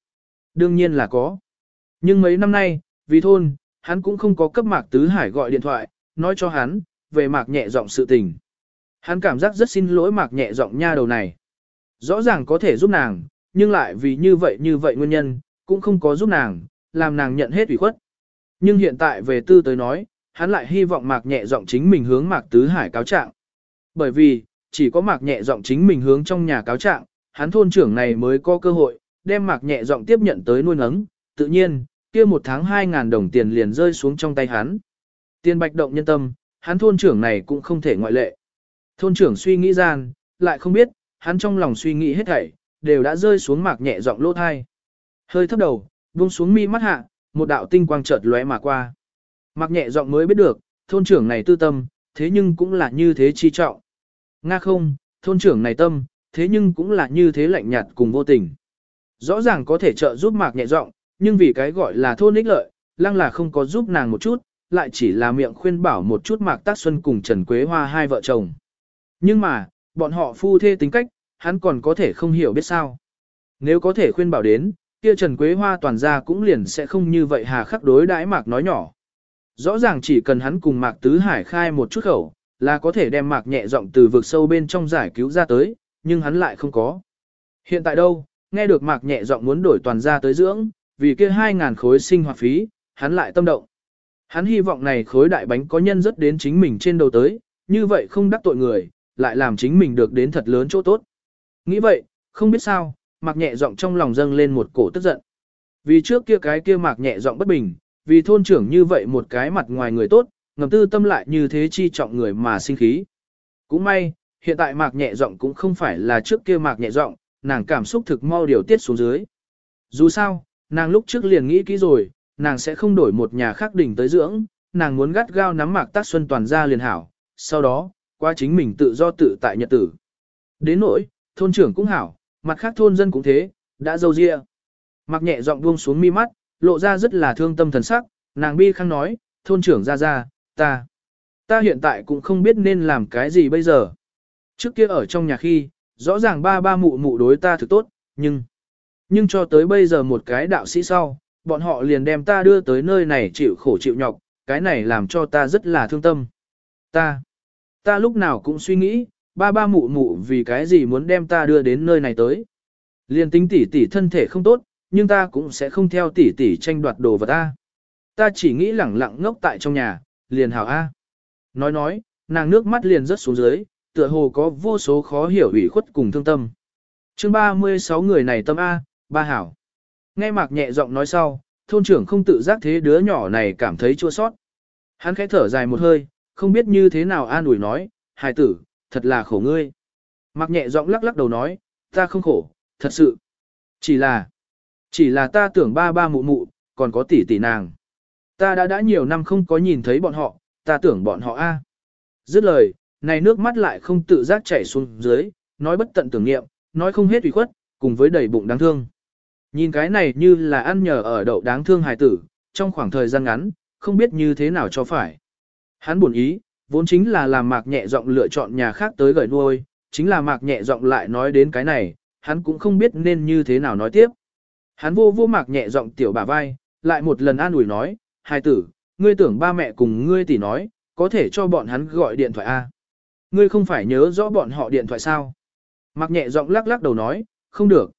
Đương nhiên là có. Nhưng mấy năm nay, vì thôn, hắn cũng không có cấp Mạc Tứ Hải gọi điện thoại, nói cho hắn, về Mạc nhẹ giọng sự tình. Hắn cảm giác rất xin lỗi Mạc nhẹ giọng nha đầu này. Rõ ràng có thể giúp nàng, nhưng lại vì như vậy như vậy nguyên nhân, cũng không có giúp nàng, làm nàng nhận hết ủy khuất. Nhưng hiện tại về tư tới nói, hắn lại hy vọng Mạc nhẹ giọng chính mình hướng Mạc Tứ Hải cáo trạng. Bởi vì, chỉ có Mạc nhẹ giọng chính mình hướng trong nhà cáo trạng, hắn thôn trưởng này mới có cơ hội, đem Mạc nhẹ giọng tiếp nhận tới nuôi nấng, tự nhiên, kia một tháng 2.000 đồng tiền liền rơi xuống trong tay hắn. Tiền bạch động nhân tâm, hắn thôn trưởng này cũng không thể ngoại lệ. Thôn trưởng suy nghĩ gian, lại không biết, hắn trong lòng suy nghĩ hết thảy, đều đã rơi xuống mạc nhẹ giọng lỗ thai. Hơi thấp đầu, buông xuống mi mắt hạ, một đạo tinh quang chợt lóe mà qua. Mặc nhẹ giọng mới biết được, thôn trưởng này tư tâm, thế nhưng cũng là như thế chi trọng. Nga không, thôn trưởng này tâm, thế nhưng cũng là như thế lạnh nhạt cùng vô tình. Rõ ràng có thể trợ giúp mạc nhẹ giọng, nhưng vì cái gọi là thôn ích lợi, lăng là không có giúp nàng một chút, lại chỉ là miệng khuyên bảo một chút mạc tác xuân cùng Trần Quế Hoa hai vợ chồng. Nhưng mà, bọn họ phu thê tính cách, hắn còn có thể không hiểu biết sao. Nếu có thể khuyên bảo đến, kia Trần Quế Hoa toàn ra cũng liền sẽ không như vậy hà khắc đối đãi mạc nói nhỏ. Rõ ràng chỉ cần hắn cùng mạc tứ hải khai một chút khẩu, là có thể đem mạc nhẹ giọng từ vực sâu bên trong giải cứu ra tới, nhưng hắn lại không có. Hiện tại đâu, nghe được mạc nhẹ giọng muốn đổi toàn ra tới dưỡng, vì kia 2.000 khối sinh hoạt phí, hắn lại tâm động. Hắn hy vọng này khối đại bánh có nhân rất đến chính mình trên đầu tới, như vậy không đắc tội người, lại làm chính mình được đến thật lớn chỗ tốt. Nghĩ vậy, không biết sao, mạc nhẹ giọng trong lòng dâng lên một cổ tức giận. Vì trước kia cái kia mạc nhẹ giọng bất bình, vì thôn trưởng như vậy một cái mặt ngoài người tốt, ngầm tư tâm lại như thế chi trọng người mà sinh khí. Cũng may, hiện tại mạc nhẹ giọng cũng không phải là trước kia mạc nhẹ giọng, nàng cảm xúc thực mau điều tiết xuống dưới. Dù sao, nàng lúc trước liền nghĩ kỹ rồi, nàng sẽ không đổi một nhà khác đỉnh tới dưỡng, nàng muốn gắt gao nắm mạc tác xuân toàn ra liền hảo, sau đó, qua chính mình tự do tự tại nhật tử. Đến nỗi, thôn trưởng cũng hảo, mặt khác thôn dân cũng thế, đã dâu ria. Mặc nhẹ giọng buông xuống mi mắt, lộ ra rất là thương tâm thần sắc, nàng bi khăng nói, thôn trưởng ra ra, ta, ta hiện tại cũng không biết nên làm cái gì bây giờ. Trước kia ở trong nhà khi, rõ ràng ba ba mụ mụ đối ta thực tốt, nhưng, nhưng cho tới bây giờ một cái đạo sĩ sau, bọn họ liền đem ta đưa tới nơi này chịu khổ chịu nhọc, cái này làm cho ta rất là thương tâm. Ta, ta lúc nào cũng suy nghĩ, ba ba mụ mụ vì cái gì muốn đem ta đưa đến nơi này tới. Liên tính tỷ tỷ thân thể không tốt, nhưng ta cũng sẽ không theo tỷ tỷ tranh đoạt đồ vật ta. Ta chỉ nghĩ lẳng lặng ngốc tại trong nhà, liền hảo A. Nói nói, nàng nước mắt liền rớt xuống dưới, tựa hồ có vô số khó hiểu ủy khuất cùng thương tâm. chương 36 người này tâm A, ba hảo. Nghe mạc nhẹ giọng nói sau, thôn trưởng không tự giác thế đứa nhỏ này cảm thấy chua sót. Hắn khẽ thở dài một hơi, không biết như thế nào an ủi nói, hài tử, thật là khổ ngươi. Mặc nhẹ giọng lắc lắc đầu nói, ta không khổ, thật sự. Chỉ là, chỉ là ta tưởng ba ba mụ mụ, còn có tỷ tỷ nàng. Ta đã đã nhiều năm không có nhìn thấy bọn họ, ta tưởng bọn họ a. Dứt lời, này nước mắt lại không tự giác chảy xuống dưới, nói bất tận tưởng niệm, nói không hết ủy khuất, cùng với đầy bụng đáng thương. Nhìn cái này như là ăn nhờ ở đậu đáng thương hài tử, trong khoảng thời gian ngắn, không biết như thế nào cho phải. Hắn buồn ý, vốn chính là làm mạc nhẹ giọng lựa chọn nhà khác tới gửi nuôi, chính là mạc nhẹ giọng lại nói đến cái này, hắn cũng không biết nên như thế nào nói tiếp. Hắn vô vô mạc nhẹ giọng tiểu bà vai, lại một lần an ủi nói, hai tử, ngươi tưởng ba mẹ cùng ngươi tỷ nói, có thể cho bọn hắn gọi điện thoại A. Ngươi không phải nhớ rõ bọn họ điện thoại sao? Mạc nhẹ giọng lắc lắc đầu nói, không được.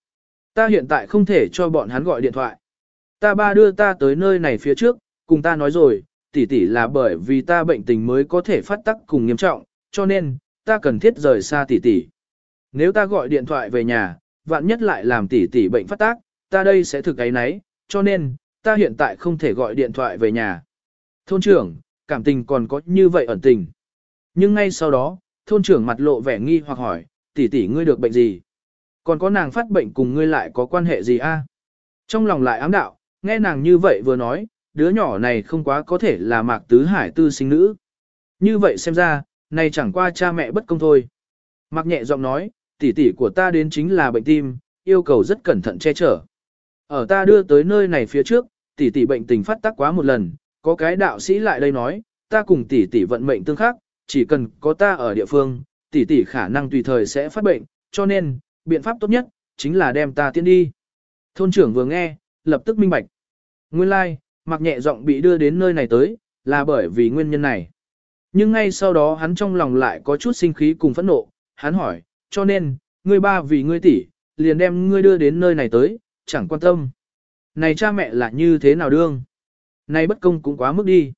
Ta hiện tại không thể cho bọn hắn gọi điện thoại. Ta ba đưa ta tới nơi này phía trước, cùng ta nói rồi, tỷ tỷ là bởi vì ta bệnh tình mới có thể phát tắc cùng nghiêm trọng, cho nên, ta cần thiết rời xa tỷ tỷ. Nếu ta gọi điện thoại về nhà, vạn nhất lại làm tỷ tỷ bệnh phát tác, ta đây sẽ thực ấy nấy, cho nên, ta hiện tại không thể gọi điện thoại về nhà. Thôn trưởng, cảm tình còn có như vậy ẩn tình. Nhưng ngay sau đó, thôn trưởng mặt lộ vẻ nghi hoặc hỏi, tỷ tỷ ngươi được bệnh gì? Còn có nàng phát bệnh cùng ngươi lại có quan hệ gì a? Trong lòng lại ám đạo, nghe nàng như vậy vừa nói, đứa nhỏ này không quá có thể là mạc tứ hải tư sinh nữ. Như vậy xem ra, này chẳng qua cha mẹ bất công thôi. Mạc nhẹ giọng nói, tỷ tỷ của ta đến chính là bệnh tim, yêu cầu rất cẩn thận che chở. Ở ta đưa tới nơi này phía trước, tỷ tỷ bệnh tình phát tác quá một lần, có cái đạo sĩ lại đây nói, ta cùng tỷ tỷ vận mệnh tương khắc, chỉ cần có ta ở địa phương, tỷ tỷ khả năng tùy thời sẽ phát bệnh, cho nên, biện pháp tốt nhất, chính là đem ta tiến đi. Thôn trưởng vừa nghe, lập tức minh bạch. Nguyên lai, like, mặc nhẹ giọng bị đưa đến nơi này tới, là bởi vì nguyên nhân này. Nhưng ngay sau đó hắn trong lòng lại có chút sinh khí cùng phẫn nộ, hắn hỏi, cho nên, ngươi ba vì ngươi tỷ, liền đem ngươi đưa đến nơi này tới, chẳng quan tâm. Này cha mẹ là như thế nào đương? Này bất công cũng quá mức đi.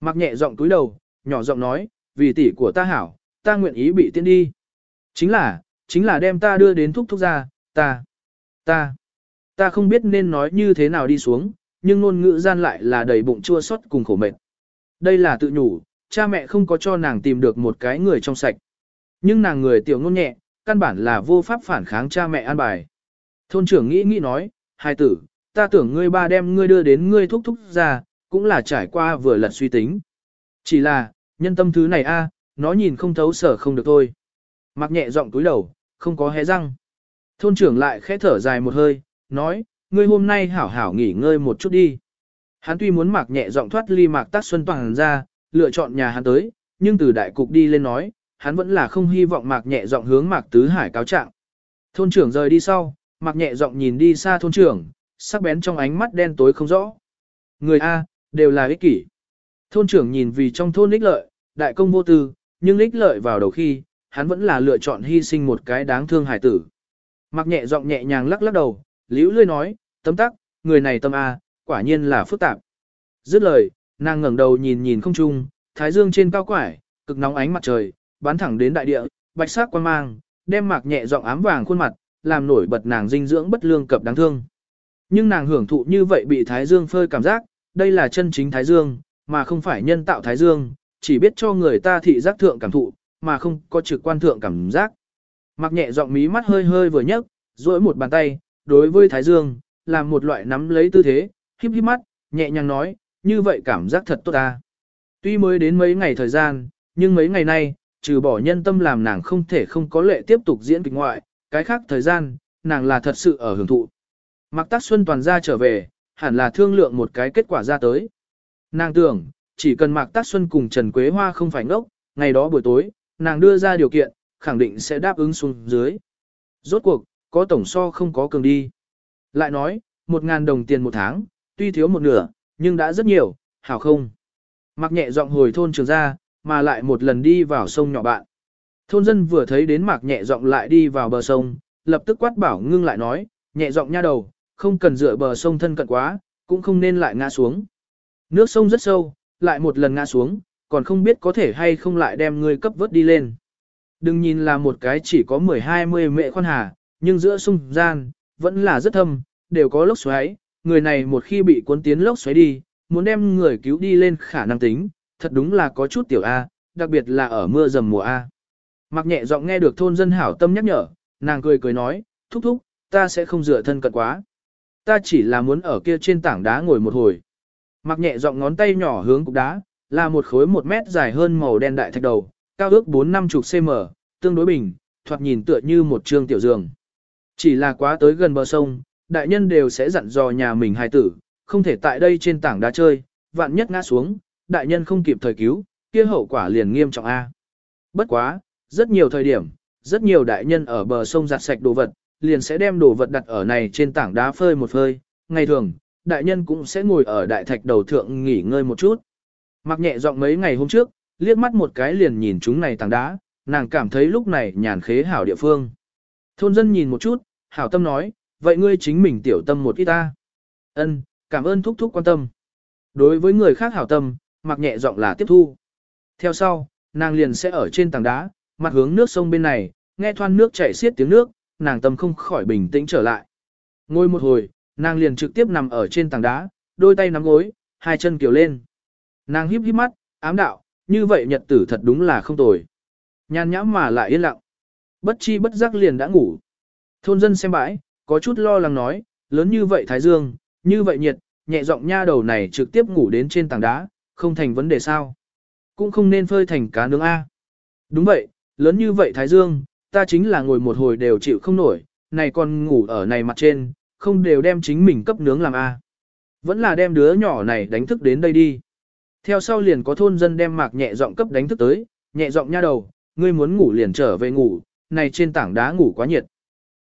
Mặc nhẹ giọng túi đầu, nhỏ giọng nói, vì tỷ của ta hảo, ta nguyện ý bị tiên đi. Chính là, chính là đem ta đưa đến thúc thúc ra, ta, ta, ta không biết nên nói như thế nào đi xuống, nhưng ngôn ngữ gian lại là đầy bụng chua xót cùng khổ mệt. Đây là tự nhủ, cha mẹ không có cho nàng tìm được một cái người trong sạch. Nhưng nàng người tiểu ngôn nhẹ, căn bản là vô pháp phản kháng cha mẹ an bài. Thôn trưởng nghĩ nghĩ nói, hai tử, ta tưởng ngươi ba đem ngươi đưa đến ngươi thúc thúc ra, cũng là trải qua vừa lật suy tính. Chỉ là, nhân tâm thứ này a, nó nhìn không thấu sở không được thôi. Mặc nhẹ giọng túi đầu, không có hé răng. Thôn trưởng lại khẽ thở dài một hơi, nói, ngươi hôm nay hảo hảo nghỉ ngơi một chút đi. Hắn tuy muốn mặc nhẹ giọng thoát ly mạc tác xuân toàn ra, lựa chọn nhà hắn tới, nhưng từ đại cục đi lên nói, hắn vẫn là không hy vọng mạc nhẹ giọng hướng mạc tứ hải cáo trạng. Thôn trưởng rời đi sau, mạc nhẹ giọng nhìn đi xa thôn trưởng, sắc bén trong ánh mắt đen tối không rõ. Người A, đều là ích kỷ. Thôn trưởng nhìn vì trong thôn ích lợi, đại công vô tư, nhưng ích lợi vào đầu khi, hắn vẫn là lựa chọn hy sinh một cái đáng thương hải tử. Mặc nhẹ giọng nhẹ nhàng lắc lắc đầu, liễu lươi nói, tấm tắc, người này tâm A, quả nhiên là phức tạp. Dứt lời, nàng ngẩng đầu nhìn nhìn không trung, thái dương trên cao quải, cực nóng ánh mặt trời, bắn thẳng đến đại địa, bạch sắc quan mang, đem mạc nhẹ giọng ám vàng khuôn mặt, làm nổi bật nàng dinh dưỡng bất lương cập đáng thương. Nhưng nàng hưởng thụ như vậy bị thái dương phơi cảm giác, đây là chân chính thái dương, mà không phải nhân tạo thái dương, chỉ biết cho người ta thị giác thượng cảm thụ, mà không có trực quan thượng cảm giác. Mặc nhẹ giọng mí mắt hơi hơi vừa nhấc, duỗi một bàn tay, đối với thái dương, làm một loại nắm lấy tư thế, híp híp mắt, nhẹ nhàng nói, như vậy cảm giác thật tốt ta. Tuy mới đến mấy ngày thời gian, nhưng mấy ngày nay, trừ bỏ nhân tâm làm nàng không thể không có lệ tiếp tục diễn kịch ngoại, cái khác thời gian, nàng là thật sự ở hưởng thụ. Mặc tác xuân toàn ra trở về, hẳn là thương lượng một cái kết quả ra tới. Nàng tưởng, chỉ cần Mạc Tác Xuân cùng Trần Quế Hoa không phải ngốc, ngày đó buổi tối, nàng đưa ra điều kiện, khẳng định sẽ đáp ứng xuống dưới. Rốt cuộc, có tổng so không có cường đi. Lại nói, một ngàn đồng tiền một tháng, tuy thiếu một nửa, nhưng đã rất nhiều, hảo không. Mặc nhẹ giọng hồi thôn trường ra, mà lại một lần đi vào sông nhỏ bạn. Thôn dân vừa thấy đến mạc nhẹ giọng lại đi vào bờ sông, lập tức quát bảo ngưng lại nói, nhẹ giọng nha đầu, không cần dựa bờ sông thân cận quá, cũng không nên lại ngã xuống. Nước sông rất sâu, lại một lần ngã xuống, còn không biết có thể hay không lại đem người cấp vớt đi lên. Đừng nhìn là một cái chỉ có 10-20 mệ khoan hà, nhưng giữa sông gian, vẫn là rất thâm, đều có lốc xoáy, người này một khi bị cuốn tiến lốc xoáy đi, muốn đem người cứu đi lên khả năng tính, thật đúng là có chút tiểu A, đặc biệt là ở mưa dầm mùa A. Mặc nhẹ giọng nghe được thôn dân hảo tâm nhắc nhở, nàng cười cười nói, thúc thúc, ta sẽ không dựa thân cận quá. Ta chỉ là muốn ở kia trên tảng đá ngồi một hồi. Mặc nhẹ giọng ngón tay nhỏ hướng cục đá, là một khối một mét dài hơn màu đen đại thạch đầu, cao ước 4-5 chục cm, tương đối bình, thoạt nhìn tựa như một trương tiểu giường. Chỉ là quá tới gần bờ sông, đại nhân đều sẽ dặn dò nhà mình hài tử, không thể tại đây trên tảng đá chơi, vạn nhất ngã xuống, đại nhân không kịp thời cứu, kia hậu quả liền nghiêm trọng A. Bất quá, rất nhiều thời điểm, rất nhiều đại nhân ở bờ sông giặt sạch đồ vật, liền sẽ đem đồ vật đặt ở này trên tảng đá phơi một phơi. Ngày thường, đại nhân cũng sẽ ngồi ở đại thạch đầu thượng nghỉ ngơi một chút. Mặc nhẹ giọng mấy ngày hôm trước, liếc mắt một cái liền nhìn chúng này tảng đá, nàng cảm thấy lúc này nhàn khế hảo địa phương. Thôn dân nhìn một chút, hảo tâm nói, vậy ngươi chính mình tiểu tâm một ít ta. Ân, cảm ơn thúc thúc quan tâm. Đối với người khác hảo tâm, mặc nhẹ giọng là tiếp thu. Theo sau, nàng liền sẽ ở trên tảng đá, mặt hướng nước sông bên này, nghe thoan nước chảy xiết tiếng nước, nàng tâm không khỏi bình tĩnh trở lại. Ngồi một hồi, nàng liền trực tiếp nằm ở trên tảng đá, đôi tay nắm gối, hai chân kiểu lên. Nàng híp híp mắt, ám đạo, như vậy nhật tử thật đúng là không tồi. Nhàn nhãm mà lại yên lặng. Bất chi bất giác liền đã ngủ. Thôn dân xem bãi, có chút lo lắng nói, lớn như vậy Thái Dương, như vậy nhiệt, nhẹ giọng nha đầu này trực tiếp ngủ đến trên tảng đá, không thành vấn đề sao. Cũng không nên phơi thành cá nướng A. Đúng vậy, lớn như vậy Thái Dương, ta chính là ngồi một hồi đều chịu không nổi, này còn ngủ ở này mặt trên, không đều đem chính mình cấp nướng làm A. Vẫn là đem đứa nhỏ này đánh thức đến đây đi. Theo sau liền có thôn dân đem mạc nhẹ giọng cấp đánh thức tới, nhẹ giọng nha đầu, ngươi muốn ngủ liền trở về ngủ, này trên tảng đá ngủ quá nhiệt.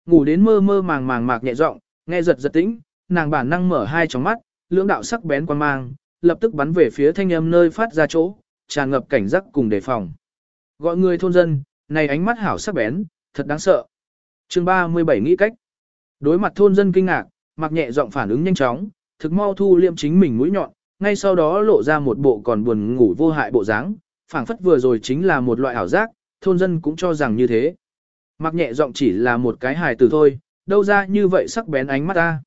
Ngủ đến mơ mơ màng màng mạc nhẹ giọng, nghe giật giật tĩnh, nàng bản năng mở hai tròng mắt, lưỡng đạo sắc bén quan mang, lập tức bắn về phía thanh âm nơi phát ra chỗ, tràn ngập cảnh giác cùng đề phòng. Gọi người thôn dân, này ánh mắt hảo sắc bén, thật đáng sợ. Chương 37 nghĩ cách. Đối mặt thôn dân kinh ngạc, mặc nhẹ giọng phản ứng nhanh chóng, thực mau thu liêm chính mình mũi nhọn, ngay sau đó lộ ra một bộ còn buồn ngủ vô hại bộ dáng, phảng phất vừa rồi chính là một loại ảo giác, thôn dân cũng cho rằng như thế. Mặc nhẹ giọng chỉ là một cái hài tử thôi, đâu ra như vậy sắc bén ánh mắt ta.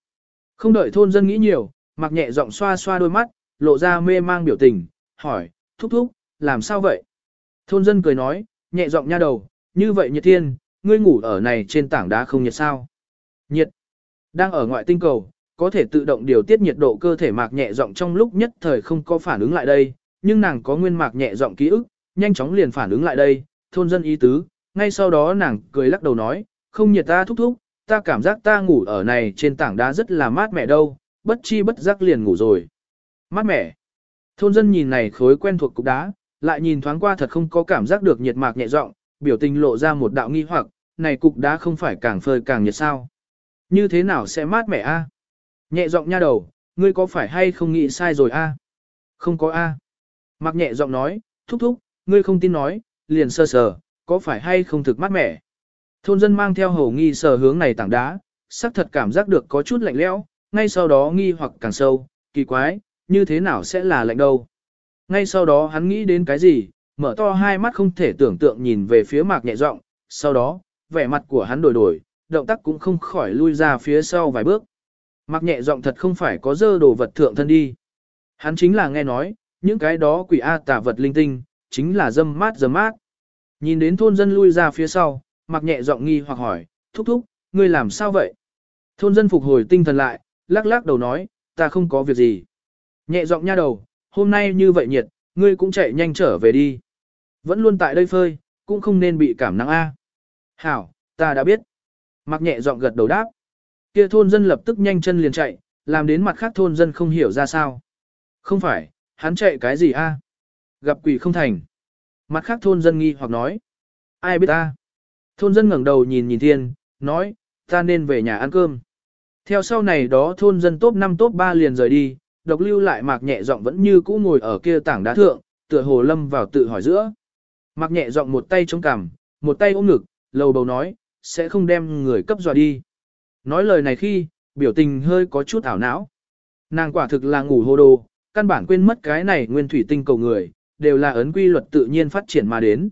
Không đợi thôn dân nghĩ nhiều, mặc nhẹ giọng xoa xoa đôi mắt, lộ ra mê mang biểu tình, hỏi, thúc thúc, làm sao vậy? Thôn dân cười nói, nhẹ giọng nha đầu, như vậy nhiệt thiên, ngươi ngủ ở này trên tảng đá không nhiệt sao? Nhiệt. Đang ở ngoại tinh cầu, có thể tự động điều tiết nhiệt độ cơ thể mạc nhẹ giọng trong lúc nhất thời không có phản ứng lại đây, nhưng nàng có nguyên mạc nhẹ giọng ký ức, nhanh chóng liền phản ứng lại đây, thôn dân ý tứ, ngay sau đó nàng cười lắc đầu nói, không nhiệt ta thúc thúc, ta cảm giác ta ngủ ở này trên tảng đá rất là mát mẻ đâu, bất chi bất giác liền ngủ rồi. Mát mẻ. Thôn dân nhìn này khối quen thuộc cục đá, lại nhìn thoáng qua thật không có cảm giác được nhiệt mạc nhẹ giọng, biểu tình lộ ra một đạo nghi hoặc, này cục đá không phải càng phơi càng nhiệt sao? Như thế nào sẽ mát mẻ a? Nhẹ giọng nha đầu, ngươi có phải hay không nghĩ sai rồi a? Không có a. Mạc nhẹ giọng nói, thúc thúc, ngươi không tin nói, liền sơ sờ, có phải hay không thực mát mẻ? Thôn dân mang theo hầu nghi sờ hướng này tảng đá, sắc thật cảm giác được có chút lạnh lẽo, ngay sau đó nghi hoặc càng sâu, kỳ quái, như thế nào sẽ là lạnh đâu? Ngay sau đó hắn nghĩ đến cái gì, mở to hai mắt không thể tưởng tượng nhìn về phía mạc nhẹ giọng, sau đó, vẻ mặt của hắn đổi đổi, động tác cũng không khỏi lui ra phía sau vài bước. Mạc nhẹ giọng thật không phải có dơ đồ vật thượng thân đi. Hắn chính là nghe nói, những cái đó quỷ A tà vật linh tinh, chính là dâm mát dâm mát. Nhìn đến thôn dân lui ra phía sau, mặc nhẹ giọng nghi hoặc hỏi, thúc thúc, ngươi làm sao vậy? Thôn dân phục hồi tinh thần lại, lắc lắc đầu nói, ta không có việc gì. Nhẹ giọng nha đầu, hôm nay như vậy nhiệt, ngươi cũng chạy nhanh trở về đi. Vẫn luôn tại đây phơi, cũng không nên bị cảm nắng A. Hảo, ta đã biết. Mặc nhẹ giọng gật đầu đáp. Kia thôn dân lập tức nhanh chân liền chạy, làm đến mặt khác thôn dân không hiểu ra sao. Không phải, hắn chạy cái gì A? Gặp quỷ không thành. Mặt khác thôn dân nghi hoặc nói. Ai biết ta? Thôn dân ngẩng đầu nhìn nhìn thiên, nói, ta nên về nhà ăn cơm. Theo sau này đó thôn dân top 5 top 3 liền rời đi, độc lưu lại mạc nhẹ giọng vẫn như cũ ngồi ở kia tảng đá thượng, tựa hồ lâm vào tự hỏi giữa. Mạc nhẹ giọng một tay chống cằm, một tay ôm ngực, lầu bầu nói, sẽ không đem người cấp dọa đi. Nói lời này khi, biểu tình hơi có chút ảo não. Nàng quả thực là ngủ hô đồ, căn bản quên mất cái này nguyên thủy tinh cầu người, đều là ấn quy luật tự nhiên phát triển mà đến.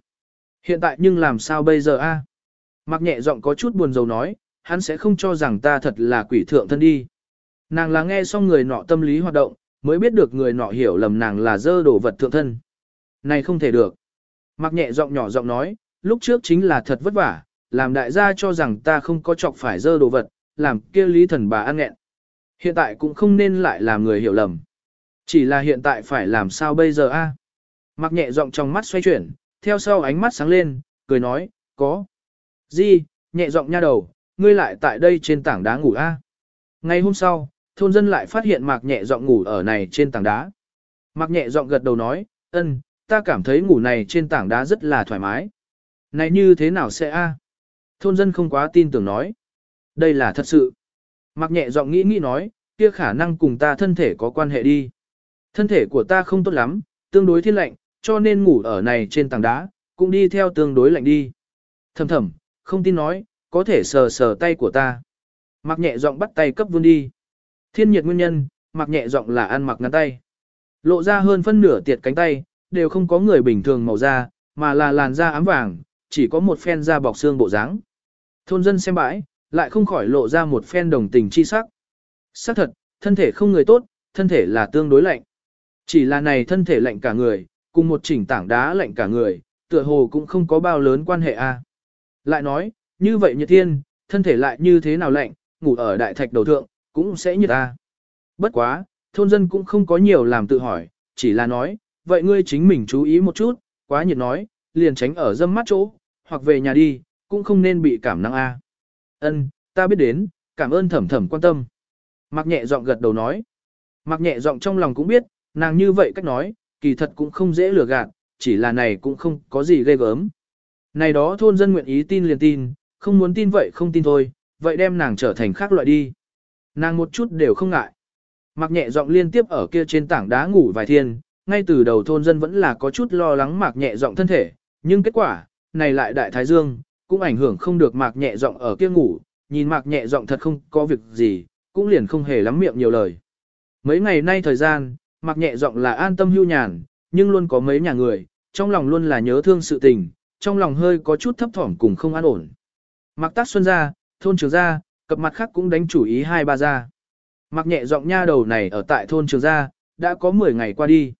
Hiện tại nhưng làm sao bây giờ a? Mặc nhẹ giọng có chút buồn rầu nói, hắn sẽ không cho rằng ta thật là quỷ thượng thân đi. Nàng là nghe xong người nọ tâm lý hoạt động, mới biết được người nọ hiểu lầm nàng là dơ đổ vật thượng thân. Này không thể được. Mặc nhẹ giọng nhỏ giọng nói, lúc trước chính là thật vất vả, làm đại gia cho rằng ta không có chọc phải dơ đồ vật, làm kia lý thần bà ăn nghẹn. Hiện tại cũng không nên lại làm người hiểu lầm. Chỉ là hiện tại phải làm sao bây giờ a? Mặc nhẹ giọng trong mắt xoay chuyển, theo sau ánh mắt sáng lên, cười nói, có. Di, nhẹ giọng nha đầu, ngươi lại tại đây trên tảng đá ngủ a. Ngày hôm sau, thôn dân lại phát hiện mạc nhẹ giọng ngủ ở này trên tảng đá. Mặc nhẹ giọng gật đầu nói, ân, ta cảm thấy ngủ này trên tảng đá rất là thoải mái. Này như thế nào sẽ a? Thôn dân không quá tin tưởng nói. Đây là thật sự. Mặc nhẹ giọng nghĩ nghĩ nói, kia khả năng cùng ta thân thể có quan hệ đi. Thân thể của ta không tốt lắm, tương đối thiên lạnh, cho nên ngủ ở này trên tảng đá, cũng đi theo tương đối lạnh đi. Thầm thầm, không tin nói, có thể sờ sờ tay của ta. Mặc nhẹ giọng bắt tay cấp vươn đi. Thiên nhiệt nguyên nhân, mặc nhẹ giọng là ăn mặc ngắn tay. Lộ ra hơn phân nửa tiệt cánh tay, đều không có người bình thường màu da, mà là làn da ám vàng, chỉ có một phen da bọc xương bộ dáng. Thôn dân xem bãi, lại không khỏi lộ ra một phen đồng tình chi sắc. Sắc thật, thân thể không người tốt, thân thể là tương đối lạnh. Chỉ là này thân thể lạnh cả người, cùng một chỉnh tảng đá lạnh cả người, tựa hồ cũng không có bao lớn quan hệ a. Lại nói, như vậy nhiệt thiên, thân thể lại như thế nào lạnh, ngủ ở đại thạch đầu thượng, cũng sẽ nhiệt a. Bất quá, thôn dân cũng không có nhiều làm tự hỏi, chỉ là nói, vậy ngươi chính mình chú ý một chút, quá nhiệt nói, liền tránh ở dâm mắt chỗ, hoặc về nhà đi, cũng không nên bị cảm năng a. Ân, ta biết đến, cảm ơn thẩm thẩm quan tâm. Mạc nhẹ giọng gật đầu nói. Mạc nhẹ giọng trong lòng cũng biết, nàng như vậy cách nói, kỳ thật cũng không dễ lừa gạt, chỉ là này cũng không có gì ghê gớm. Này đó thôn dân nguyện ý tin liền tin, không muốn tin vậy không tin thôi, vậy đem nàng trở thành khác loại đi. Nàng một chút đều không ngại. Mạc nhẹ giọng liên tiếp ở kia trên tảng đá ngủ vài thiên, ngay từ đầu thôn dân vẫn là có chút lo lắng mạc nhẹ giọng thân thể, nhưng kết quả, này lại đại thái dương, cũng ảnh hưởng không được mạc nhẹ giọng ở kia ngủ, nhìn mạc nhẹ giọng thật không có việc gì, cũng liền không hề lắm miệng nhiều lời. Mấy ngày nay thời gian, mặc nhẹ giọng là an tâm hưu nhàn, nhưng luôn có mấy nhà người, trong lòng luôn là nhớ thương sự tình, trong lòng hơi có chút thấp thỏm cùng không an ổn. mặc tác xuân ra, thôn trường gia, cặp mặt khác cũng đánh chủ ý hai ba gia. mặc nhẹ giọng nha đầu này ở tại thôn trường gia, đã có 10 ngày qua đi.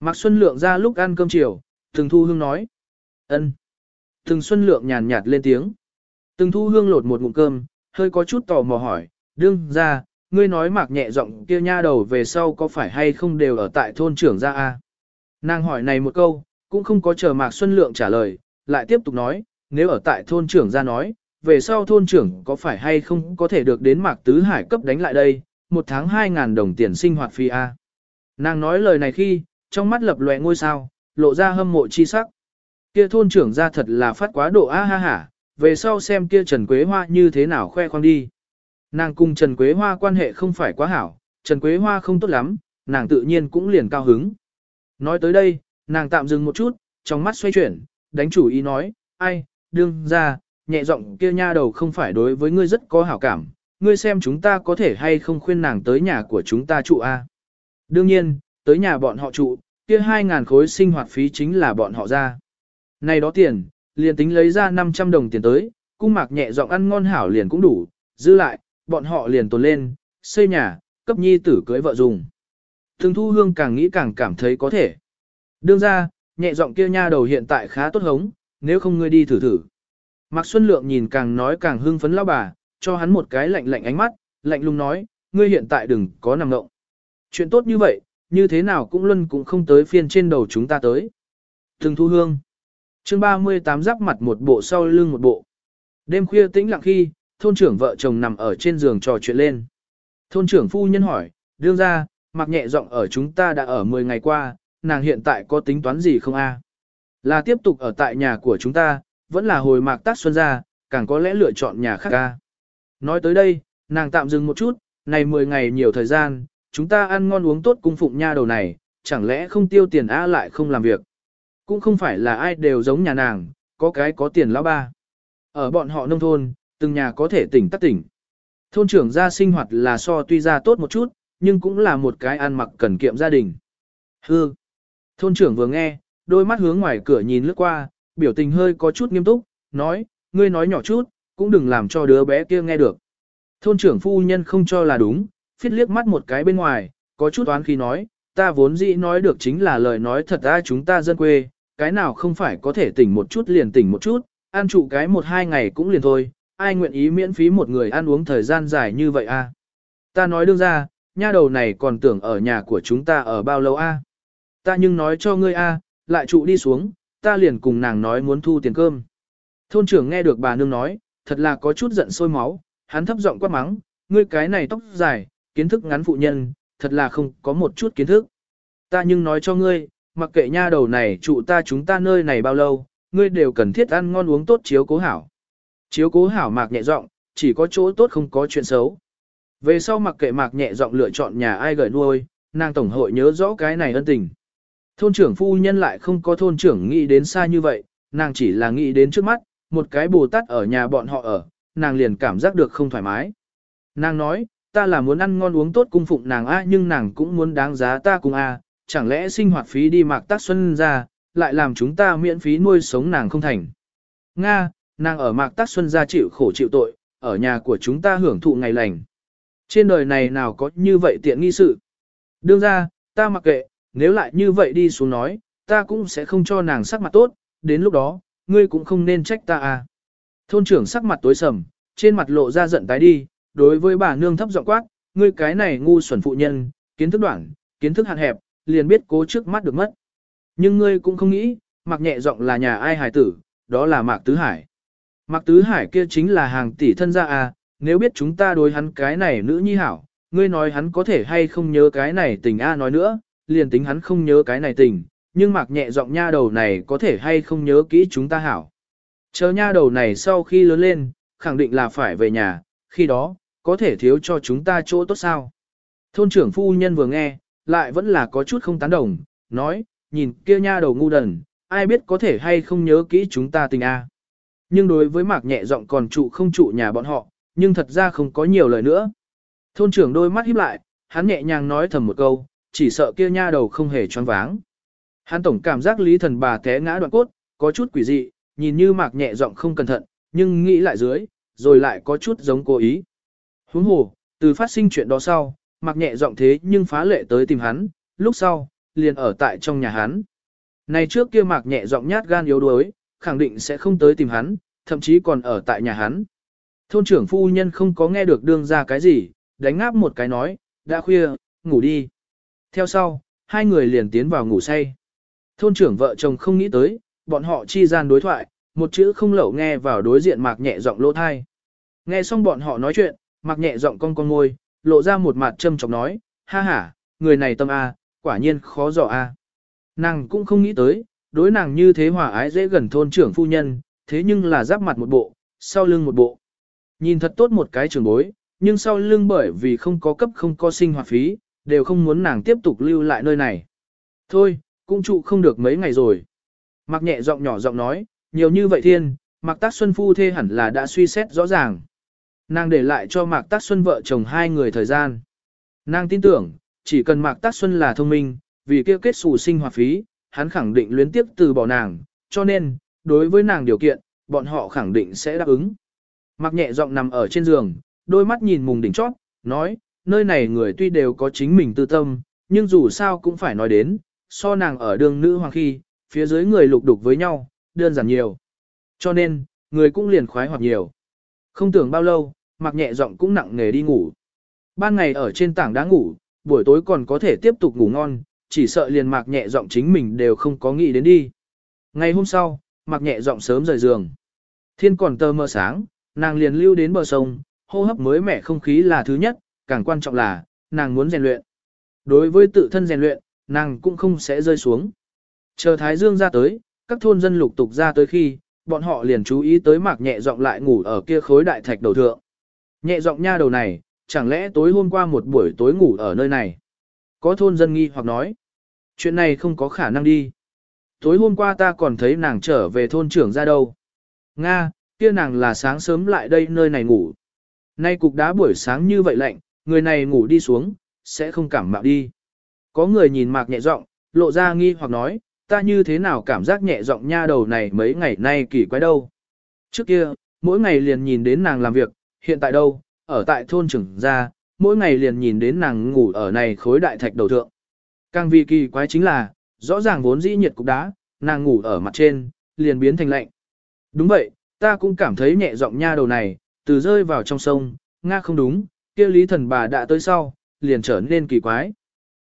Mạc Xuân Lượng ra lúc ăn cơm chiều, Từng Thu Hương nói. ân. Từng Xuân Lượng nhàn nhạt lên tiếng. Từng Thu Hương lột một ngụm cơm, hơi có chút tò mò hỏi, đương ra, ngươi nói mạc nhẹ giọng kia nha đầu về sau có phải hay không đều ở tại thôn trưởng gia a? Nàng hỏi này một câu, cũng không có chờ mạc Xuân Lượng trả lời, lại tiếp tục nói, nếu ở tại thôn trưởng gia nói, về sau thôn trưởng có phải hay không có thể được đến mạc tứ hải cấp đánh lại đây, một tháng 2.000 đồng tiền sinh hoạt phi a. Nàng nói lời này khi, trong mắt lập lòe ngôi sao, lộ ra hâm mộ chi sắc. Kia thôn trưởng gia thật là phát quá độ a ha hả, về sau xem kia Trần Quế Hoa như thế nào khoe khoang đi. Nàng cùng Trần Quế Hoa quan hệ không phải quá hảo, Trần Quế Hoa không tốt lắm, nàng tự nhiên cũng liền cao hứng. Nói tới đây, nàng tạm dừng một chút, trong mắt xoay chuyển, đánh chủ ý nói, ai, đương ra, nhẹ giọng kia nha đầu không phải đối với ngươi rất có hảo cảm, ngươi xem chúng ta có thể hay không khuyên nàng tới nhà của chúng ta trụ a. Đương nhiên, tới nhà bọn họ trụ, kia 2.000 khối sinh hoạt phí chính là bọn họ ra. Này đó tiền, liền tính lấy ra 500 đồng tiền tới, cung mạc nhẹ giọng ăn ngon hảo liền cũng đủ, giữ lại, bọn họ liền tồn lên, xây nhà, cấp nhi tử cưới vợ dùng. Thường thu hương càng nghĩ càng cảm thấy có thể. Đương ra, nhẹ giọng kia nha đầu hiện tại khá tốt hống, nếu không ngươi đi thử thử. Mạc Xuân Lượng nhìn càng nói càng hưng phấn lao bà, cho hắn một cái lạnh lạnh ánh mắt, lạnh lùng nói, ngươi hiện tại đừng có nằm ngộng. Chuyện tốt như vậy, như thế nào cũng luân cũng không tới phiên trên đầu chúng ta tới. Thường thu hương. chương 38 giáp mặt một bộ sau lưng một bộ. Đêm khuya tĩnh lặng khi, thôn trưởng vợ chồng nằm ở trên giường trò chuyện lên. Thôn trưởng phu nhân hỏi, đương ra, mặc nhẹ giọng ở chúng ta đã ở 10 ngày qua, nàng hiện tại có tính toán gì không a? Là tiếp tục ở tại nhà của chúng ta, vẫn là hồi mạc tác xuân ra, càng có lẽ lựa chọn nhà khác a. Nói tới đây, nàng tạm dừng một chút, này 10 ngày nhiều thời gian, chúng ta ăn ngon uống tốt cung phụng nha đầu này, chẳng lẽ không tiêu tiền A lại không làm việc. Cũng không phải là ai đều giống nhà nàng, có cái có tiền lão ba. Ở bọn họ nông thôn, từng nhà có thể tỉnh tắt tỉnh. Thôn trưởng gia sinh hoạt là so tuy ra tốt một chút, nhưng cũng là một cái ăn mặc cần kiệm gia đình. Hư. Thôn trưởng vừa nghe, đôi mắt hướng ngoài cửa nhìn lướt qua, biểu tình hơi có chút nghiêm túc, nói, ngươi nói nhỏ chút, cũng đừng làm cho đứa bé kia nghe được. Thôn trưởng phu nhân không cho là đúng, phiết liếc mắt một cái bên ngoài, có chút oán khi nói, ta vốn dĩ nói được chính là lời nói thật ra chúng ta dân quê, cái nào không phải có thể tỉnh một chút liền tỉnh một chút, ăn trụ cái một hai ngày cũng liền thôi, ai nguyện ý miễn phí một người ăn uống thời gian dài như vậy a? À? Ta nói đương ra, nha đầu này còn tưởng ở nhà của chúng ta ở bao lâu a? À? Ta nhưng nói cho ngươi a, à, lại trụ đi xuống, ta liền cùng nàng nói muốn thu tiền cơm. Thôn trưởng nghe được bà nương nói, thật là có chút giận sôi máu, hắn thấp giọng quát mắng, ngươi cái này tóc dài, kiến thức ngắn phụ nhân, thật là không có một chút kiến thức. Ta nhưng nói cho ngươi, mặc kệ nha đầu này trụ ta chúng ta nơi này bao lâu, ngươi đều cần thiết ăn ngon uống tốt chiếu cố hảo. Chiếu cố hảo mạc nhẹ giọng, chỉ có chỗ tốt không có chuyện xấu. Về sau mặc kệ mạc nhẹ giọng lựa chọn nhà ai gửi nuôi, nàng tổng hội nhớ rõ cái này ân tình. Thôn trưởng phu nhân lại không có thôn trưởng nghĩ đến xa như vậy, nàng chỉ là nghĩ đến trước mắt, một cái bồ tát ở nhà bọn họ ở, nàng liền cảm giác được không thoải mái. Nàng nói, ta là muốn ăn ngon uống tốt cung phụng nàng a nhưng nàng cũng muốn đáng giá ta cùng a chẳng lẽ sinh hoạt phí đi mạc tác xuân ra, lại làm chúng ta miễn phí nuôi sống nàng không thành. Nga, nàng ở mạc tác xuân ra chịu khổ chịu tội, ở nhà của chúng ta hưởng thụ ngày lành. Trên đời này nào có như vậy tiện nghi sự. Đương ra, ta mặc kệ, nếu lại như vậy đi xuống nói, ta cũng sẽ không cho nàng sắc mặt tốt, đến lúc đó, ngươi cũng không nên trách ta à. Thôn trưởng sắc mặt tối sầm, trên mặt lộ ra giận tái đi, đối với bà nương thấp giọng quát, ngươi cái này ngu xuẩn phụ nhân, kiến thức đoạn, kiến thức hạn hẹp, liền biết cố trước mắt được mất. Nhưng ngươi cũng không nghĩ, mặc nhẹ giọng là nhà ai hài tử, đó là Mạc Tứ Hải. Mạc Tứ Hải kia chính là hàng tỷ thân gia à, nếu biết chúng ta đối hắn cái này nữ nhi hảo, ngươi nói hắn có thể hay không nhớ cái này tình a nói nữa, liền tính hắn không nhớ cái này tình, nhưng Mạc nhẹ giọng nha đầu này có thể hay không nhớ kỹ chúng ta hảo. Chờ nha đầu này sau khi lớn lên, khẳng định là phải về nhà, khi đó, có thể thiếu cho chúng ta chỗ tốt sao. Thôn trưởng phu nhân vừa nghe, lại vẫn là có chút không tán đồng, nói, nhìn kia nha đầu ngu đần, ai biết có thể hay không nhớ kỹ chúng ta tình a. Nhưng đối với mạc nhẹ giọng còn trụ không trụ nhà bọn họ, nhưng thật ra không có nhiều lời nữa. Thôn trưởng đôi mắt híp lại, hắn nhẹ nhàng nói thầm một câu, chỉ sợ kia nha đầu không hề choáng váng. Hắn tổng cảm giác lý thần bà té ngã đoạn cốt, có chút quỷ dị, nhìn như mạc nhẹ giọng không cẩn thận, nhưng nghĩ lại dưới, rồi lại có chút giống cố ý. Huống hồ, từ phát sinh chuyện đó sau, mạc nhẹ giọng thế nhưng phá lệ tới tìm hắn, lúc sau, liền ở tại trong nhà hắn. Này trước kia mạc nhẹ giọng nhát gan yếu đuối, khẳng định sẽ không tới tìm hắn, thậm chí còn ở tại nhà hắn. Thôn trưởng phu nhân không có nghe được đương ra cái gì, đánh ngáp một cái nói, đã khuya, ngủ đi. Theo sau, hai người liền tiến vào ngủ say. Thôn trưởng vợ chồng không nghĩ tới, bọn họ chi gian đối thoại, một chữ không lẩu nghe vào đối diện mạc nhẹ giọng lỗ thai. Nghe xong bọn họ nói chuyện, mạc nhẹ giọng con con ngôi, lộ ra một mặt châm chọc nói, ha ha, người này tâm A, quả nhiên khó dò A. Nàng cũng không nghĩ tới, đối nàng như thế hòa ái dễ gần thôn trưởng phu nhân, thế nhưng là giáp mặt một bộ, sau lưng một bộ. Nhìn thật tốt một cái trường bối, nhưng sau lưng bởi vì không có cấp không có sinh hoạt phí, đều không muốn nàng tiếp tục lưu lại nơi này. Thôi, cũng trụ không được mấy ngày rồi. Mặc nhẹ giọng nhỏ giọng nói, nhiều như vậy thiên, Mạc Tác Xuân phu thê hẳn là đã suy xét rõ ràng. Nàng để lại cho Mạc Tác Xuân vợ chồng hai người thời gian. Nàng tin tưởng, chỉ cần Mạc Tác Xuân là thông minh, vì kia kết xù sinh hoạt phí, hắn khẳng định luyến tiếp từ bỏ nàng, cho nên, đối với nàng điều kiện, bọn họ khẳng định sẽ đáp ứng. Mặc nhẹ giọng nằm ở trên giường, đôi mắt nhìn mùng đỉnh chót, nói, nơi này người tuy đều có chính mình tư tâm, nhưng dù sao cũng phải nói đến, so nàng ở đường nữ hoàng khi, phía dưới người lục đục với nhau, đơn giản nhiều. Cho nên, người cũng liền khoái hoặc nhiều. Không tưởng bao lâu, mặc nhẹ giọng cũng nặng nề đi ngủ. Ban ngày ở trên tảng đá ngủ, buổi tối còn có thể tiếp tục ngủ ngon, chỉ sợ liền mạc nhẹ giọng chính mình đều không có nghĩ đến đi. Ngày hôm sau, mạc nhẹ giọng sớm rời giường. Thiên còn tơ mơ sáng, nàng liền lưu đến bờ sông, hô hấp mới mẻ không khí là thứ nhất, càng quan trọng là, nàng muốn rèn luyện. Đối với tự thân rèn luyện, nàng cũng không sẽ rơi xuống. Chờ Thái Dương ra tới, các thôn dân lục tục ra tới khi, bọn họ liền chú ý tới mạc nhẹ giọng lại ngủ ở kia khối đại thạch đầu thượng. Nhẹ giọng nha đầu này, chẳng lẽ tối hôm qua một buổi tối ngủ ở nơi này? Có thôn dân nghi hoặc nói, chuyện này không có khả năng đi. Tối hôm qua ta còn thấy nàng trở về thôn trưởng ra đâu. Nga, kia nàng là sáng sớm lại đây nơi này ngủ. Nay cục đá buổi sáng như vậy lạnh, người này ngủ đi xuống, sẽ không cảm mạo đi. Có người nhìn mạc nhẹ giọng, lộ ra nghi hoặc nói, ta như thế nào cảm giác nhẹ giọng nha đầu này mấy ngày nay kỳ quái đâu. Trước kia, mỗi ngày liền nhìn đến nàng làm việc, hiện tại đâu, ở tại thôn trưởng ra, mỗi ngày liền nhìn đến nàng ngủ ở này khối đại thạch đầu thượng. Càng vì kỳ quái chính là, rõ ràng vốn dĩ nhiệt cục đá, nàng ngủ ở mặt trên, liền biến thành lạnh. Đúng vậy, ta cũng cảm thấy nhẹ giọng nha đầu này, từ rơi vào trong sông, nga không đúng, kia lý thần bà đã tới sau, liền trở nên kỳ quái.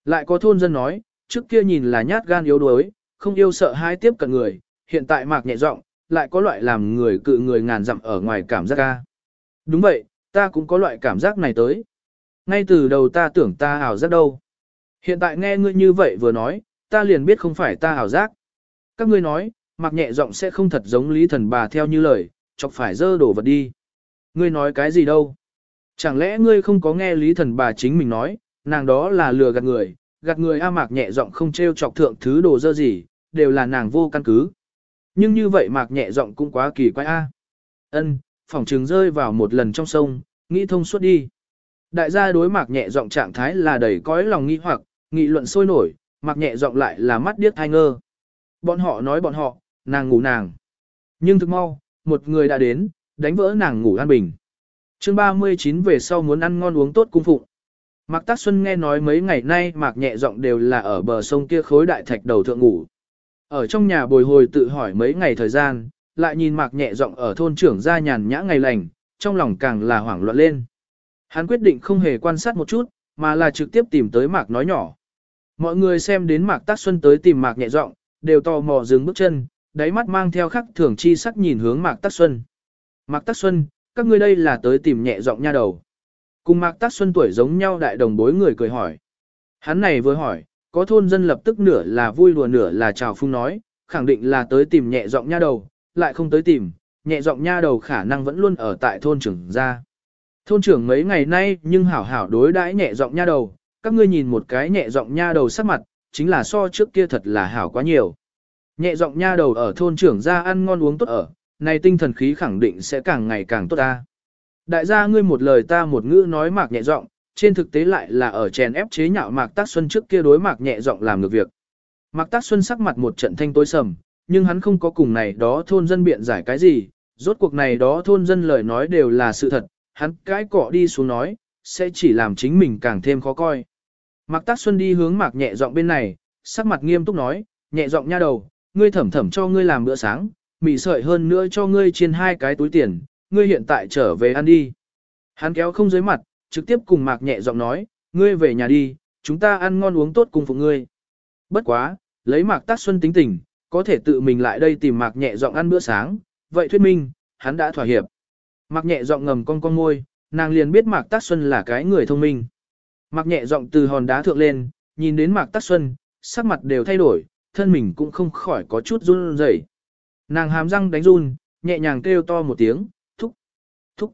Lại có thôn dân nói, trước kia nhìn là nhát gan yếu đuối, không yêu sợ hai tiếp cận người, hiện tại mạc nhẹ giọng, lại có loại làm người cự người ngàn dặm ở ngoài cảm giác ca. Đúng vậy, ta cũng có loại cảm giác này tới. Ngay từ đầu ta tưởng ta ảo giác đâu. Hiện tại nghe ngươi như vậy vừa nói, ta liền biết không phải ta ảo giác. Các ngươi nói, mặc nhẹ giọng sẽ không thật giống lý thần bà theo như lời, chọc phải dơ đổ vật đi. Ngươi nói cái gì đâu? Chẳng lẽ ngươi không có nghe lý thần bà chính mình nói, nàng đó là lừa gạt người, gạt người A mạc nhẹ giọng không trêu chọc thượng thứ đồ dơ gì, đều là nàng vô căn cứ. Nhưng như vậy mạc nhẹ giọng cũng quá kỳ quái A. Ân, phỏng trường rơi vào một lần trong sông, nghĩ thông suốt đi. Đại gia đối mạc nhẹ giọng trạng thái là đầy cõi lòng nghi hoặc, nghị luận sôi nổi, mạc nhẹ giọng lại là mắt điếc thai ngơ. Bọn họ nói bọn họ, nàng ngủ nàng. Nhưng thực mau, một người đã đến, đánh vỡ nàng ngủ an bình. chương 39 về sau muốn ăn ngon uống tốt cung phụng. Mạc Tác Xuân nghe nói mấy ngày nay Mạc nhẹ giọng đều là ở bờ sông kia khối đại thạch đầu thượng ngủ. Ở trong nhà bồi hồi tự hỏi mấy ngày thời gian, lại nhìn Mạc nhẹ giọng ở thôn trưởng ra nhàn nhã ngày lành, trong lòng càng là hoảng loạn lên. Hắn quyết định không hề quan sát một chút, mà là trực tiếp tìm tới Mạc nói nhỏ. Mọi người xem đến Mạc Tác Xuân tới tìm Mạc nhẹ giọng, đều tò mò dừng bước chân, đáy mắt mang theo khắc thường chi sắc nhìn hướng Mạc Tác Xuân. Mạc Tác Xuân, các ngươi đây là tới tìm nhẹ giọng nha đầu. Cùng Mạc Tác Xuân tuổi giống nhau đại đồng bối người cười hỏi. Hắn này vừa hỏi, có thôn dân lập tức nửa là vui đùa nửa là chào phung nói, khẳng định là tới tìm nhẹ giọng nha đầu, lại không tới tìm, nhẹ giọng nha đầu khả năng vẫn luôn ở tại thôn trưởng gia. Thôn trưởng mấy ngày nay nhưng hảo hảo đối đãi nhẹ giọng nha đầu, các ngươi nhìn một cái nhẹ giọng nha đầu sắc mặt, chính là so trước kia thật là hảo quá nhiều. Nhẹ giọng nha đầu ở thôn trưởng gia ăn ngon uống tốt ở, này tinh thần khí khẳng định sẽ càng ngày càng tốt ta. Đại gia ngươi một lời ta một ngữ nói mạc nhẹ giọng, trên thực tế lại là ở chèn ép chế nhạo mạc tác xuân trước kia đối mạc nhẹ giọng làm ngược việc. Mạc tác xuân sắc mặt một trận thanh tối sầm, nhưng hắn không có cùng này đó thôn dân biện giải cái gì, rốt cuộc này đó thôn dân lời nói đều là sự thật, hắn cái cọ đi xuống nói, sẽ chỉ làm chính mình càng thêm khó coi. Mạc Tác Xuân đi hướng Mạc nhẹ giọng bên này, sắc mặt nghiêm túc nói, nhẹ giọng nha đầu, ngươi thẩm thẩm cho ngươi làm bữa sáng, mì sợi hơn nữa cho ngươi trên hai cái túi tiền, ngươi hiện tại trở về ăn đi. Hắn kéo không dưới mặt, trực tiếp cùng Mạc nhẹ giọng nói, ngươi về nhà đi, chúng ta ăn ngon uống tốt cùng phụ ngươi. Bất quá, lấy Mạc Tác Xuân tính tình, có thể tự mình lại đây tìm Mạc nhẹ giọng ăn bữa sáng, vậy thuyết minh, hắn đã thỏa hiệp. Mạc nhẹ giọng ngầm con con môi, nàng liền biết Mạc Tác Xuân là cái người thông minh. Mạc nhẹ giọng từ hòn đá thượng lên, nhìn đến Mạc Tác Xuân, sắc mặt đều thay đổi, thân mình cũng không khỏi có chút run rẩy. Nàng hàm răng đánh run, nhẹ nhàng kêu to một tiếng, thúc, thúc.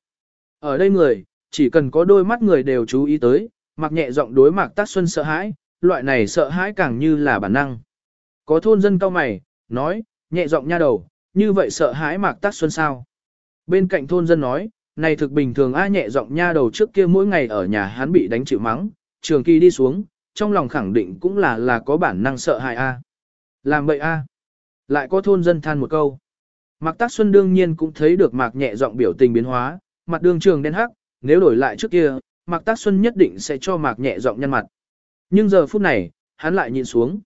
Ở đây người, chỉ cần có đôi mắt người đều chú ý tới, Mạc nhẹ giọng đối Mạc Tác Xuân sợ hãi, loại này sợ hãi càng như là bản năng. Có thôn dân cao mày, nói, nhẹ giọng nha đầu, như vậy sợ hãi Mạc Tác Xuân sao? Bên cạnh thôn dân nói, này thực bình thường ai nhẹ giọng nha đầu trước kia mỗi ngày ở nhà hắn bị đánh chịu mắng, trường kỳ đi xuống, trong lòng khẳng định cũng là là có bản năng sợ hại a. Làm vậy a. Lại có thôn dân than một câu. Mạc Tác Xuân đương nhiên cũng thấy được Mạc nhẹ giọng biểu tình biến hóa, mặt đường trường đen hắc, nếu đổi lại trước kia, Mạc Tác Xuân nhất định sẽ cho Mạc nhẹ giọng nhân mặt. Nhưng giờ phút này, hắn lại nhìn xuống.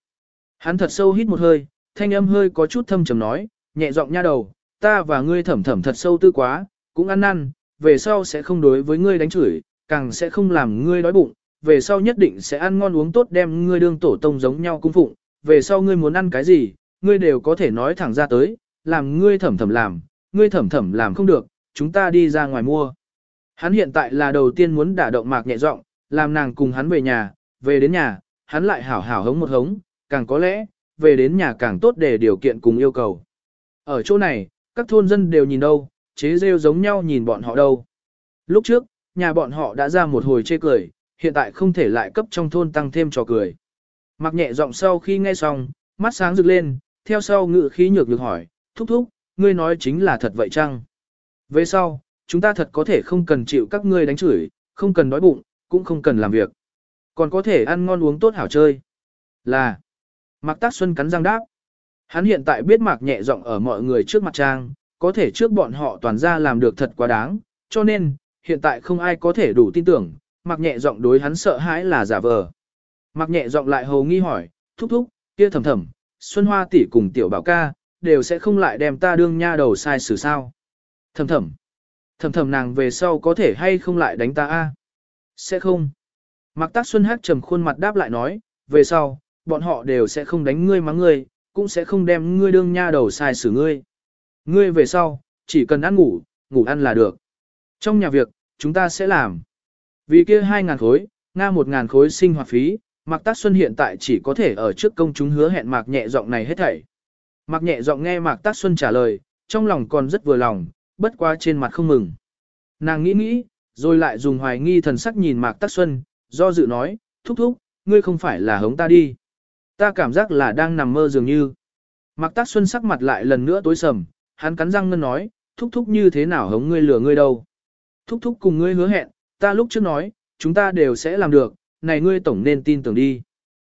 Hắn thật sâu hít một hơi, thanh âm hơi có chút thâm trầm nói, nhẹ giọng nha đầu, ta và ngươi thẩm thẩm thật sâu tư quá, cũng ăn năn, về sau sẽ không đối với ngươi đánh chửi, càng sẽ không làm ngươi đói bụng, về sau nhất định sẽ ăn ngon uống tốt đem ngươi đương tổ tông giống nhau cung phụng, về sau ngươi muốn ăn cái gì, ngươi đều có thể nói thẳng ra tới, làm ngươi thẩm thẩm làm, ngươi thẩm thẩm làm không được, chúng ta đi ra ngoài mua. Hắn hiện tại là đầu tiên muốn đả động mạc nhẹ giọng, làm nàng cùng hắn về nhà, về đến nhà, hắn lại hảo hảo hống một hống, càng có lẽ, về đến nhà càng tốt để điều kiện cùng yêu cầu. Ở chỗ này, các thôn dân đều nhìn đâu, chế rêu giống nhau nhìn bọn họ đâu. Lúc trước, nhà bọn họ đã ra một hồi chê cười, hiện tại không thể lại cấp trong thôn tăng thêm trò cười. Mặc nhẹ giọng sau khi nghe xong, mắt sáng rực lên, theo sau ngự khí nhược được hỏi, thúc thúc, ngươi nói chính là thật vậy chăng? Về sau, chúng ta thật có thể không cần chịu các ngươi đánh chửi, không cần đói bụng, cũng không cần làm việc. Còn có thể ăn ngon uống tốt hảo chơi. Là, Mạc Tác Xuân cắn răng đáp. Hắn hiện tại biết Mạc nhẹ giọng ở mọi người trước mặt trang, có thể trước bọn họ toàn ra làm được thật quá đáng, cho nên, hiện tại không ai có thể đủ tin tưởng, Mạc nhẹ giọng đối hắn sợ hãi là giả vờ. Mạc nhẹ giọng lại hầu nghi hỏi, thúc thúc, kia thầm thầm, Xuân Hoa tỷ cùng tiểu bảo ca, đều sẽ không lại đem ta đương nha đầu sai xử sao. Thầm thầm, thầm thầm nàng về sau có thể hay không lại đánh ta a? Sẽ không. Mạc Tác Xuân hát trầm khuôn mặt đáp lại nói, về sau, bọn họ đều sẽ không đánh ngươi mắng ngươi, cũng sẽ không đem ngươi đương nha đầu sai xử ngươi. Ngươi về sau, chỉ cần ăn ngủ, ngủ ăn là được. Trong nhà việc, chúng ta sẽ làm. Vì kia 2.000 khối, Nga 1.000 khối sinh hoạt phí, Mạc Tác Xuân hiện tại chỉ có thể ở trước công chúng hứa hẹn Mạc nhẹ giọng này hết thảy. Mạc nhẹ giọng nghe Mạc Tác Xuân trả lời, trong lòng còn rất vừa lòng, bất quá trên mặt không mừng. Nàng nghĩ nghĩ, rồi lại dùng hoài nghi thần sắc nhìn Mạc Tác Xuân, do dự nói, thúc thúc, ngươi không phải là hống ta đi. Ta cảm giác là đang nằm mơ dường như. Mạc Tác Xuân sắc mặt lại lần nữa tối sầm, hắn cắn răng ngân nói, thúc thúc như thế nào hống ngươi lừa ngươi đâu. Thúc thúc cùng ngươi hứa hẹn, ta lúc trước nói, chúng ta đều sẽ làm được, này ngươi tổng nên tin tưởng đi.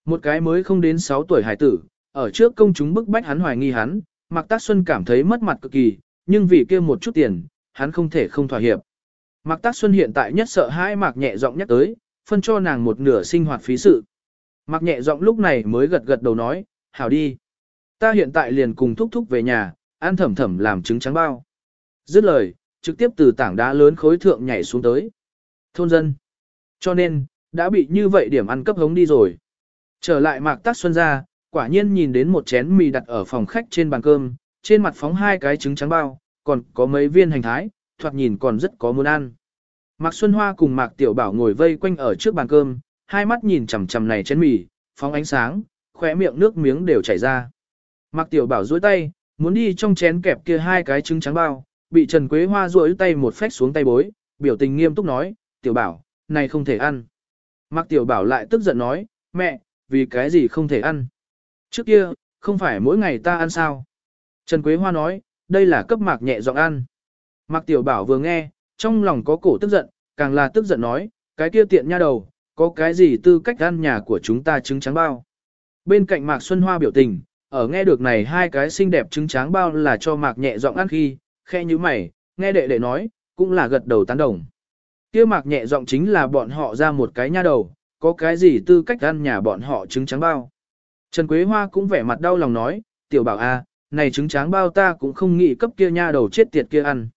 Một cái mới không đến 6 tuổi hải tử, ở trước công chúng bức bách hắn hoài nghi hắn, Mạc Tác Xuân cảm thấy mất mặt cực kỳ, nhưng vì kia một chút tiền, hắn không thể không thỏa hiệp. Mạc Tác Xuân hiện tại nhất sợ hai Mạc nhẹ giọng nhắc tới, phân cho nàng một nửa sinh hoạt phí sự. Mạc nhẹ giọng lúc này mới gật gật đầu nói, hảo đi. Ta hiện tại liền cùng thúc thúc về nhà, ăn thẩm thẩm làm trứng trắng bao. Dứt lời, trực tiếp từ tảng đá lớn khối thượng nhảy xuống tới. Thôn dân. Cho nên, đã bị như vậy điểm ăn cấp hống đi rồi. Trở lại Mạc Tác Xuân ra, quả nhiên nhìn đến một chén mì đặt ở phòng khách trên bàn cơm, trên mặt phóng hai cái trứng trắng bao, còn có mấy viên hành thái, thoạt nhìn còn rất có muốn ăn. Mạc Xuân Hoa cùng Mạc Tiểu Bảo ngồi vây quanh ở trước bàn cơm, hai mắt nhìn chằm chằm này chén mì, phóng ánh sáng, khóe miệng nước miếng đều chảy ra. Mạc Tiểu Bảo duỗi tay, muốn đi trong chén kẹp kia hai cái trứng trắng bao, bị Trần Quế Hoa duỗi tay một phách xuống tay bối, biểu tình nghiêm túc nói, Tiểu Bảo, này không thể ăn. Mạc Tiểu Bảo lại tức giận nói, mẹ, vì cái gì không thể ăn. Trước kia, không phải mỗi ngày ta ăn sao. Trần Quế Hoa nói, đây là cấp mạc nhẹ giọng ăn. Mạc Tiểu Bảo vừa nghe, trong lòng có cổ tức giận, càng là tức giận nói, cái kia tiện nha đầu, có cái gì tư cách ăn nhà của chúng ta trứng trắng bao. Bên cạnh Mạc Xuân Hoa biểu tình, ở nghe được này hai cái xinh đẹp trứng trắng bao là cho Mạc nhẹ giọng ăn khi, khe như mày, nghe đệ đệ nói, cũng là gật đầu tán đồng. Kia Mạc nhẹ giọng chính là bọn họ ra một cái nha đầu, có cái gì tư cách ăn nhà bọn họ trứng trắng bao. Trần Quế Hoa cũng vẻ mặt đau lòng nói, tiểu bảo a, này trứng trắng bao ta cũng không nghĩ cấp kia nha đầu chết tiệt kia ăn.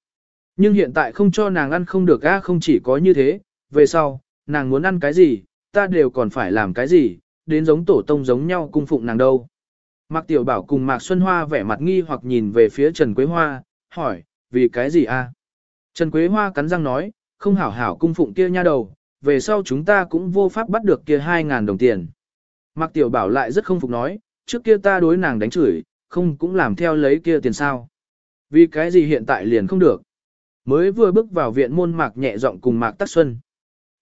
Nhưng hiện tại không cho nàng ăn không được a không chỉ có như thế, về sau, nàng muốn ăn cái gì, ta đều còn phải làm cái gì, đến giống tổ tông giống nhau cung phụng nàng đâu. Mạc Tiểu Bảo cùng Mạc Xuân Hoa vẻ mặt nghi hoặc nhìn về phía Trần Quế Hoa, hỏi, vì cái gì a? Trần Quế Hoa cắn răng nói, không hảo hảo cung phụng kia nha đầu, về sau chúng ta cũng vô pháp bắt được kia 2.000 đồng tiền. Mạc Tiểu Bảo lại rất không phục nói, trước kia ta đối nàng đánh chửi, không cũng làm theo lấy kia tiền sao. Vì cái gì hiện tại liền không được. Mới vừa bước vào viện môn Mạc nhẹ giọng cùng Mạc Tắc Xuân.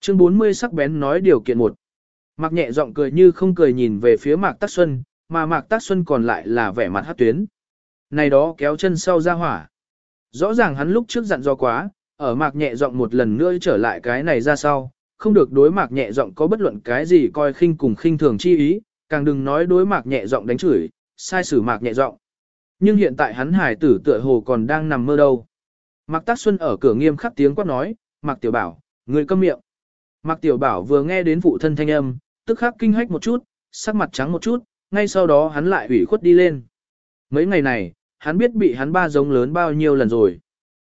Chương 40 sắc bén nói điều kiện một. Mạc nhẹ giọng cười như không cười nhìn về phía Mạc Tắc Xuân, mà Mạc Tắc Xuân còn lại là vẻ mặt hát tuyến. Này đó kéo chân sau ra hỏa. Rõ ràng hắn lúc trước dặn do quá, ở Mạc nhẹ giọng một lần nữa trở lại cái này ra sau, không được đối mạc nhẹ giọng có bất luận cái gì coi khinh cùng khinh thường chi ý, càng đừng nói đối mạc nhẹ giọng đánh chửi, sai xử mạc nhẹ giọng. Nhưng hiện tại hắn hải tử tựa hồ còn đang nằm mơ đâu. Mạc Tác Xuân ở cửa nghiêm khắc tiếng quát nói, Mạc Tiểu Bảo, người câm miệng. Mạc Tiểu Bảo vừa nghe đến phụ thân thanh âm, tức khắc kinh hách một chút, sắc mặt trắng một chút, ngay sau đó hắn lại ủy khuất đi lên. Mấy ngày này, hắn biết bị hắn ba giống lớn bao nhiêu lần rồi.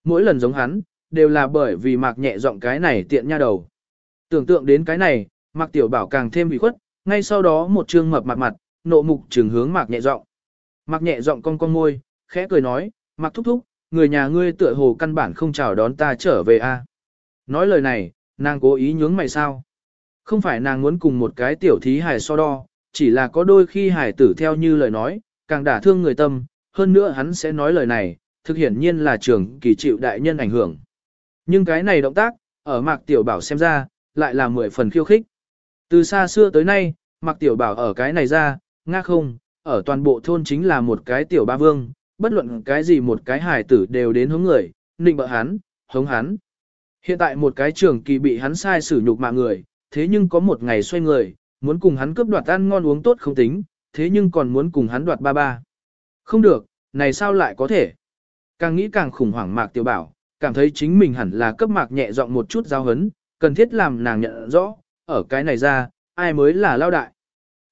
Mỗi lần giống hắn, đều là bởi vì Mạc nhẹ giọng cái này tiện nha đầu. Tưởng tượng đến cái này, Mạc Tiểu Bảo càng thêm ủy khuất, ngay sau đó một trương mập mặt mặt, nộ mục trừng hướng Mạc nhẹ giọng. Mạc nhẹ giọng cong cong môi, khẽ cười nói, Mạc thúc thúc, người nhà ngươi tựa hồ căn bản không chào đón ta trở về a. À? Nói lời này, nàng cố ý nhướng mày sao? Không phải nàng muốn cùng một cái tiểu thí hài so đo, chỉ là có đôi khi hài tử theo như lời nói, càng đả thương người tâm, hơn nữa hắn sẽ nói lời này, thực hiển nhiên là trường kỳ chịu đại nhân ảnh hưởng. Nhưng cái này động tác, ở Mạc Tiểu Bảo xem ra, lại là mười phần khiêu khích. Từ xa xưa tới nay, Mạc Tiểu Bảo ở cái này ra, nga không, ở toàn bộ thôn chính là một cái tiểu ba vương, bất luận cái gì một cái hài tử đều đến hướng người, nịnh bợ hắn, hống hắn. Hiện tại một cái trường kỳ bị hắn sai sử nhục mạng người, thế nhưng có một ngày xoay người, muốn cùng hắn cướp đoạt ăn ngon uống tốt không tính, thế nhưng còn muốn cùng hắn đoạt ba ba. Không được, này sao lại có thể? Càng nghĩ càng khủng hoảng Mạc Tiểu Bảo, cảm thấy chính mình hẳn là cấp Mạc nhẹ giọng một chút giao hấn, cần thiết làm nàng nhận rõ, ở cái này ra, ai mới là lao đại.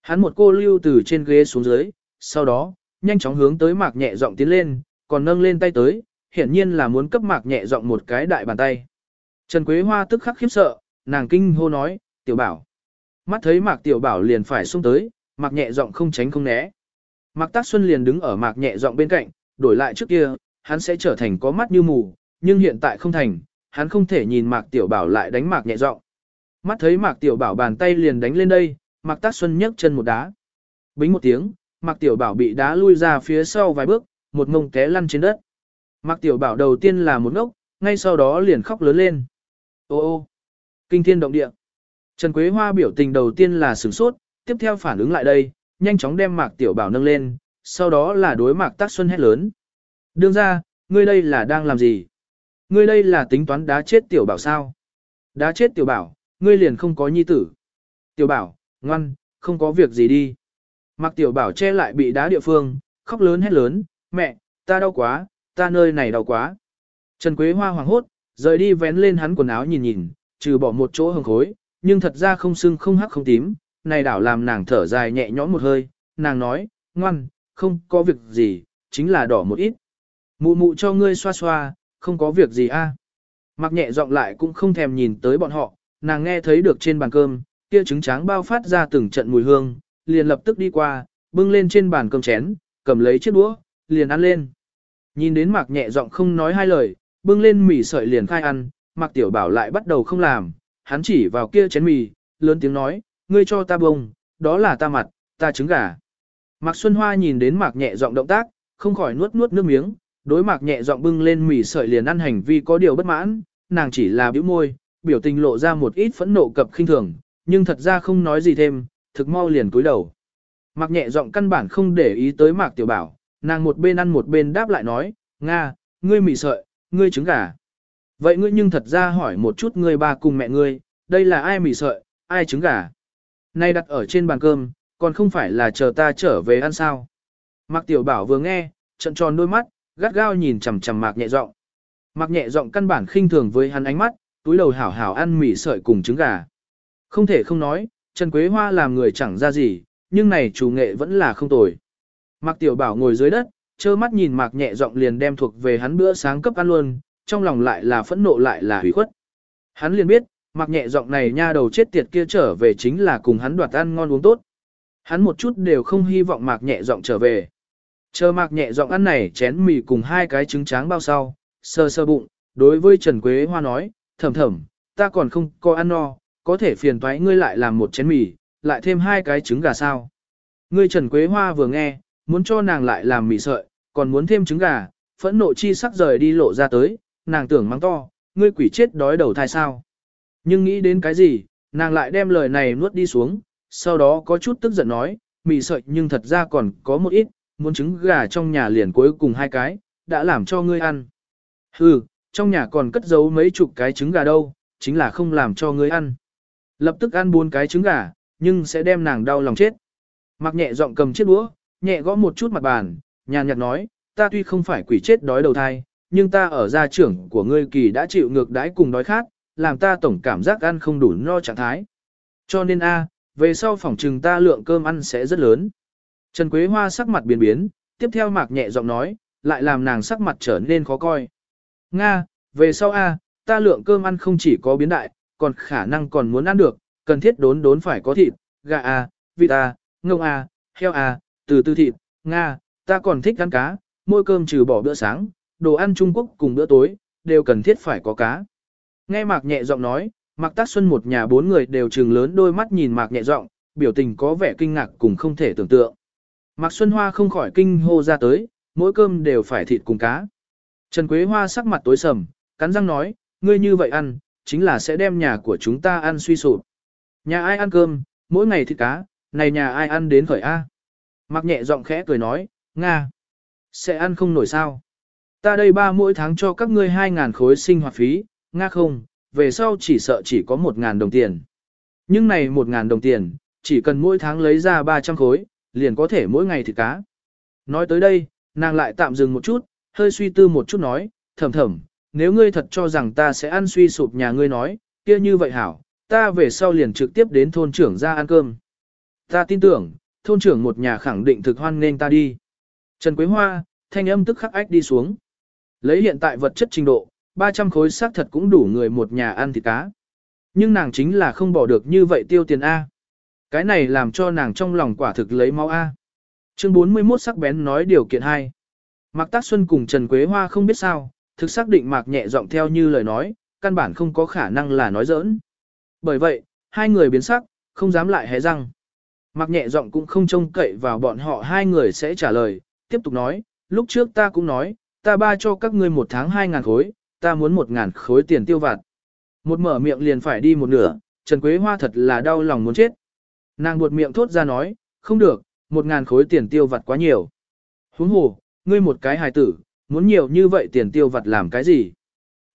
Hắn một cô lưu từ trên ghế xuống dưới, sau đó, nhanh chóng hướng tới mạc nhẹ giọng tiến lên, còn nâng lên tay tới, hiển nhiên là muốn cấp mạc nhẹ giọng một cái đại bàn tay. Trần Quế Hoa tức khắc khiếp sợ, nàng kinh hô nói, tiểu bảo. Mắt thấy mạc tiểu bảo liền phải xuống tới, mạc nhẹ giọng không tránh không né. Mạc Tác Xuân liền đứng ở mạc nhẹ giọng bên cạnh, đổi lại trước kia, hắn sẽ trở thành có mắt như mù, nhưng hiện tại không thành, hắn không thể nhìn Mạc Tiểu Bảo lại đánh Mạc nhẹ giọng. Mắt thấy Mạc Tiểu Bảo bàn tay liền đánh lên đây, Mạc Tác Xuân nhấc chân một đá. Bính một tiếng, Mạc Tiểu Bảo bị đá lui ra phía sau vài bước, một ngông té lăn trên đất. Mạc Tiểu Bảo đầu tiên là một ngốc, ngay sau đó liền khóc lớn lên. Ô ô, kinh thiên động địa. Trần Quế Hoa biểu tình đầu tiên là sửng sốt, tiếp theo phản ứng lại đây, nhanh chóng đem Mạc Tiểu Bảo nâng lên, sau đó là đối Mạc Tác Xuân hét lớn. Đương ra, ngươi đây là đang làm gì? Ngươi đây là tính toán đá chết Tiểu Bảo sao? Đá chết Tiểu Bảo, ngươi liền không có nhi tử. Tiểu Bảo, ngoan, không có việc gì đi. Mạc Tiểu Bảo che lại bị đá địa phương, khóc lớn hét lớn, mẹ, ta đau quá, ta nơi này đau quá. Trần Quế Hoa hoảng hốt, rời đi vén lên hắn quần áo nhìn nhìn, trừ bỏ một chỗ hồng khối, nhưng thật ra không sưng không hắc không tím, này đảo làm nàng thở dài nhẹ nhõm một hơi, nàng nói, ngoan, không có việc gì, chính là đỏ một ít. Mụ mụ cho ngươi xoa xoa, không có việc gì a. Mặc nhẹ giọng lại cũng không thèm nhìn tới bọn họ, nàng nghe thấy được trên bàn cơm, kia trứng tráng bao phát ra từng trận mùi hương, liền lập tức đi qua, bưng lên trên bàn cơm chén, cầm lấy chiếc đũa, liền ăn lên. Nhìn đến Mặc nhẹ giọng không nói hai lời, bưng lên mì sợi liền khai ăn, mạc tiểu bảo lại bắt đầu không làm, hắn chỉ vào kia chén mì, lớn tiếng nói, ngươi cho ta bông, đó là ta mặt, ta trứng gà. Mạc Xuân Hoa nhìn đến mạc nhẹ giọng động tác, không khỏi nuốt nuốt nước miếng, đối mạc nhẹ giọng bưng lên mì sợi liền ăn hành vi có điều bất mãn, nàng chỉ là bĩu môi, biểu tình lộ ra một ít phẫn nộ cập khinh thường, nhưng thật ra không nói gì thêm, thực mau liền cúi đầu. Mạc nhẹ giọng căn bản không để ý tới mạc tiểu bảo, nàng một bên ăn một bên đáp lại nói, Nga, ngươi mì sợi, ngươi trứng gà. Vậy ngươi nhưng thật ra hỏi một chút ngươi ba cùng mẹ ngươi, đây là ai mì sợi, ai trứng gà. Nay đặt ở trên bàn cơm, còn không phải là chờ ta trở về ăn sao. Mạc Tiểu Bảo vừa nghe, trận tròn đôi mắt, gắt gao nhìn chằm chằm Mạc nhẹ giọng. Mạc nhẹ giọng căn bản khinh thường với hắn ánh mắt, túi đầu hảo hảo ăn mì sợi cùng trứng gà. Không thể không nói, Trần Quế Hoa làm người chẳng ra gì, nhưng này chủ nghệ vẫn là không tồi. Mạc Tiểu Bảo ngồi dưới đất, trơ mắt nhìn Mạc nhẹ giọng liền đem thuộc về hắn bữa sáng cấp ăn luôn, trong lòng lại là phẫn nộ lại là hủy khuất. Hắn liền biết, Mạc nhẹ giọng này nha đầu chết tiệt kia trở về chính là cùng hắn đoạt ăn ngon uống tốt. Hắn một chút đều không hy vọng Mạc nhẹ giọng trở về. Chờ Mạc nhẹ giọng ăn này chén mì cùng hai cái trứng tráng bao sau, sơ sơ bụng, đối với Trần Quế Hoa nói, thầm thầm, ta còn không có ăn no, có thể phiền toái ngươi lại làm một chén mì, lại thêm hai cái trứng gà sao. Ngươi Trần Quế Hoa vừa nghe, muốn cho nàng lại làm mì sợi, còn muốn thêm trứng gà, phẫn nộ chi sắc rời đi lộ ra tới, nàng tưởng mắng to, ngươi quỷ chết đói đầu thai sao. Nhưng nghĩ đến cái gì, nàng lại đem lời này nuốt đi xuống, sau đó có chút tức giận nói, mì sợi nhưng thật ra còn có một ít, muốn trứng gà trong nhà liền cuối cùng hai cái, đã làm cho ngươi ăn. Hừ, trong nhà còn cất giấu mấy chục cái trứng gà đâu, chính là không làm cho ngươi ăn. Lập tức ăn bốn cái trứng gà, nhưng sẽ đem nàng đau lòng chết. Mặc nhẹ giọng cầm chiếc đũa, nhẹ gõ một chút mặt bàn, nhàn nhạt nói, ta tuy không phải quỷ chết đói đầu thai, nhưng ta ở gia trưởng của ngươi kỳ đã chịu ngược đãi cùng đói khát, làm ta tổng cảm giác ăn không đủ no trạng thái. Cho nên a, về sau phòng trừng ta lượng cơm ăn sẽ rất lớn. Trần Quế Hoa sắc mặt biến biến, tiếp theo mạc nhẹ giọng nói, lại làm nàng sắc mặt trở nên khó coi. Nga, về sau a, ta lượng cơm ăn không chỉ có biến đại, còn khả năng còn muốn ăn được, cần thiết đốn đốn phải có thịt, gà a, vịt a, ngông a, heo a, từ từ thịt, Nga, ta còn thích ăn cá, mỗi cơm trừ bỏ bữa sáng, đồ ăn Trung Quốc cùng bữa tối, đều cần thiết phải có cá. Nghe Mạc nhẹ giọng nói, Mạc Tác Xuân một nhà bốn người đều trừng lớn đôi mắt nhìn Mạc nhẹ giọng, biểu tình có vẻ kinh ngạc cùng không thể tưởng tượng. Mạc Xuân Hoa không khỏi kinh hô ra tới, mỗi cơm đều phải thịt cùng cá. Trần Quế Hoa sắc mặt tối sầm, cắn răng nói, ngươi như vậy ăn, chính là sẽ đem nhà của chúng ta ăn suy sụp. Nhà ai ăn cơm, mỗi ngày thịt cá, này nhà ai ăn đến khởi A. Mạc nhẹ giọng khẽ cười nói, Nga, sẽ ăn không nổi sao. Ta đây ba mỗi tháng cho các ngươi 2.000 khối sinh hoạt phí, Nga không, về sau chỉ sợ chỉ có 1.000 đồng tiền. Nhưng này 1.000 đồng tiền, chỉ cần mỗi tháng lấy ra 300 khối, liền có thể mỗi ngày thịt cá. Nói tới đây, nàng lại tạm dừng một chút, hơi suy tư một chút nói, thầm thầm, nếu ngươi thật cho rằng ta sẽ ăn suy sụp nhà ngươi nói, kia như vậy hảo, ta về sau liền trực tiếp đến thôn trưởng ra ăn cơm. Ta tin tưởng, thôn trưởng một nhà khẳng định thực hoan nên ta đi. Trần Quế Hoa, thanh âm tức khắc ách đi xuống. Lấy hiện tại vật chất trình độ, 300 khối xác thật cũng đủ người một nhà ăn thịt cá. Nhưng nàng chính là không bỏ được như vậy tiêu tiền A. Cái này làm cho nàng trong lòng quả thực lấy máu A. Chương 41 sắc bén nói điều kiện 2. Mạc Tác Xuân cùng Trần Quế Hoa không biết sao, thực xác định Mạc nhẹ giọng theo như lời nói, căn bản không có khả năng là nói giỡn. Bởi vậy, hai người biến sắc, không dám lại hé răng. Mặc nhẹ giọng cũng không trông cậy vào bọn họ hai người sẽ trả lời, tiếp tục nói, lúc trước ta cũng nói, ta ba cho các ngươi một tháng hai ngàn khối, ta muốn một ngàn khối tiền tiêu vặt. Một mở miệng liền phải đi một nửa, Trần Quế Hoa thật là đau lòng muốn chết. Nàng buột miệng thốt ra nói, không được, một ngàn khối tiền tiêu vặt quá nhiều. Huống hồ, ngươi một cái hài tử, muốn nhiều như vậy tiền tiêu vặt làm cái gì?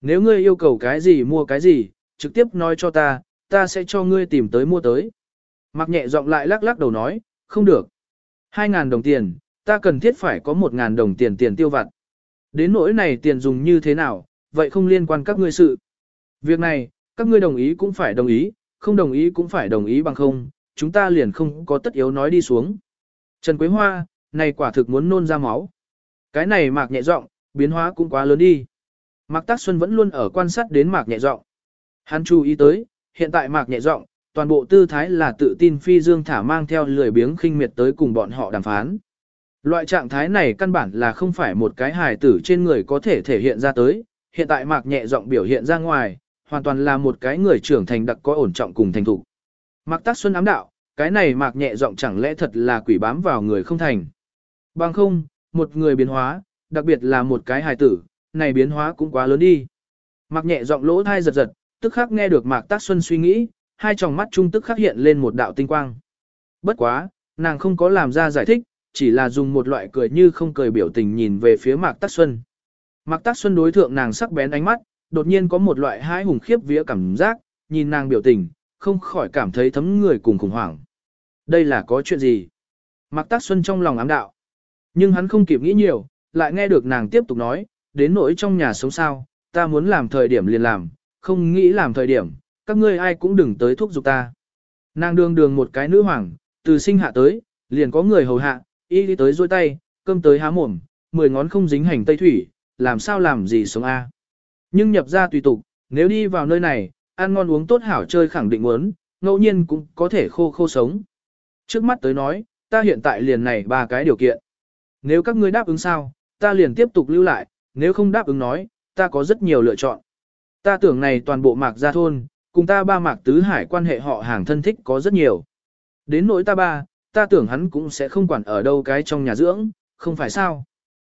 Nếu ngươi yêu cầu cái gì mua cái gì, trực tiếp nói cho ta, ta sẽ cho ngươi tìm tới mua tới. Mặc nhẹ giọng lại lắc lắc đầu nói, không được. Hai ngàn đồng tiền, ta cần thiết phải có một ngàn đồng tiền tiền tiêu vặt. Đến nỗi này tiền dùng như thế nào, vậy không liên quan các ngươi sự. Việc này, các ngươi đồng ý cũng phải đồng ý, không đồng ý cũng phải đồng ý bằng không, chúng ta liền không có tất yếu nói đi xuống. Trần Quế Hoa, này quả thực muốn nôn ra máu. Cái này mạc nhẹ giọng, biến hóa cũng quá lớn đi. Mạc Tác Xuân vẫn luôn ở quan sát đến mạc nhẹ giọng. Hắn chú ý tới, hiện tại mạc nhẹ giọng, toàn bộ tư thái là tự tin phi dương thả mang theo lười biếng khinh miệt tới cùng bọn họ đàm phán. Loại trạng thái này căn bản là không phải một cái hài tử trên người có thể thể hiện ra tới, hiện tại mạc nhẹ giọng biểu hiện ra ngoài, hoàn toàn là một cái người trưởng thành đặc có ổn trọng cùng thành thục. Mạc Tác Xuân ám đạo, cái này mạc nhẹ giọng chẳng lẽ thật là quỷ bám vào người không thành. Bằng không, một người biến hóa, đặc biệt là một cái hài tử, này biến hóa cũng quá lớn đi. Mạc nhẹ giọng lỗ thai giật giật, tức khắc nghe được Mạc Tác Xuân suy nghĩ, hai tròng mắt trung tức khắc hiện lên một đạo tinh quang. Bất quá, nàng không có làm ra giải thích, chỉ là dùng một loại cười như không cười biểu tình nhìn về phía Mạc Tác Xuân. Mạc Tác Xuân đối thượng nàng sắc bén ánh mắt, đột nhiên có một loại hãi hùng khiếp vía cảm giác, nhìn nàng biểu tình, không khỏi cảm thấy thấm người cùng khủng hoảng. Đây là có chuyện gì? Mạc Tác Xuân trong lòng ám đạo. Nhưng hắn không kịp nghĩ nhiều, lại nghe được nàng tiếp tục nói, đến nỗi trong nhà sống sao, ta muốn làm thời điểm liền làm, không nghĩ làm thời điểm, các ngươi ai cũng đừng tới thúc giục ta. Nàng đường đường một cái nữ hoàng, từ sinh hạ tới, liền có người hầu hạ, y đi tới dôi tay, cơm tới há mồm, mười ngón không dính hành tây thủy, làm sao làm gì sống a? Nhưng nhập ra tùy tục, nếu đi vào nơi này, ăn ngon uống tốt hảo chơi khẳng định muốn, ngẫu nhiên cũng có thể khô khô sống. Trước mắt tới nói, ta hiện tại liền này ba cái điều kiện. Nếu các ngươi đáp ứng sao, ta liền tiếp tục lưu lại, nếu không đáp ứng nói, ta có rất nhiều lựa chọn. Ta tưởng này toàn bộ mạc gia thôn, cùng ta ba mạc tứ hải quan hệ họ hàng thân thích có rất nhiều. Đến nỗi ta ba, ta tưởng hắn cũng sẽ không quản ở đâu cái trong nhà dưỡng, không phải sao.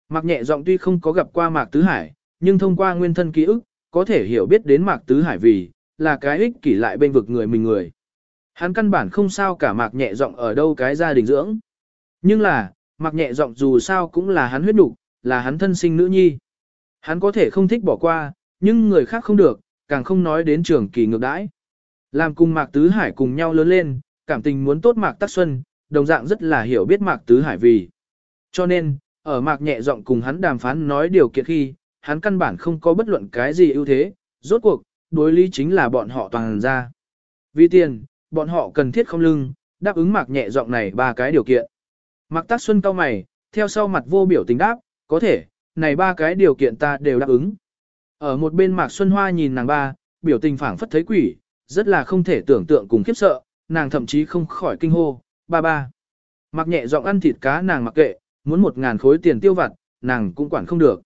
Mạc nhẹ giọng tuy không có gặp qua mạc tứ hải, nhưng thông qua nguyên thân ký ức, có thể hiểu biết đến mạc tứ hải vì, là cái ích kỷ lại bên vực người mình người. Hắn căn bản không sao cả mạc nhẹ giọng ở đâu cái gia đình dưỡng. Nhưng là, mạc nhẹ giọng dù sao cũng là hắn huyết đủ, là hắn thân sinh nữ nhi. Hắn có thể không thích bỏ qua, nhưng người khác không được, càng không nói đến trường kỳ ngược đãi. Làm cùng Mạc Tứ Hải cùng nhau lớn lên, cảm tình muốn tốt Mạc Tắc Xuân, đồng dạng rất là hiểu biết Mạc Tứ Hải vì. Cho nên, ở Mạc nhẹ giọng cùng hắn đàm phán nói điều kiện khi, hắn căn bản không có bất luận cái gì ưu thế, rốt cuộc, đối lý chính là bọn họ toàn ra. Vì tiền, bọn họ cần thiết không lưng, đáp ứng Mạc nhẹ giọng này ba cái điều kiện. Mạc Tắc Xuân cao mày, theo sau mặt vô biểu tình đáp, có thể, này ba cái điều kiện ta đều đáp ứng. Ở một bên Mạc Xuân Hoa nhìn nàng ba, biểu tình phảng phất thấy quỷ, rất là không thể tưởng tượng cùng khiếp sợ, nàng thậm chí không khỏi kinh hô, ba ba. Mặc nhẹ giọng ăn thịt cá nàng mặc kệ, muốn một ngàn khối tiền tiêu vặt, nàng cũng quản không được.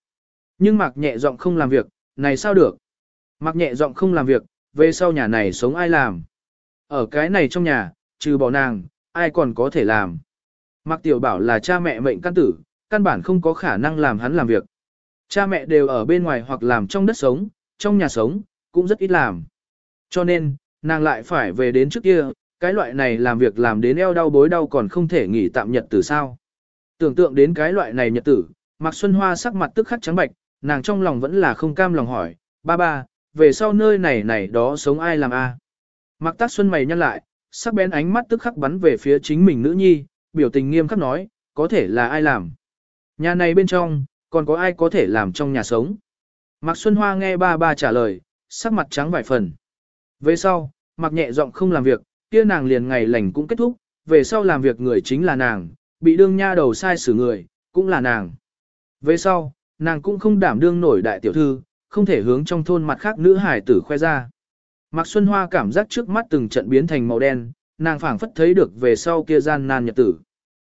Nhưng mặc nhẹ giọng không làm việc, này sao được? Mặc nhẹ giọng không làm việc, về sau nhà này sống ai làm? Ở cái này trong nhà, trừ bỏ nàng, ai còn có thể làm? Mặc tiểu bảo là cha mẹ mệnh căn tử, căn bản không có khả năng làm hắn làm việc. Cha mẹ đều ở bên ngoài hoặc làm trong đất sống, trong nhà sống, cũng rất ít làm. Cho nên, nàng lại phải về đến trước kia, cái loại này làm việc làm đến eo đau bối đau còn không thể nghỉ tạm nhật tử sao. Tưởng tượng đến cái loại này nhật tử, Mạc Xuân Hoa sắc mặt tức khắc trắng bạch, nàng trong lòng vẫn là không cam lòng hỏi, ba ba, về sau nơi này này đó sống ai làm a? Mạc Tác Xuân mày nhăn lại, sắc bén ánh mắt tức khắc bắn về phía chính mình nữ nhi, biểu tình nghiêm khắc nói, có thể là ai làm. Nhà này bên trong, còn có ai có thể làm trong nhà sống. Mạc Xuân Hoa nghe ba ba trả lời, sắc mặt trắng vài phần. Về sau, Mạc nhẹ giọng không làm việc, kia nàng liền ngày lành cũng kết thúc, về sau làm việc người chính là nàng, bị đương nha đầu sai xử người, cũng là nàng. Về sau, nàng cũng không đảm đương nổi đại tiểu thư, không thể hướng trong thôn mặt khác nữ hải tử khoe ra. Mạc Xuân Hoa cảm giác trước mắt từng trận biến thành màu đen, nàng phảng phất thấy được về sau kia gian nan nhật tử.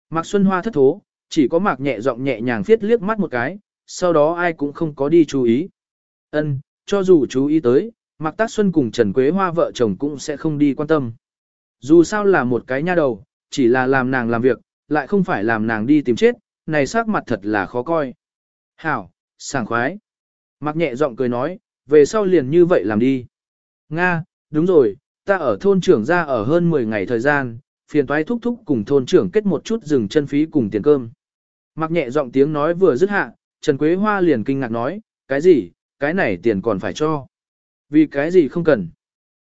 Mạc Xuân Hoa thất thố, chỉ có mạc nhẹ giọng nhẹ nhàng viết liếc mắt một cái, sau đó ai cũng không có đi chú ý. Ân, cho dù chú ý tới, mạc tác xuân cùng Trần Quế Hoa vợ chồng cũng sẽ không đi quan tâm. Dù sao là một cái nha đầu, chỉ là làm nàng làm việc, lại không phải làm nàng đi tìm chết, này sắc mặt thật là khó coi. Hảo, sảng khoái. Mặc nhẹ giọng cười nói, về sau liền như vậy làm đi. Nga, đúng rồi, ta ở thôn trưởng ra ở hơn 10 ngày thời gian, phiền toái thúc thúc cùng thôn trưởng kết một chút dừng chân phí cùng tiền cơm. Mặc nhẹ giọng tiếng nói vừa dứt hạ, Trần Quế Hoa liền kinh ngạc nói, cái gì, cái này tiền còn phải cho. Vì cái gì không cần.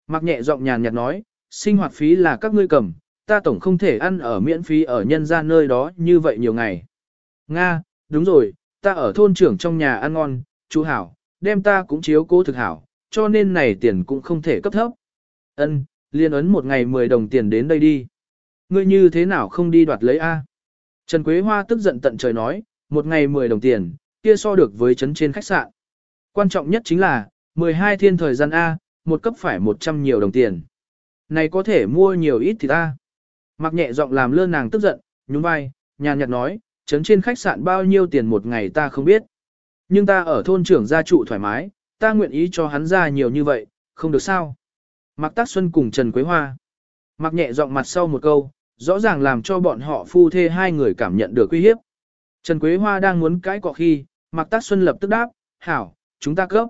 Mặc nhẹ giọng nhàn nhạt nói, sinh hoạt phí là các ngươi cầm, ta tổng không thể ăn ở miễn phí ở nhân gia nơi đó như vậy nhiều ngày. Nga, đúng rồi, ta ở thôn trưởng trong nhà ăn ngon, chú hảo, đem ta cũng chiếu cố thực hảo, cho nên này tiền cũng không thể cấp thấp. Ân, liên ấn một ngày 10 đồng tiền đến đây đi. Ngươi như thế nào không đi đoạt lấy A? Trần Quế Hoa tức giận tận trời nói, một ngày 10 đồng tiền, kia so được với chấn trên khách sạn. Quan trọng nhất chính là, 12 thiên thời gian A, một cấp phải 100 nhiều đồng tiền. Này có thể mua nhiều ít thì ta. Mặc nhẹ giọng làm lơ nàng tức giận, nhún vai, nhàn nhạt nói, chấn trên khách sạn bao nhiêu tiền một ngày ta không biết. Nhưng ta ở thôn trưởng gia trụ thoải mái, ta nguyện ý cho hắn ra nhiều như vậy, không được sao. mặc Tác Xuân cùng Trần Quế Hoa. Mặc nhẹ giọng mặt sau một câu, rõ ràng làm cho bọn họ phu thê hai người cảm nhận được uy hiếp. Trần Quế Hoa đang muốn cãi cọ khi, Mạc Tác Xuân lập tức đáp, hảo, chúng ta cấp.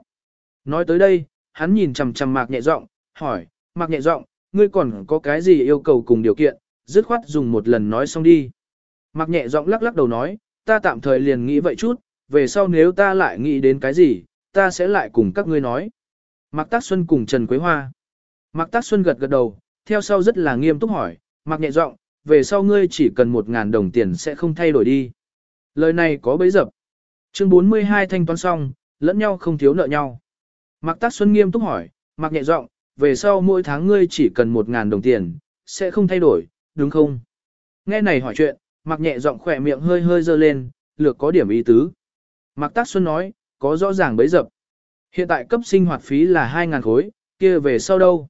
Nói tới đây, hắn nhìn chằm chằm Mạc nhẹ giọng, hỏi, Mạc nhẹ giọng, ngươi còn có cái gì yêu cầu cùng điều kiện, dứt khoát dùng một lần nói xong đi. Mạc nhẹ giọng lắc lắc đầu nói, ta tạm thời liền nghĩ vậy chút, về sau nếu ta lại nghĩ đến cái gì, ta sẽ lại cùng các ngươi nói. Mạc Tác Xuân cùng Trần Quế Hoa. Mạc Tác Xuân gật gật đầu, theo sau rất là nghiêm túc hỏi, Mạc nhẹ giọng, về sau ngươi chỉ cần một ngàn đồng tiền sẽ không thay đổi đi. Lời này có bấy dập. Chương 42 thanh toán xong, lẫn nhau không thiếu nợ nhau. Mạc Tác Xuân nghiêm túc hỏi, Mạc nhẹ giọng, về sau mỗi tháng ngươi chỉ cần một ngàn đồng tiền, sẽ không thay đổi, đúng không? Nghe này hỏi chuyện, Mặc nhẹ giọng khỏe miệng hơi hơi dơ lên, lược có điểm ý tứ. Mạc Tác Xuân nói, có rõ ràng bấy dập. Hiện tại cấp sinh hoạt phí là 2.000 khối, kia về sau đâu?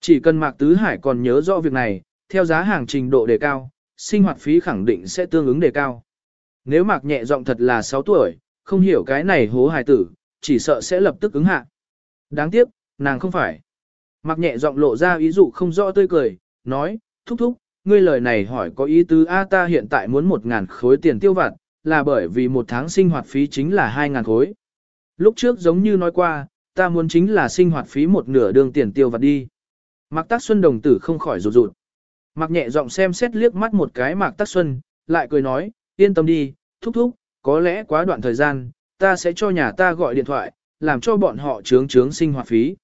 Chỉ cần Mạc Tứ Hải còn nhớ rõ việc này, theo giá hàng trình độ đề cao, sinh hoạt phí khẳng định sẽ tương ứng đề cao. Nếu Mạc nhẹ giọng thật là 6 tuổi, không hiểu cái này hố hài tử, chỉ sợ sẽ lập tức ứng hạ. Đáng tiếc, nàng không phải. Mạc nhẹ giọng lộ ra ý dụ không rõ tươi cười, nói, thúc thúc, ngươi lời này hỏi có ý tứ A ta hiện tại muốn một ngàn khối tiền tiêu vặt, là bởi vì một tháng sinh hoạt phí chính là hai ngàn khối. Lúc trước giống như nói qua, ta muốn chính là sinh hoạt phí một nửa đường tiền tiêu vặt đi. Mạc Tác Xuân đồng tử không khỏi rụt rụt. Mạc nhẹ giọng xem xét liếc mắt một cái Mạc Tác Xuân, lại cười nói, yên tâm đi, thúc thúc, có lẽ quá đoạn thời gian, ta sẽ cho nhà ta gọi điện thoại, làm cho bọn họ trướng trướng sinh hoạt phí.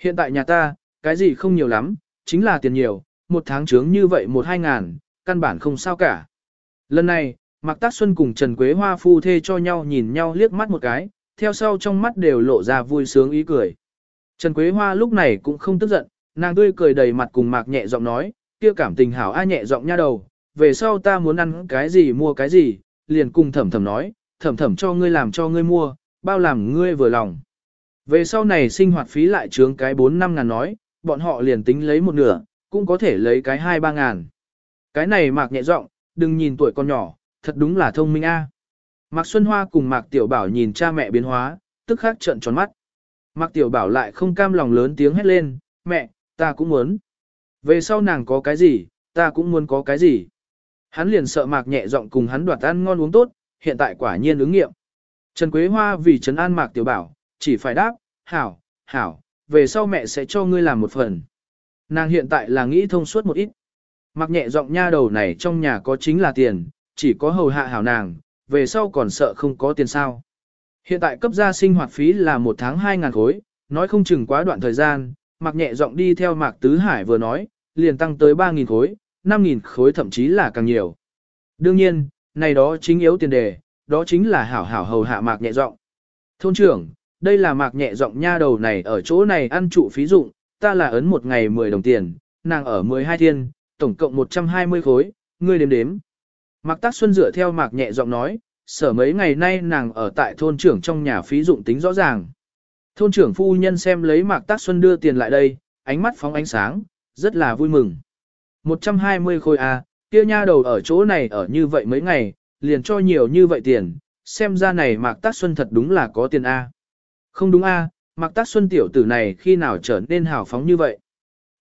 Hiện tại nhà ta, cái gì không nhiều lắm, chính là tiền nhiều, một tháng trướng như vậy một hai ngàn, căn bản không sao cả. Lần này, Mạc Tác Xuân cùng Trần Quế Hoa phu thê cho nhau nhìn nhau liếc mắt một cái, theo sau trong mắt đều lộ ra vui sướng ý cười. Trần Quế Hoa lúc này cũng không tức giận, nàng tươi cười đầy mặt cùng Mạc nhẹ giọng nói, kia cảm tình hảo a nhẹ giọng nha đầu, về sau ta muốn ăn cái gì mua cái gì, liền cùng thẩm thẩm nói, thẩm thẩm cho ngươi làm cho ngươi mua, bao làm ngươi vừa lòng. Về sau này sinh hoạt phí lại trướng cái 4 năm ngàn nói, bọn họ liền tính lấy một nửa, cũng có thể lấy cái 2 ba ngàn. Cái này Mạc nhẹ giọng, đừng nhìn tuổi con nhỏ, thật đúng là thông minh a. Mạc Xuân Hoa cùng Mạc Tiểu Bảo nhìn cha mẹ biến hóa, tức khắc trợn tròn mắt. Mạc Tiểu Bảo lại không cam lòng lớn tiếng hét lên, mẹ, ta cũng muốn. Về sau nàng có cái gì, ta cũng muốn có cái gì. Hắn liền sợ Mạc nhẹ giọng cùng hắn đoạt ăn ngon uống tốt, hiện tại quả nhiên ứng nghiệm. Trần Quế Hoa vì trấn an Mạc Tiểu Bảo, chỉ phải đáp, hảo, hảo, về sau mẹ sẽ cho ngươi làm một phần. Nàng hiện tại là nghĩ thông suốt một ít. Mặc nhẹ giọng nha đầu này trong nhà có chính là tiền, chỉ có hầu hạ hảo nàng, về sau còn sợ không có tiền sao. Hiện tại cấp gia sinh hoạt phí là một tháng 2.000 khối, nói không chừng quá đoạn thời gian, mặc nhẹ giọng đi theo Mạc Tứ Hải vừa nói, liền tăng tới 3.000 khối, 5.000 khối thậm chí là càng nhiều. Đương nhiên, này đó chính yếu tiền đề, đó chính là hảo hảo hầu hạ Mạc nhẹ giọng. Thôn trưởng, đây là Mạc nhẹ giọng nha đầu này ở chỗ này ăn trụ phí dụng, ta là ấn một ngày 10 đồng tiền, nàng ở 12 thiên, tổng cộng 120 khối, ngươi đếm đếm. Mạc Tác Xuân dựa theo Mạc nhẹ giọng nói, sở mấy ngày nay nàng ở tại thôn trưởng trong nhà phí dụng tính rõ ràng. Thôn trưởng phu nhân xem lấy Mạc Tác Xuân đưa tiền lại đây, ánh mắt phóng ánh sáng, rất là vui mừng. 120 khối A, kia nha đầu ở chỗ này ở như vậy mấy ngày, liền cho nhiều như vậy tiền, xem ra này Mạc Tác Xuân thật đúng là có tiền A. Không đúng A, Mạc Tác Xuân tiểu tử này khi nào trở nên hào phóng như vậy.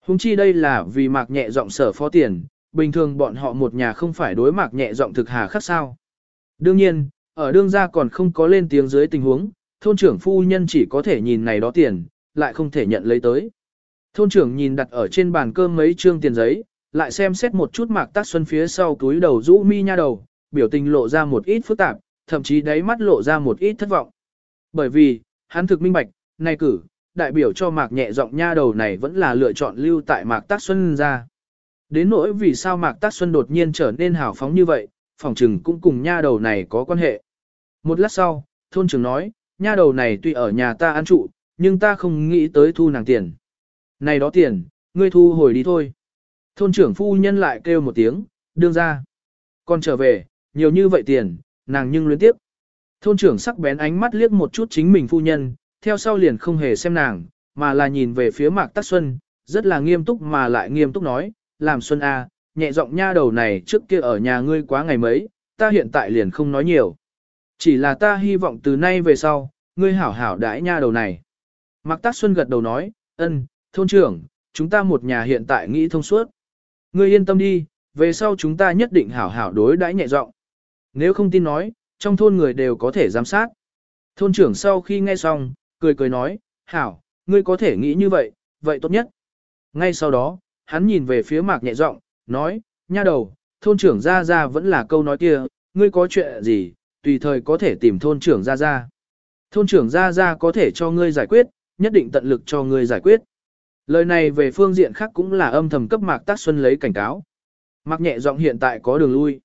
Hùng chi đây là vì Mạc nhẹ giọng sở phó tiền, bình thường bọn họ một nhà không phải đối mạc nhẹ giọng thực hà khắc sao. Đương nhiên, ở đương gia còn không có lên tiếng dưới tình huống, thôn trưởng phu nhân chỉ có thể nhìn này đó tiền, lại không thể nhận lấy tới. Thôn trưởng nhìn đặt ở trên bàn cơm mấy trương tiền giấy, lại xem xét một chút mạc tác xuân phía sau túi đầu rũ mi nha đầu, biểu tình lộ ra một ít phức tạp, thậm chí đáy mắt lộ ra một ít thất vọng. Bởi vì, hắn thực minh bạch, này cử, đại biểu cho mạc nhẹ giọng nha đầu này vẫn là lựa chọn lưu tại mạc tác xuân ra. Đến nỗi vì sao mạc tác xuân đột nhiên trở nên hào phóng như vậy, phòng trừng cũng cùng nha đầu này có quan hệ. Một lát sau, thôn trưởng nói, nha đầu này tuy ở nhà ta ăn trụ, nhưng ta không nghĩ tới thu nàng tiền. Này đó tiền, ngươi thu hồi đi thôi. Thôn trưởng phu nhân lại kêu một tiếng, đương ra. Còn trở về, nhiều như vậy tiền, nàng nhưng luyến tiếp. Thôn trưởng sắc bén ánh mắt liếc một chút chính mình phu nhân, theo sau liền không hề xem nàng, mà là nhìn về phía Mạc Tắc Xuân, rất là nghiêm túc mà lại nghiêm túc nói, làm Xuân A, nhẹ giọng nha đầu này trước kia ở nhà ngươi quá ngày mấy, ta hiện tại liền không nói nhiều. Chỉ là ta hy vọng từ nay về sau, ngươi hảo hảo đãi nha đầu này. Mạc Tắc Xuân gật đầu nói, ân, thôn trưởng, chúng ta một nhà hiện tại nghĩ thông suốt. Ngươi yên tâm đi, về sau chúng ta nhất định hảo hảo đối đãi nhẹ giọng. Nếu không tin nói, trong thôn người đều có thể giám sát. Thôn trưởng sau khi nghe xong, cười cười nói, hảo, ngươi có thể nghĩ như vậy, vậy tốt nhất. Ngay sau đó, hắn nhìn về phía mạc nhẹ giọng, nói, nha đầu, thôn trưởng ra ra vẫn là câu nói kia, ngươi có chuyện gì, tùy thời có thể tìm thôn trưởng ra ra. Thôn trưởng ra ra có thể cho ngươi giải quyết, nhất định tận lực cho ngươi giải quyết. Lời này về phương diện khác cũng là âm thầm cấp Mạc Tác Xuân lấy cảnh cáo. Mạc nhẹ giọng hiện tại có đường lui.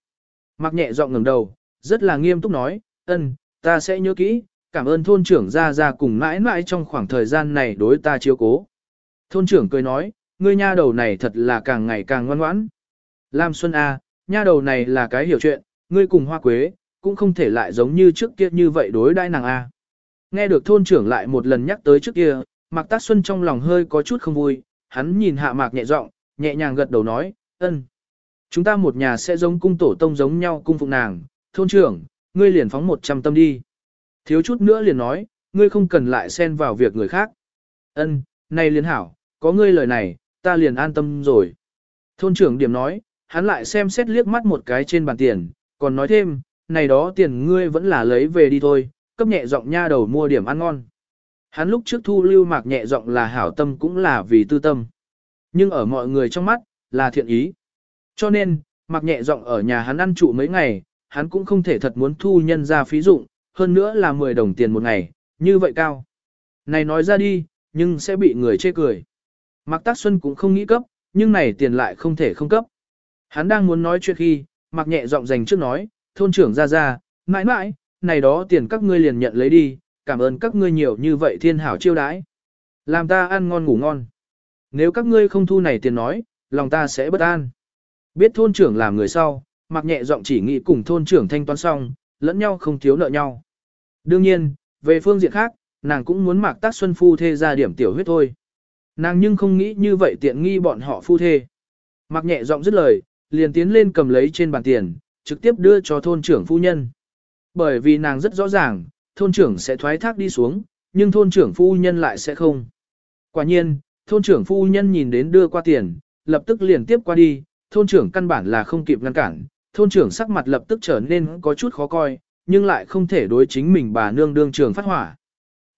Mạc nhẹ giọng ngẩng đầu, rất là nghiêm túc nói, ân, ta sẽ nhớ kỹ, cảm ơn thôn trưởng ra ra cùng mãi mãi trong khoảng thời gian này đối ta chiếu cố. Thôn trưởng cười nói, ngươi nha đầu này thật là càng ngày càng ngoan ngoãn. Lam Xuân A, nha đầu này là cái hiểu chuyện, ngươi cùng hoa quế, cũng không thể lại giống như trước kia như vậy đối đãi nàng A. Nghe được thôn trưởng lại một lần nhắc tới trước kia, Mạc Tác Xuân trong lòng hơi có chút không vui, hắn nhìn hạ Mạc nhẹ giọng, nhẹ nhàng gật đầu nói, ân. Chúng ta một nhà sẽ giống cung tổ tông giống nhau cung phụng nàng, thôn trưởng, ngươi liền phóng một trăm tâm đi. Thiếu chút nữa liền nói, ngươi không cần lại xen vào việc người khác. Ân, này liền hảo, có ngươi lời này, ta liền an tâm rồi. Thôn trưởng điểm nói, hắn lại xem xét liếc mắt một cái trên bàn tiền, còn nói thêm, này đó tiền ngươi vẫn là lấy về đi thôi, cấp nhẹ giọng nha đầu mua điểm ăn ngon. Hắn lúc trước thu lưu mạc nhẹ giọng là hảo tâm cũng là vì tư tâm. Nhưng ở mọi người trong mắt, là thiện ý. Cho nên, mạc nhẹ giọng ở nhà hắn ăn trụ mấy ngày, hắn cũng không thể thật muốn thu nhân ra phí dụng, hơn nữa là 10 đồng tiền một ngày, như vậy cao. Này nói ra đi, nhưng sẽ bị người chê cười. Mạc Tác Xuân cũng không nghĩ cấp, nhưng này tiền lại không thể không cấp. Hắn đang muốn nói chuyện khi, Mạc nhẹ giọng dành trước nói, thôn trưởng ra ra, mãi mãi, này đó tiền các ngươi liền nhận lấy đi, cảm ơn các ngươi nhiều như vậy thiên hảo chiêu đãi. Làm ta ăn ngon ngủ ngon. Nếu các ngươi không thu này tiền nói, lòng ta sẽ bất an. Biết thôn trưởng làm người sau, mặc nhẹ giọng chỉ nghĩ cùng thôn trưởng thanh toán xong, lẫn nhau không thiếu nợ nhau. Đương nhiên, về phương diện khác, nàng cũng muốn mặc tác xuân phu thê ra điểm tiểu huyết thôi. Nàng nhưng không nghĩ như vậy tiện nghi bọn họ phu thê. Mặc nhẹ giọng dứt lời, liền tiến lên cầm lấy trên bàn tiền, trực tiếp đưa cho thôn trưởng phu nhân. Bởi vì nàng rất rõ ràng, thôn trưởng sẽ thoái thác đi xuống, nhưng thôn trưởng phu nhân lại sẽ không. Quả nhiên, thôn trưởng phu nhân nhìn đến đưa qua tiền, lập tức liền tiếp qua đi, thôn trưởng căn bản là không kịp ngăn cản, thôn trưởng sắc mặt lập tức trở nên có chút khó coi, nhưng lại không thể đối chính mình bà nương đương trường phát hỏa.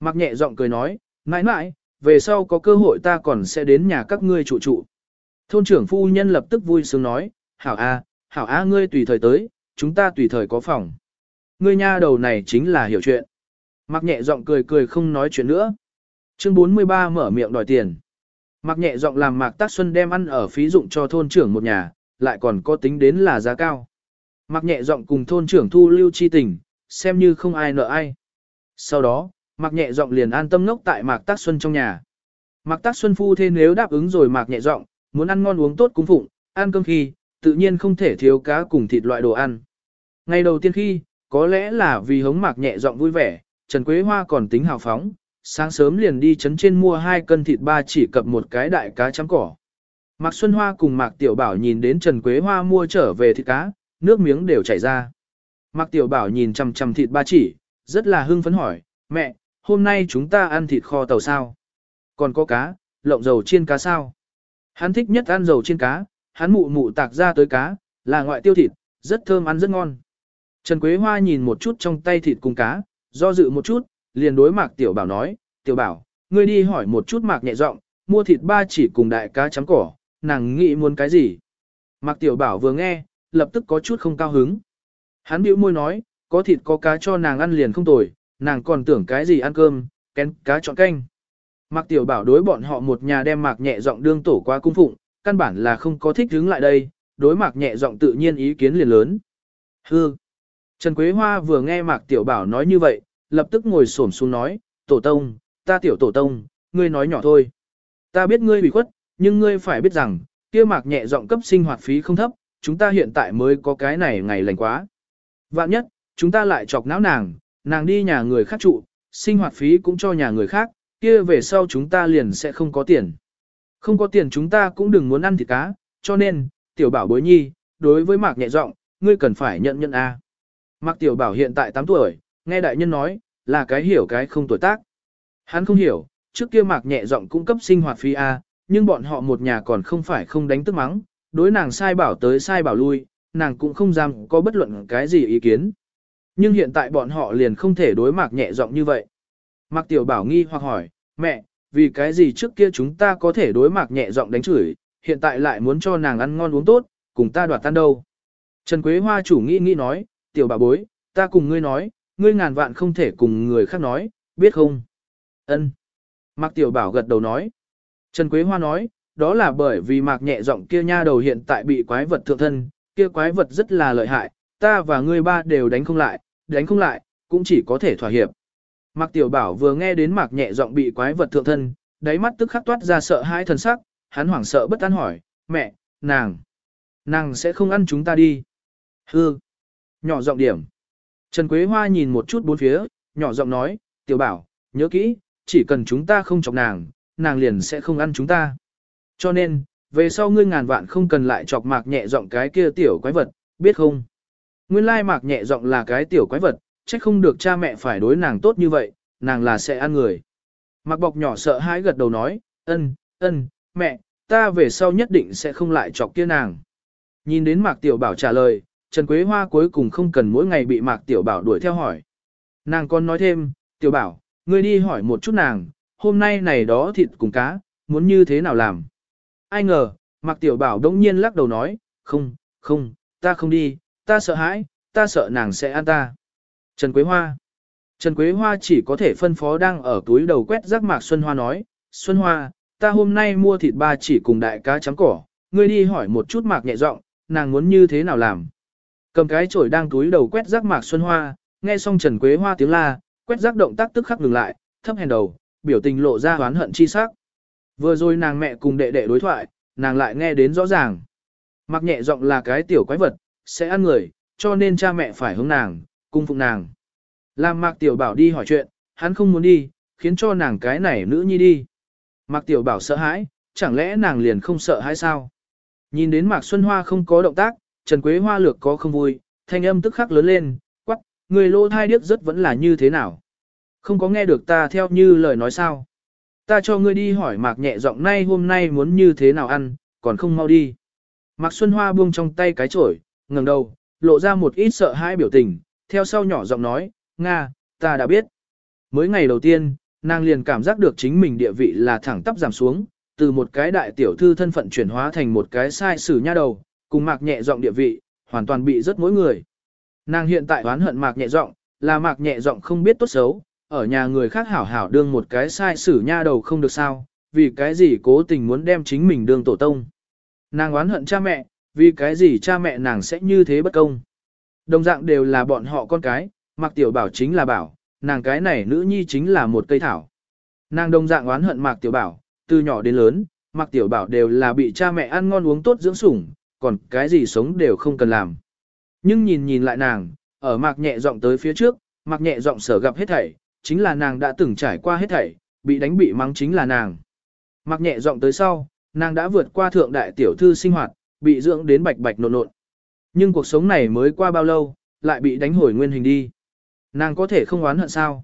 Mặc nhẹ giọng cười nói, mãi mãi, về sau có cơ hội ta còn sẽ đến nhà các ngươi trụ trụ. Thôn trưởng phu nhân lập tức vui sướng nói, hảo a, hảo a ngươi tùy thời tới, chúng ta tùy thời có phòng. Ngươi nha đầu này chính là hiểu chuyện. Mặc nhẹ giọng cười cười không nói chuyện nữa. Chương 43 mở miệng đòi tiền. Mặc nhẹ giọng làm Mạc Tác Xuân đem ăn ở phí dụng cho thôn trưởng một nhà, lại còn có tính đến là giá cao. Mặc nhẹ giọng cùng thôn trưởng thu lưu chi tình, xem như không ai nợ ai. Sau đó, Mạc nhẹ giọng liền an tâm ngốc tại Mạc Tác Xuân trong nhà. Mạc Tác Xuân phu thế nếu đáp ứng rồi Mạc nhẹ giọng, muốn ăn ngon uống tốt cung phụng, ăn cơm khi, tự nhiên không thể thiếu cá cùng thịt loại đồ ăn. Ngày đầu tiên khi, có lẽ là vì hống Mạc nhẹ giọng vui vẻ, Trần Quế Hoa còn tính hào phóng, sáng sớm liền đi chấn trên mua hai cân thịt ba chỉ cập một cái đại cá chấm cỏ. Mạc Xuân Hoa cùng Mạc Tiểu Bảo nhìn đến Trần Quế Hoa mua trở về thịt cá, nước miếng đều chảy ra. Mạc Tiểu Bảo nhìn chằm chằm thịt ba chỉ, rất là hưng phấn hỏi, mẹ, hôm nay chúng ta ăn thịt kho tàu sao? Còn có cá, lộng dầu chiên cá sao? Hắn thích nhất ăn dầu chiên cá, hắn mụ mụ tạc ra tới cá, là ngoại tiêu thịt, rất thơm ăn rất ngon. Trần Quế Hoa nhìn một chút trong tay thịt cùng cá, do dự một chút, liền đối Mạc Tiểu Bảo nói, Tiểu Bảo, ngươi đi hỏi một chút Mạc nhẹ giọng, mua thịt ba chỉ cùng đại cá chấm cỏ, nàng nghĩ muốn cái gì. Mạc Tiểu Bảo vừa nghe, lập tức có chút không cao hứng. Hắn bĩu môi nói, có thịt có cá cho nàng ăn liền không tồi, nàng còn tưởng cái gì ăn cơm, kén cá chọn canh. Mạc Tiểu Bảo đối bọn họ một nhà đem Mạc nhẹ giọng đương tổ qua cung phụng, căn bản là không có thích hướng lại đây, đối Mạc nhẹ giọng tự nhiên ý kiến liền lớn. Hư! Trần Quế Hoa vừa nghe Mạc Tiểu Bảo nói như vậy, lập tức ngồi xổm xuống nói, Tổ Tông, ta Tiểu Tổ Tông, ngươi nói nhỏ thôi. Ta biết ngươi bị khuất, nhưng ngươi phải biết rằng, kia Mạc nhẹ giọng cấp sinh hoạt phí không thấp, chúng ta hiện tại mới có cái này ngày lành quá. Vạn nhất, chúng ta lại chọc não nàng, nàng đi nhà người khác trụ, sinh hoạt phí cũng cho nhà người khác, kia về sau chúng ta liền sẽ không có tiền. Không có tiền chúng ta cũng đừng muốn ăn thịt cá, cho nên, tiểu bảo bối nhi, đối với mạc nhẹ giọng, ngươi cần phải nhận nhận A. Mạc tiểu bảo hiện tại 8 tuổi, nghe đại nhân nói, là cái hiểu cái không tuổi tác. Hắn không hiểu, trước kia mạc nhẹ giọng cung cấp sinh hoạt phí A, nhưng bọn họ một nhà còn không phải không đánh tức mắng, đối nàng sai bảo tới sai bảo lui, nàng cũng không dám có bất luận cái gì ý kiến. Nhưng hiện tại bọn họ liền không thể đối mạc nhẹ giọng như vậy. Mạc Tiểu Bảo nghi hoặc hỏi, mẹ, vì cái gì trước kia chúng ta có thể đối mạc nhẹ giọng đánh chửi, hiện tại lại muốn cho nàng ăn ngon uống tốt, cùng ta đoạt tan đâu. Trần Quế Hoa chủ nghĩ nghĩ nói, Tiểu Bảo bối, ta cùng ngươi nói, ngươi ngàn vạn không thể cùng người khác nói, biết không? Ân. Mạc Tiểu Bảo gật đầu nói. Trần Quế Hoa nói, đó là bởi vì mạc nhẹ giọng kia nha đầu hiện tại bị quái vật thượng thân, kia quái vật rất là lợi hại, ta và ngươi ba đều đánh không lại, đánh không lại, cũng chỉ có thể thỏa hiệp. Mạc Tiểu Bảo vừa nghe đến Mạc nhẹ giọng bị quái vật thượng thân, đáy mắt tức khắc toát ra sợ hãi thần sắc, hắn hoảng sợ bất an hỏi, mẹ, nàng, nàng sẽ không ăn chúng ta đi. Hư, nhỏ giọng điểm. Trần Quế Hoa nhìn một chút bốn phía, nhỏ giọng nói, Tiểu Bảo, nhớ kỹ, chỉ cần chúng ta không chọc nàng, nàng liền sẽ không ăn chúng ta. Cho nên, về sau ngươi ngàn vạn không cần lại chọc Mạc nhẹ giọng cái kia tiểu quái vật, biết không? Nguyên lai Mạc nhẹ giọng là cái tiểu quái vật, chắc không được cha mẹ phải đối nàng tốt như vậy, nàng là sẽ ăn người. mạc bọc nhỏ sợ hãi gật đầu nói, ân, ân, mẹ, ta về sau nhất định sẽ không lại chọc kia nàng. Nhìn đến Mạc Tiểu Bảo trả lời, Trần Quế Hoa cuối cùng không cần mỗi ngày bị Mạc Tiểu Bảo đuổi theo hỏi. Nàng còn nói thêm, Tiểu Bảo, ngươi đi hỏi một chút nàng, hôm nay này đó thịt cùng cá, muốn như thế nào làm. Ai ngờ, Mạc Tiểu Bảo đống nhiên lắc đầu nói, không, không, ta không đi, ta sợ hãi, ta sợ nàng sẽ ăn ta. Trần Quế Hoa Trần Quế Hoa chỉ có thể phân phó đang ở túi đầu quét rác Mạc Xuân Hoa nói, Xuân Hoa, ta hôm nay mua thịt ba chỉ cùng đại cá chấm cỏ, ngươi đi hỏi một chút Mạc nhẹ giọng, nàng muốn như thế nào làm. Cầm cái chổi đang túi đầu quét rác Mạc Xuân Hoa, nghe xong Trần Quế Hoa tiếng la, quét rác động tác tức khắc ngừng lại, thấp hèn đầu, biểu tình lộ ra oán hận chi sắc. Vừa rồi nàng mẹ cùng đệ đệ đối thoại, nàng lại nghe đến rõ ràng. Mặc nhẹ giọng là cái tiểu quái vật, sẽ ăn người, cho nên cha mẹ phải hướng nàng, cung phụng nàng. Làm Mạc Tiểu Bảo đi hỏi chuyện, hắn không muốn đi, khiến cho nàng cái này nữ nhi đi. Mạc Tiểu Bảo sợ hãi, chẳng lẽ nàng liền không sợ hay sao? Nhìn đến Mạc Xuân Hoa không có động tác, Trần Quế Hoa lược có không vui, thanh âm tức khắc lớn lên, quắc, người lô thai điếc rất vẫn là như thế nào? Không có nghe được ta theo như lời nói sao? Ta cho ngươi đi hỏi Mạc nhẹ giọng nay hôm nay muốn như thế nào ăn, còn không mau đi. Mạc Xuân Hoa buông trong tay cái chổi, ngẩng đầu, lộ ra một ít sợ hãi biểu tình, theo sau nhỏ giọng nói, Nga, ta đã biết. Mới ngày đầu tiên, nàng liền cảm giác được chính mình địa vị là thẳng tắp giảm xuống, từ một cái đại tiểu thư thân phận chuyển hóa thành một cái sai sử nha đầu, cùng mạc nhẹ giọng địa vị, hoàn toàn bị rất mỗi người. Nàng hiện tại oán hận mạc nhẹ giọng, là mạc nhẹ giọng không biết tốt xấu, ở nhà người khác hảo hảo đương một cái sai sử nha đầu không được sao, vì cái gì cố tình muốn đem chính mình đương tổ tông. Nàng oán hận cha mẹ, vì cái gì cha mẹ nàng sẽ như thế bất công. Đồng dạng đều là bọn họ con cái, Mạc Tiểu Bảo chính là bảo, nàng cái này nữ nhi chính là một cây thảo. Nàng đồng dạng oán hận Mạc Tiểu Bảo, từ nhỏ đến lớn, Mạc Tiểu Bảo đều là bị cha mẹ ăn ngon uống tốt dưỡng sủng, còn cái gì sống đều không cần làm. Nhưng nhìn nhìn lại nàng, ở Mạc nhẹ giọng tới phía trước, Mạc nhẹ giọng sở gặp hết thảy, chính là nàng đã từng trải qua hết thảy, bị đánh bị mắng chính là nàng. Mặc nhẹ giọng tới sau, nàng đã vượt qua thượng đại tiểu thư sinh hoạt, bị dưỡng đến bạch bạch nộn nộn. Nhưng cuộc sống này mới qua bao lâu, lại bị đánh hồi nguyên hình đi. Nàng có thể không oán hận sao?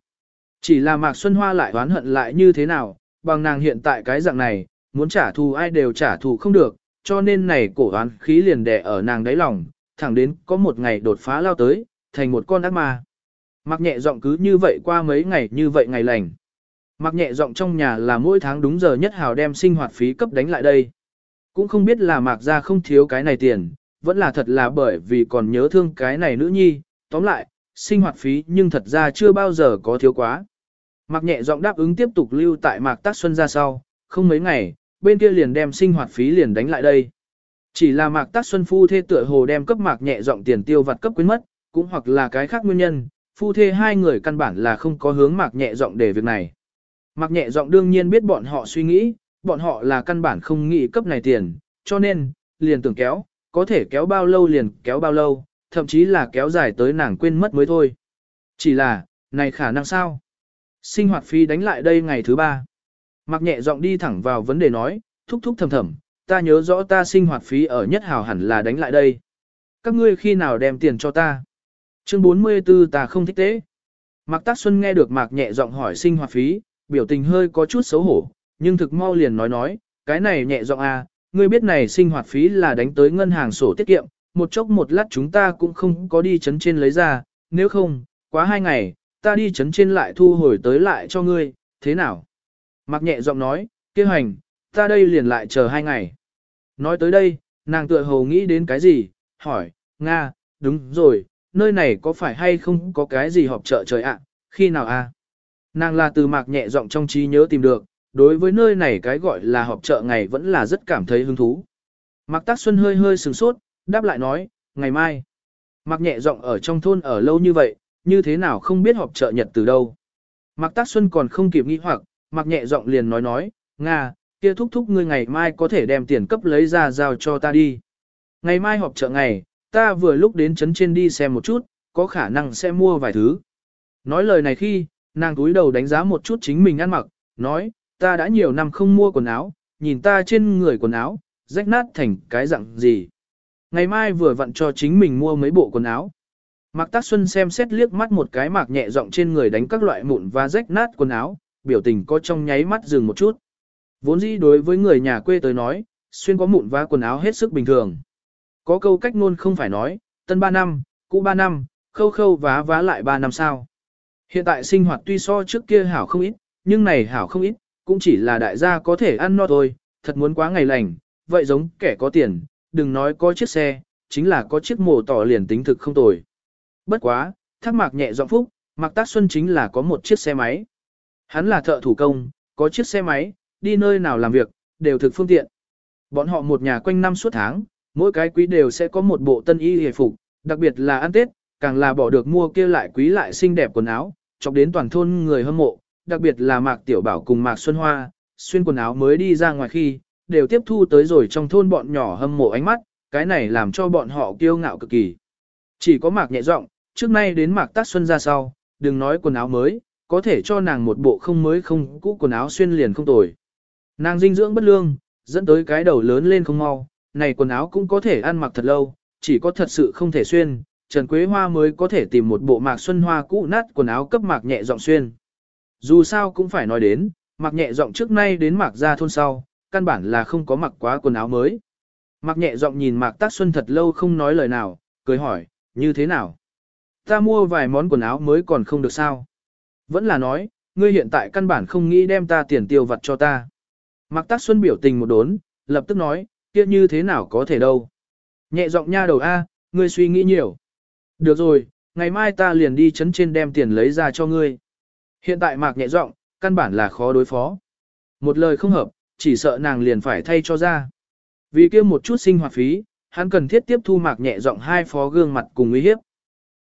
Chỉ là Mạc Xuân Hoa lại oán hận lại như thế nào, bằng nàng hiện tại cái dạng này, muốn trả thù ai đều trả thù không được, cho nên này cổ oán khí liền đè ở nàng đáy lòng, thẳng đến có một ngày đột phá lao tới, thành một con ác ma. Mặc nhẹ giọng cứ như vậy qua mấy ngày như vậy ngày lành. Mặc nhẹ giọng trong nhà là mỗi tháng đúng giờ nhất hào đem sinh hoạt phí cấp đánh lại đây. Cũng không biết là mạc ra không thiếu cái này tiền, vẫn là thật là bởi vì còn nhớ thương cái này nữ nhi, tóm lại, sinh hoạt phí nhưng thật ra chưa bao giờ có thiếu quá. Mạc nhẹ giọng đáp ứng tiếp tục lưu tại Mạc Tác Xuân ra sau, không mấy ngày, bên kia liền đem sinh hoạt phí liền đánh lại đây. Chỉ là Mạc Tác Xuân phu thê tựa hồ đem cấp Mạc nhẹ giọng tiền tiêu vặt cấp quyến mất, cũng hoặc là cái khác nguyên nhân, phu thê hai người căn bản là không có hướng Mạc nhẹ giọng để việc này. Mạc nhẹ giọng đương nhiên biết bọn họ suy nghĩ, bọn họ là căn bản không nghĩ cấp này tiền, cho nên, liền tưởng kéo, có thể kéo bao lâu liền kéo bao lâu, thậm chí là kéo dài tới nàng quên mất mới thôi. Chỉ là, này khả năng sao? Sinh hoạt phí đánh lại đây ngày thứ ba. Mặc nhẹ giọng đi thẳng vào vấn đề nói, thúc thúc thầm thầm, ta nhớ rõ ta sinh hoạt phí ở nhất hào hẳn là đánh lại đây. Các ngươi khi nào đem tiền cho ta? Chương 44 ta không thích tế. Mạc Tác Xuân nghe được Mạc nhẹ giọng hỏi sinh hoạt phí, biểu tình hơi có chút xấu hổ, nhưng thực mau liền nói nói, cái này nhẹ giọng à, ngươi biết này sinh hoạt phí là đánh tới ngân hàng sổ tiết kiệm, một chốc một lát chúng ta cũng không có đi chấn trên lấy ra, nếu không, quá hai ngày, ta đi chấn trên lại thu hồi tới lại cho ngươi, thế nào? Mạc nhẹ giọng nói, kêu hành, ta đây liền lại chờ hai ngày. Nói tới đây, nàng tựa hồ nghĩ đến cái gì, hỏi, Nga, đúng rồi, nơi này có phải hay không có cái gì họp chợ trời ạ, khi nào a? À? Nàng là từ mạc nhẹ giọng trong trí nhớ tìm được, đối với nơi này cái gọi là họp chợ ngày vẫn là rất cảm thấy hứng thú. Mạc Tác Xuân hơi hơi sừng sốt, đáp lại nói, ngày mai. Mạc nhẹ giọng ở trong thôn ở lâu như vậy, như thế nào không biết họp chợ nhật từ đâu. Mạc Tác Xuân còn không kịp nghĩ hoặc, Mạc nhẹ giọng liền nói nói, Nga, kia thúc thúc ngươi ngày mai có thể đem tiền cấp lấy ra giao cho ta đi. Ngày mai họp chợ ngày, ta vừa lúc đến trấn trên đi xem một chút, có khả năng sẽ mua vài thứ. Nói lời này khi, nàng túi đầu đánh giá một chút chính mình ăn mặc, nói, ta đã nhiều năm không mua quần áo, nhìn ta trên người quần áo, rách nát thành cái dạng gì. Ngày mai vừa vặn cho chính mình mua mấy bộ quần áo. Mạc Tác Xuân xem xét liếc mắt một cái mạc nhẹ giọng trên người đánh các loại mụn và rách nát quần áo, biểu tình có trong nháy mắt dừng một chút. Vốn dĩ đối với người nhà quê tới nói, xuyên có mụn và quần áo hết sức bình thường. Có câu cách ngôn không phải nói, tân 3 năm, cũ 3 năm, khâu khâu vá vá lại 3 năm sao. Hiện tại sinh hoạt tuy so trước kia hảo không ít, nhưng này hảo không ít, cũng chỉ là đại gia có thể ăn no thôi, thật muốn quá ngày lành, vậy giống kẻ có tiền, đừng nói có chiếc xe, chính là có chiếc mồ tỏ liền tính thực không tồi. Bất quá, thác mạc nhẹ giọng phúc, mạc tác xuân chính là có một chiếc xe máy. Hắn là thợ thủ công, có chiếc xe máy, đi nơi nào làm việc, đều thực phương tiện. Bọn họ một nhà quanh năm suốt tháng, mỗi cái quý đều sẽ có một bộ tân y hề phục, đặc biệt là ăn Tết, càng là bỏ được mua kia lại quý lại xinh đẹp quần áo, chọc đến toàn thôn người hâm mộ, đặc biệt là Mạc Tiểu Bảo cùng Mạc Xuân Hoa, xuyên quần áo mới đi ra ngoài khi, đều tiếp thu tới rồi trong thôn bọn nhỏ hâm mộ ánh mắt, cái này làm cho bọn họ kiêu ngạo cực kỳ. Chỉ có Mạc nhẹ giọng, trước nay đến Mạc Tác Xuân ra sau, đừng nói quần áo mới, có thể cho nàng một bộ không mới không cũ quần áo xuyên liền không tồi. Nàng dinh dưỡng bất lương, dẫn tới cái đầu lớn lên không mau, này quần áo cũng có thể ăn mặc thật lâu, chỉ có thật sự không thể xuyên, Trần Quế Hoa mới có thể tìm một bộ Mạc Xuân Hoa cũ nát quần áo cấp Mạc nhẹ giọng xuyên. Dù sao cũng phải nói đến, Mạc nhẹ giọng trước nay đến Mạc ra thôn sau, căn bản là không có mặc quá quần áo mới. Mạc nhẹ giọng nhìn Mạc Tác Xuân thật lâu không nói lời nào, cười hỏi, như thế nào? Ta mua vài món quần áo mới còn không được sao? Vẫn là nói, ngươi hiện tại căn bản không nghĩ đem ta tiền tiêu vặt cho ta. Mạc Tác Xuân biểu tình một đốn, lập tức nói, kia như thế nào có thể đâu. Nhẹ giọng nha đầu A, ngươi suy nghĩ nhiều. Được rồi, ngày mai ta liền đi chấn trên đem tiền lấy ra cho ngươi. Hiện tại Mạc nhẹ giọng, căn bản là khó đối phó. Một lời không hợp, chỉ sợ nàng liền phải thay cho ra. Vì kia một chút sinh hoạt phí, hắn cần thiết tiếp thu Mạc nhẹ giọng hai phó gương mặt cùng uy hiếp.